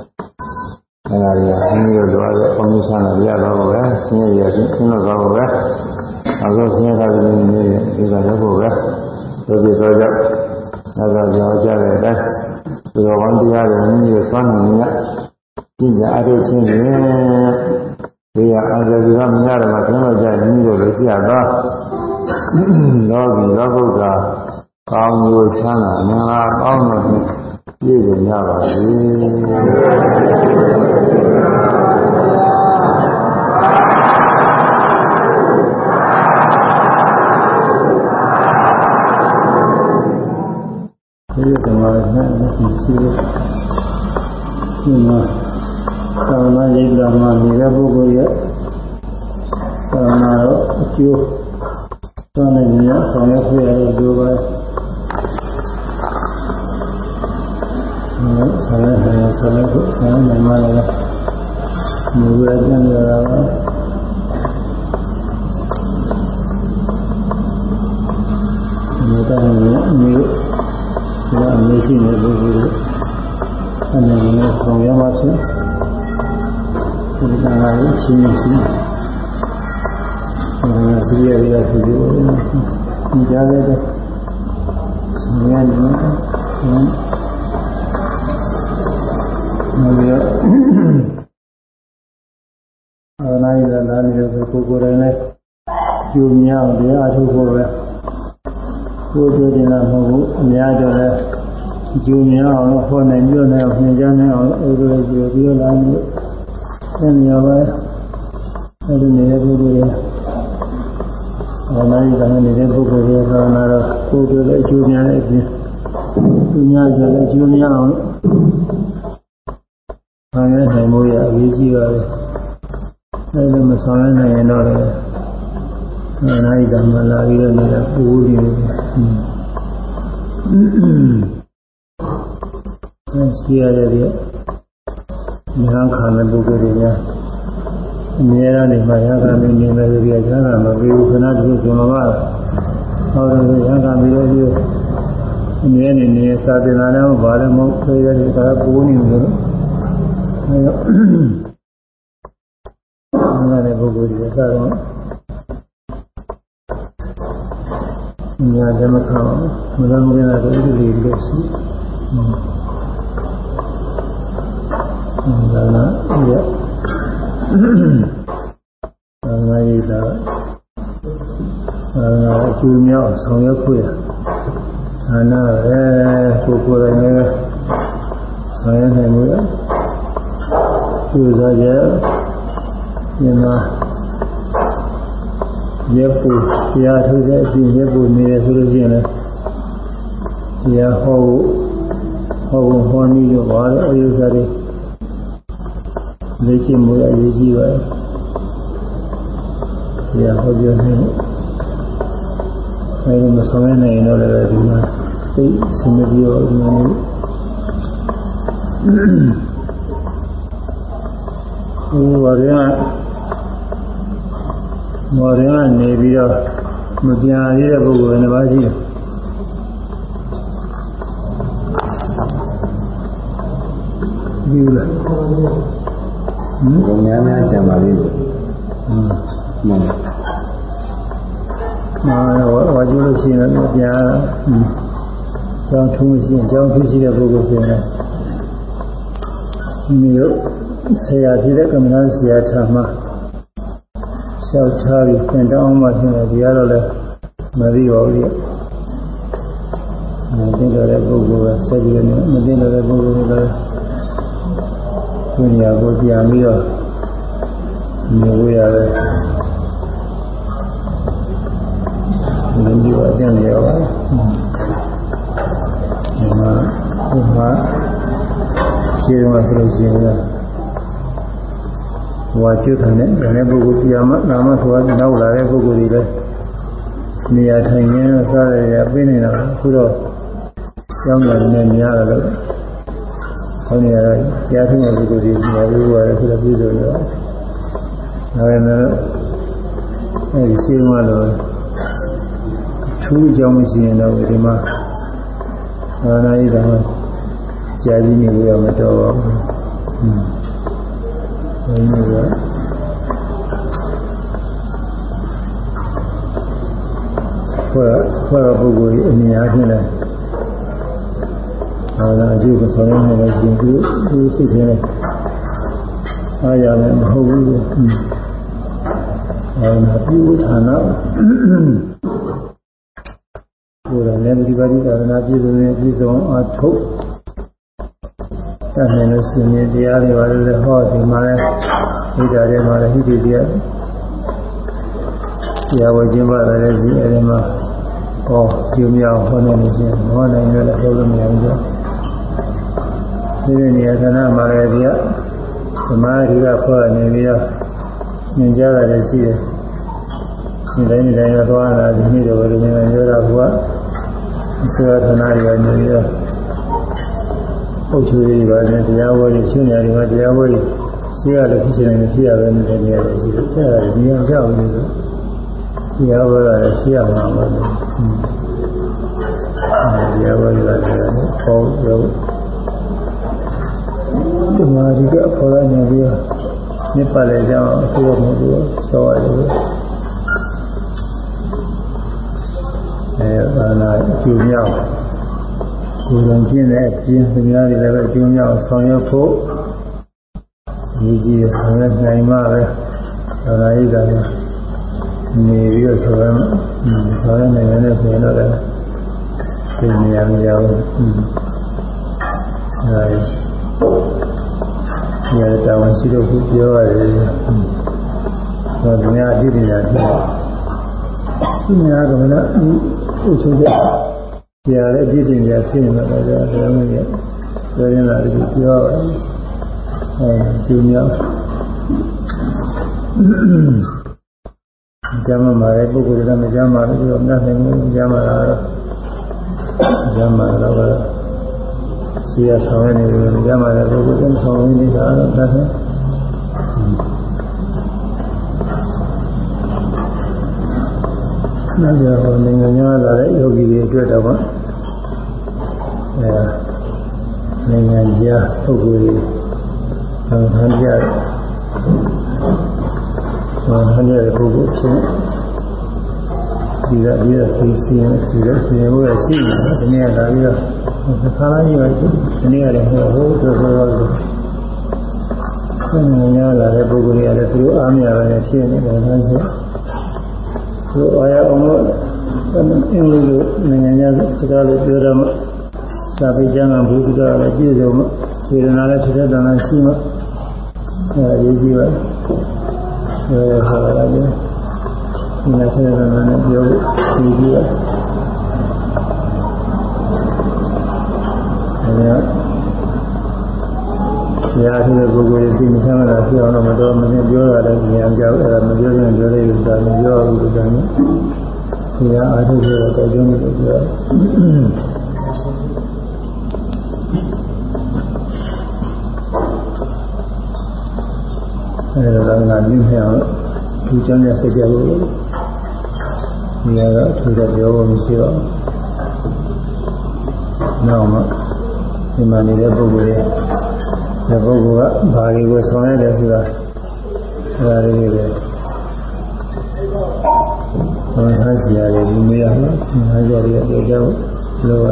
B: မြောက်တရားထုတ်ဖို့ပဲကိုယ်တွေ့နေတာမဟုတ်ဘူးအများကြောလည်းကျူမြောက်အောင်လို့ဟောနိုင်ပြောနိုင်အောင်ညွှန်ကြားနိုင်အောင်လို့အဲ့လိုကြည့်ပြီးတော့လာနေတယ်ညောပဲအဲ့ဒီနေတဲ့ပုဂ္ဂိုလ်တွေအာနာယလာနေတဲ့ပုဂ္ဂိုလ်တွေသာနာတော့ကိုယ်တွေ့တဲ့အကျိုးများတဲ့အပြင်သူများကြလည်းအကျိုးများအောင်ဆောင်ရွက်နိုင်မှုရအရေးကြီးပါပဲအဲလိုမဆောင်ရွက်နိုင်ရင်တော့ လည်းအနာဣဒမလာပြီးတော့နေတာပူပြီးအဲရှိရတဲ့ဒီဉာဏ်ခံတဲ့ပုဂ္ဂိုလ်တွေများအမြဲတမ်းနေမှရဟန်းနေနေမယ်ဆိုပြီးဉာဏ်ကမပြီးဘူးခဏတည်းကျွန်တော်ကဟောတယ်ဉာဏ်ကပြီးတော့ပြီးအမြဲနေနေစာသင်တာလည်းဘာလည်းမဟုတ်ခေရတဲ့ဒါပူနေလို့အဲတော့ငါတဲ့ပုဂ္ဂိုလ်တွေအစားတော့ ညာဓမ္မခံမလမကနာတော့ဒီလိုလို့ရှိဒါနာရဒါနာရတာဒါနာအကျိုးများဆောင်ရွက်ခွင့်ဒါနာရဲကိုကိုယ်တိုင်လည်းဆောင်ရွက်နိုင်မှုရကျိုးစားကြဒီမှာ ရက်ပူတရားထုတ်တဲ့အပြင်ရက်ပူနေရဆိုလို့ရှိရင်လည်းတရားဟောဖို့ဟောဖို့ဟောနည်းရောပါတော့အယုဇာတွေလက်ရှိမှုအရေးကြီးပါတယ်တရားဟောပြောနေအဲဒီမဆောင်ရနိုင်တော့လည်းဒီမှာသိစင်မပြေတော့ဒီမှာနေဟိုဘာရ မော်ရင်ကနေပြီးတော့မပြန်ရတဲ့ပုဂ္ဂိုလ်နှစ်ပါးရှိတယ်ဒီလားဟမ်
A: ဘုံများများကြံပါလိမ့်မယ်မှန်ပါ
B: မာဝါကျလို့ရှိရင်လည်းပြန်ရကျောင်းထူးမရှိရင်ကျောင်းထူးရှိတဲ့ပုဂ္ဂိုလ်ဆိုရင်ဒီလိုဆရာဖြစ်တဲ့ကမ္ဘာဆရာထားမှာ လျှောက်ထားပြီးသင်တောင်းမှဖြစ်တယ်ဒီကတော့လည်းမသိပါဘူးလေမသိတော့တဲ့ပုဂ္ဂိုလ်ကဆက်ပြီးတော့မသိတော့တဲ့ပုဂ္ဂိုလ်ကလည်းသူညာကိုပြန်ပြီးတော့နေရရတယ်မင်းကြီးအကျင့်ရပါဒီမှာဒီမှာရှင်းမှာဆိုလို့ရှိရင် ဝါကျွတ်တယ်နဲ့လည်းပုဂ္ဂိုလ်ပြာမနာမဆိုတာနောက်လာတဲ့ပုဂ္ဂိုလ်တွေလည်းနေရာထိုင်ရင်းစားရရပြနေတာအခုတော့ကျောင်းတော်နဲ့များတယ်လို့ခေါင်းရတော့ကြားထင်တဲ့ပုဂ္ဂိုလ်တွေညာလို့ရတယ်ဆိုတော့ပြည်စုံတော့ဒါပေမဲ့အဲဒီရှင်းမှာတော့ထူးအကြောင်းမရှိရင်တော့ဒီမှာသာနာရေးတာကြာကြီးနေလို့ရမတော့ပါဘူး။ဟွန်း။အဲဒီက ဖွဲ့ဖွဲ့ပုဂ္ဂိုလ်အများကြီးလဲ။အာနာအကျိုးကိုဆောင်ရမယ်လို့ရှင်သူသူစိတ်ထဲအားရမယ်မဟုတ်ဘူး။အာနာပြုဌာနကိုယ်တိုင်လည်းဒီပါတိသာသနာပြည့်စုံရင်ပြည့်စုံအထုတ် တတ်နိုင်လို့ရှင်ရင်တရားတွေပါလို့ဟောဒီမှာလည်းဣဒ္ဓတွေမှာလည်းဟိတိတရားတရားဝခြင်းပါတယ်လည်းရှိအဲဒီမှာဟောပြုမြောက်ဟောနေလို့ရှိရင်ဟောနိုင်တယ်လည်းဟောလို့မရဘူးကြောဒီနေရာဌာနမှာလည်းဒီကဓမ္မဓိကခေါ်နေပြီးတော့ညင်ကြတာလည်းရှိတယ်ဒီတိုင်းဒီတိုင်းသွားတာဒီနေ့တော့ဒီနေ့ပြောတာကဆေဝဌာနတွေကနေပြီးတော့ အုပ်ချုပ်ရေးပါနဲ့တရားဝဲကြီးရှင်းနေတယ်မှာတရားဝဲကြီးရှိရလည်းဖြစ်နေတယ်ဖြစ်ရပဲနေတဲ့နေရာတွေရှိတယ်အဲ့ဒါဒီနေရာကြောက်နေတယ်တရားဝဲကလည်းရှိရမှာပါပဲတရားဝဲကြီးကလည်းပေါ့ရောဒီမှာဒီကပေါ်လာနေပြီးတော့မြစ်ပါလေကြောင်းအခုတော့မဟုတ်ဘူးဆောရတယ်အဲဘာနာကျူမြောက် ကိုယ်တိုင်ကျင့်တဲ့အကျင့်သူများတွေလည်းပဲကျူမြောက်ဆောင်ရွက်ဖို့ရည်ကြည်ဆောင်ရွက်နိုင်မှပဲဒါသာရိကလည်းနေပြီးတော့ဆောင်ရွက်ဆောင်ရွက်နိုင်တယ်ဆိုရင်တော့လည်းပြင်နေရမရဘူးအဲဒီရတာဝန်ရှိတော့ခုပြောရတယ်ဟောဒီများအဖြစ်တွေရတယ်ဒီများကလည်းဥချုပ်ကြဆ ရာလည်းအဖြစ်တွေရဖြစ်နေမှာလည်းဒါမှမဟုတ်ပြောရင်လာတယ်ပြောပါတယ်အဲကျူမြောက်ကျမ်းမာတဲ့ပုဂ္ဂိုလ်တွေကမကျမ်းမာဘူးတော့မနိုင်ဘူးကျမ်းမာတာတော့ကျမ်းမာတော့ဆီရဆောင်ရနေတယ်ကျမ်းမာတဲ့ပုဂ္ဂိုလ်ကဆောင်ရနေတာတော့တတ်တယ်နောက်ကြတော့နိုင်ငံများလာတဲ့ယောဂီတွေအတွက်တော့ အဲနိုင်ငံကြားပုဂ္ဂိုလ်တွေဆံဆန်းကြတယ်ဆံဆန်းကြတဲ့ပုဂ္ဂိုလ်ချင်းဒီကဒီကစီစီစီရစီရလို့ရှိနေတယ်ဒီနေ့ကလာပြီးတော့ခါလာကြီးပါဒီနေ့ကလည်းဟိုဟိုဆိုဆိုတော့ဆင်းနေရလာတဲ့ပုဂ္ဂိုလ်တွေကလည်းသူတို့အားမရပဲဖြစ်နေတယ်ဆန်းဆိုသူအားရအောင်လို့အင်းလေးလိုနိုင်ငံခြားစကားလေးပြောတော့မှ စာပေကျမ်းကဘုရားလည်းပြည့်စုံမှစေတနာလည်းဖြစ်တဲ့တဏှာရှိမှအဲအရေးကြီးပါအဲဟာလာတယ်ဒီနေ့ဆက်ရတာနဲ့ပြောပြီးပြီးပါအဲဒါတရားရှိတဲ့ပုဂ္ဂိုလ်ရဲ့စိတ်မဆမ်းတာဖြစ်အောင်တော့မတော်မမြင်ပြောတာလည်းဉာဏ်ကြောက်အဲဒါမပြောရင်ပြောလိုက်လို့ဒါမပြောဘူးလို့ဒါနဲ့တရားအားထုတ်ရတဲ့ကြောင့်လို့ပြော အဲဒါကငါမြင်ဟဲ့အောင်ဒီကြောင့်လည်းဆက်ကြလို့ဒီကတော့ထူတဲ့ပြောဖို့မရှိတော့နောက်မှဒီမှာနေတဲ့ပုဂ္ဂိုလ်ရဲ့ဒီပုဂ္ဂိုလ်ကဘာတွေကိုဆောင်ရတယ်ဆိုတာအဲဒါလေးတွေဘုရားဆရာရဲ့ဒီမေးရမှာဘုရားဆရာရဲ့ပြောကြလို့လို့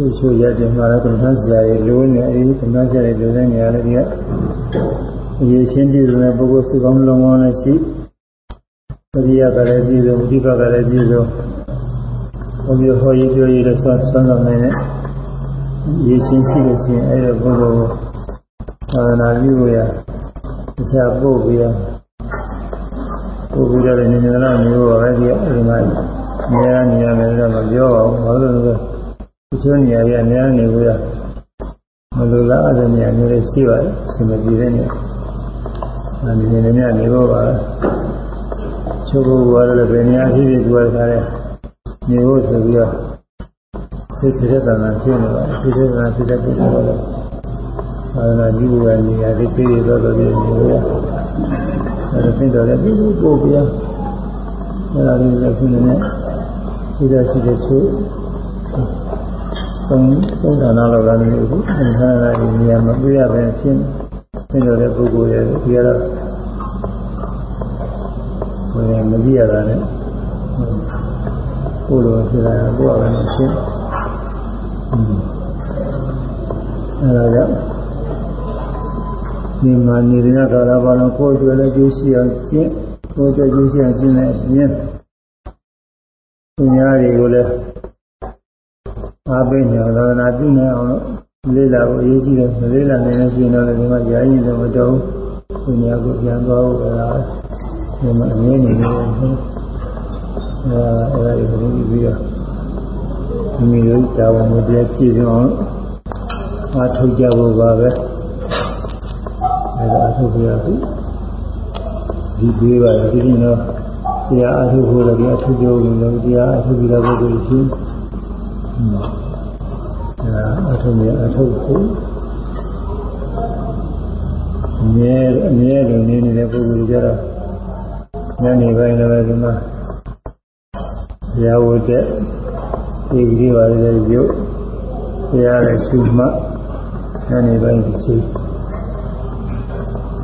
B: ဆွေးဆွေးရတဲ့မှာလည်းဘုရားဆရာရဲ့လိုနေအဲဒီဘုရားဆရာရဲ့လိုတဲ့နေရာလေးတွေကအရေးချင်းပြည့်စုံတဲ့ပုဂ္ဂိုလ်စုကောင်းလုံးကောင်းနဲ့ရှိပရိယကလည်းပြည့်စုံဒီဘကလည်းပြည့်စုံဘုရားဟောရေးပြောရေးလည်းဆွမ်းဆွမ်းဆောင်နိုင်တဲ့ရေးချင်းရှိလို့ရှိရင်အဲဒီပုဂ္ဂိုလ်ကိုသာသနာပြုရအစာပို့ပြီးရပို့ပြီးတော့နေနေလားမျိုးပါပဲဒီအဲဒီမှာနေရနေရမယ်တော့မပြောအောင်ဘာလို့လဲ ဒီချိုးနေရရနေရနေဘူးရမလိုလားအဲ့ဒါနေရာမျိုးလေးရှိပါတယ်အစဉ်မပြေတဲ့နေရာနေနေနေနေဖို့ပါချိုးဖို့ကတော့ဘယ်နေရာဖြစ်ဖြစ်သူကတခါလဲနေဖို့ဆိုပြီးတော့စိတ်ချတဲ့တဏှာဖြစ်နေပါစိတ်ချတဲ့တဏှာဖြစ်တဲ့ပုဂ္ဂိုလ်ကတော့သာသနာ့ကြီးဝယ်နေရာလေးပြေးတော့တော့နေနေရအဲဒါသိတော့လည်းဒီလိုပို့ပြအဲဒါလေးလည်းခုနေနေဒီလိုရှိတဲ့ချိုး သုံးသုံးဌာနလောက်ကလည်းအခုအင်္ဂါရည်နေရာမပြရပဲဖြစ်သိတော့တဲ့ပုဂ္ဂိုလ်ရဲ့ဒီကတော့ဘယ်မကြည့်ရတာနဲ့ကိုယ်လိုဖြစ်လာကိုယ်ကလည်းဖြစ်အဲဒါကြောင့်ဒီမှာနေတဲ့ကာလပါလုံးကိုယ်ကျွေးလည်းကျိုးရှိအောင်ကျင့်ကိုယ်ကျွေးကျိုးရှိအောင်ကျင့်တဲ့အပြင်သူများတွေကိုလည်း အားပေးနေသာသနာပြုနေအောင်လို့လေးလာဖို့အရေးကြီးတယ်လေးလာနေလို့ရှိရင်တော့ဒီမှာကြာရင်တော့မတော်ဘူးသူများကိုပြန်သွားဖို့ကဒီမှာအငြင်းနေနေတယ်အဲအဲဒါကိုပြီးတော့မိမိတို့တာဝန်ကိုတရားကြည့်ကြအောင်အားထုတ်ကြဖို့ပါပဲအဲဒါအထုတ်ပြရပြီဒီပေးပါဒီလိုတော့တရားအထုဖို့လည်းအထုပြောလို့တရားအထုပြီးတော့ပုဂ္ဂိုလ်ရှိ အဲအထုမြအထုဖို့အမြဲအမြဲတည်းနေနေတဲ့ပုဂ္ဂိုလ်ကြတော့ညနေပိုင်းလည်းဒီမှာတရားဝတ်တဲ့ဒီကလေးပါလေရုပ်တရားလည်းရှုမှတ်ညနေပိုင်းဒီချိန်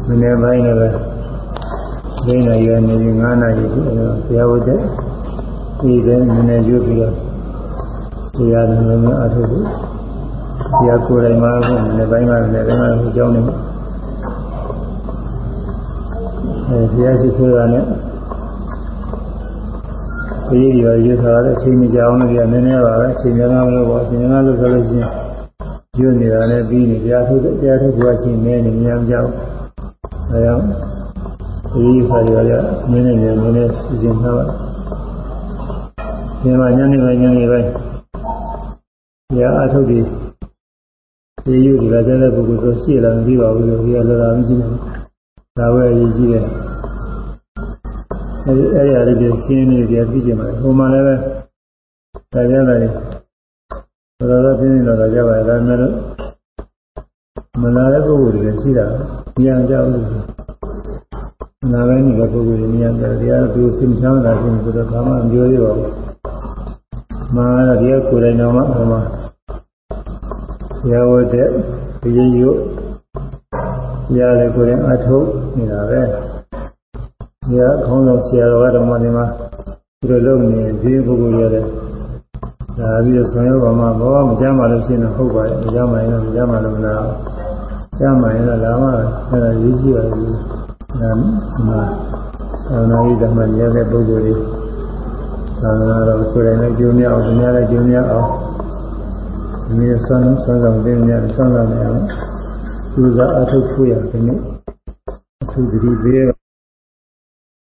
B: မနေ့ပိုင်းလည်းဒိဋ္ဌာရနေပြီး9နာရီရှိအဲတော့ဘုရားဝတ်တဲ့ဒီကနည်းနည်းရွတ်ပြီးတော့ တရားတော်များအထုပ်ဖို့ဘုရားကိုယ်တိုင်မှာဘုရားပိုင်းမှာလည်းလည်းအကြောင်းနေအဲဘုရားရှိခိုးတာနဲ့ဘုရားကြီးရောရွတ်ထားတဲ့အချိန်ကြီးအောင်လို့ပြနည်းနည်းပါပဲအချိန်များများလို့ပေါ့အချိန်များလို့ဆိုလို့ရှိရင်ရွတ်နေတာလည်းပြီးနေတရားထုတ်တရားထုတ်ကြရှိနေနေများကြောက်အဲကြောင့်ဒီခါရရနည်းနည်းနည်းနည်းစီစဉ်ထားပါဒီမှာညနေပိုင်းညနေပိုင်း ရာအထုတ်ဒီဒီယူဒီကကြတဲ့ပုဂ္ဂိုလ်ဆိုရှိလာမပြီးပါဘူးလို့ဒီကလောလာမရှိဘူးဒါပဲအရေးကြီးတယ်အဲဒီအဲ့ရလေးရှင်းနေကြပြီးကြမှာဟိုမှာလည်းပဲဒါကြတယ်တော်တော်ပြင်းနေတော့ကြပါဒါမဲ့လို့မလာတဲ့ပုဂ္ဂိုလ်တွေရှိတာဉာဏ်ကြောက်လို့နာပဲနေတဲ့ပုဂ္ဂိုလ်တွေဉာဏ်ကြောက်တရားသူစင်ချမ်းသာခြင်းဆိုတော့ဘာမှမပြောရပါဘူး မာရတရားကိုယ်တိုင်တော်မှာဟောမှာတရားဝတ်တဲ့ဒီရရုပ်တရားလည်းကိုယ်တိုင်အထုတ်နေတာပဲဒီအခေါင်းဆောင်ဆရာတော်ကတော့မှဒီမှာဒီလိုလုပ်နေဒီပုဂ္ဂိုလ်ရတယ်ဒါပြီးတော့ဆောင်ရွက်ပါမှဘောမကြမ်းပါလို့ရှိရင်ဟုတ်ပါရဲ့မကြမ်းပါရင်တော့မကြမ်းပါလို့မလားကြမ်းပါရင်တော့လာမှအဲ့ဒါရေးကြည့်ပါလိမ့်ဒါမှသာနာရေးဓမ္မရတဲ့ပုဂ္ဂိုလ်တွေ သာနာတော်ကိုယ်တိုင်လည်းကျိုးမြောက်အောင်၊များလည်းကျိုးမြောက်အောင်ဒီနေ့ဆွမ်းဆွမ်းဆောင်တဲ့ညဆွမ်းဆောင်နေအောင်သူကအထုပ်ဖွေးရခင်ဗျအထုပ်ဒီသေး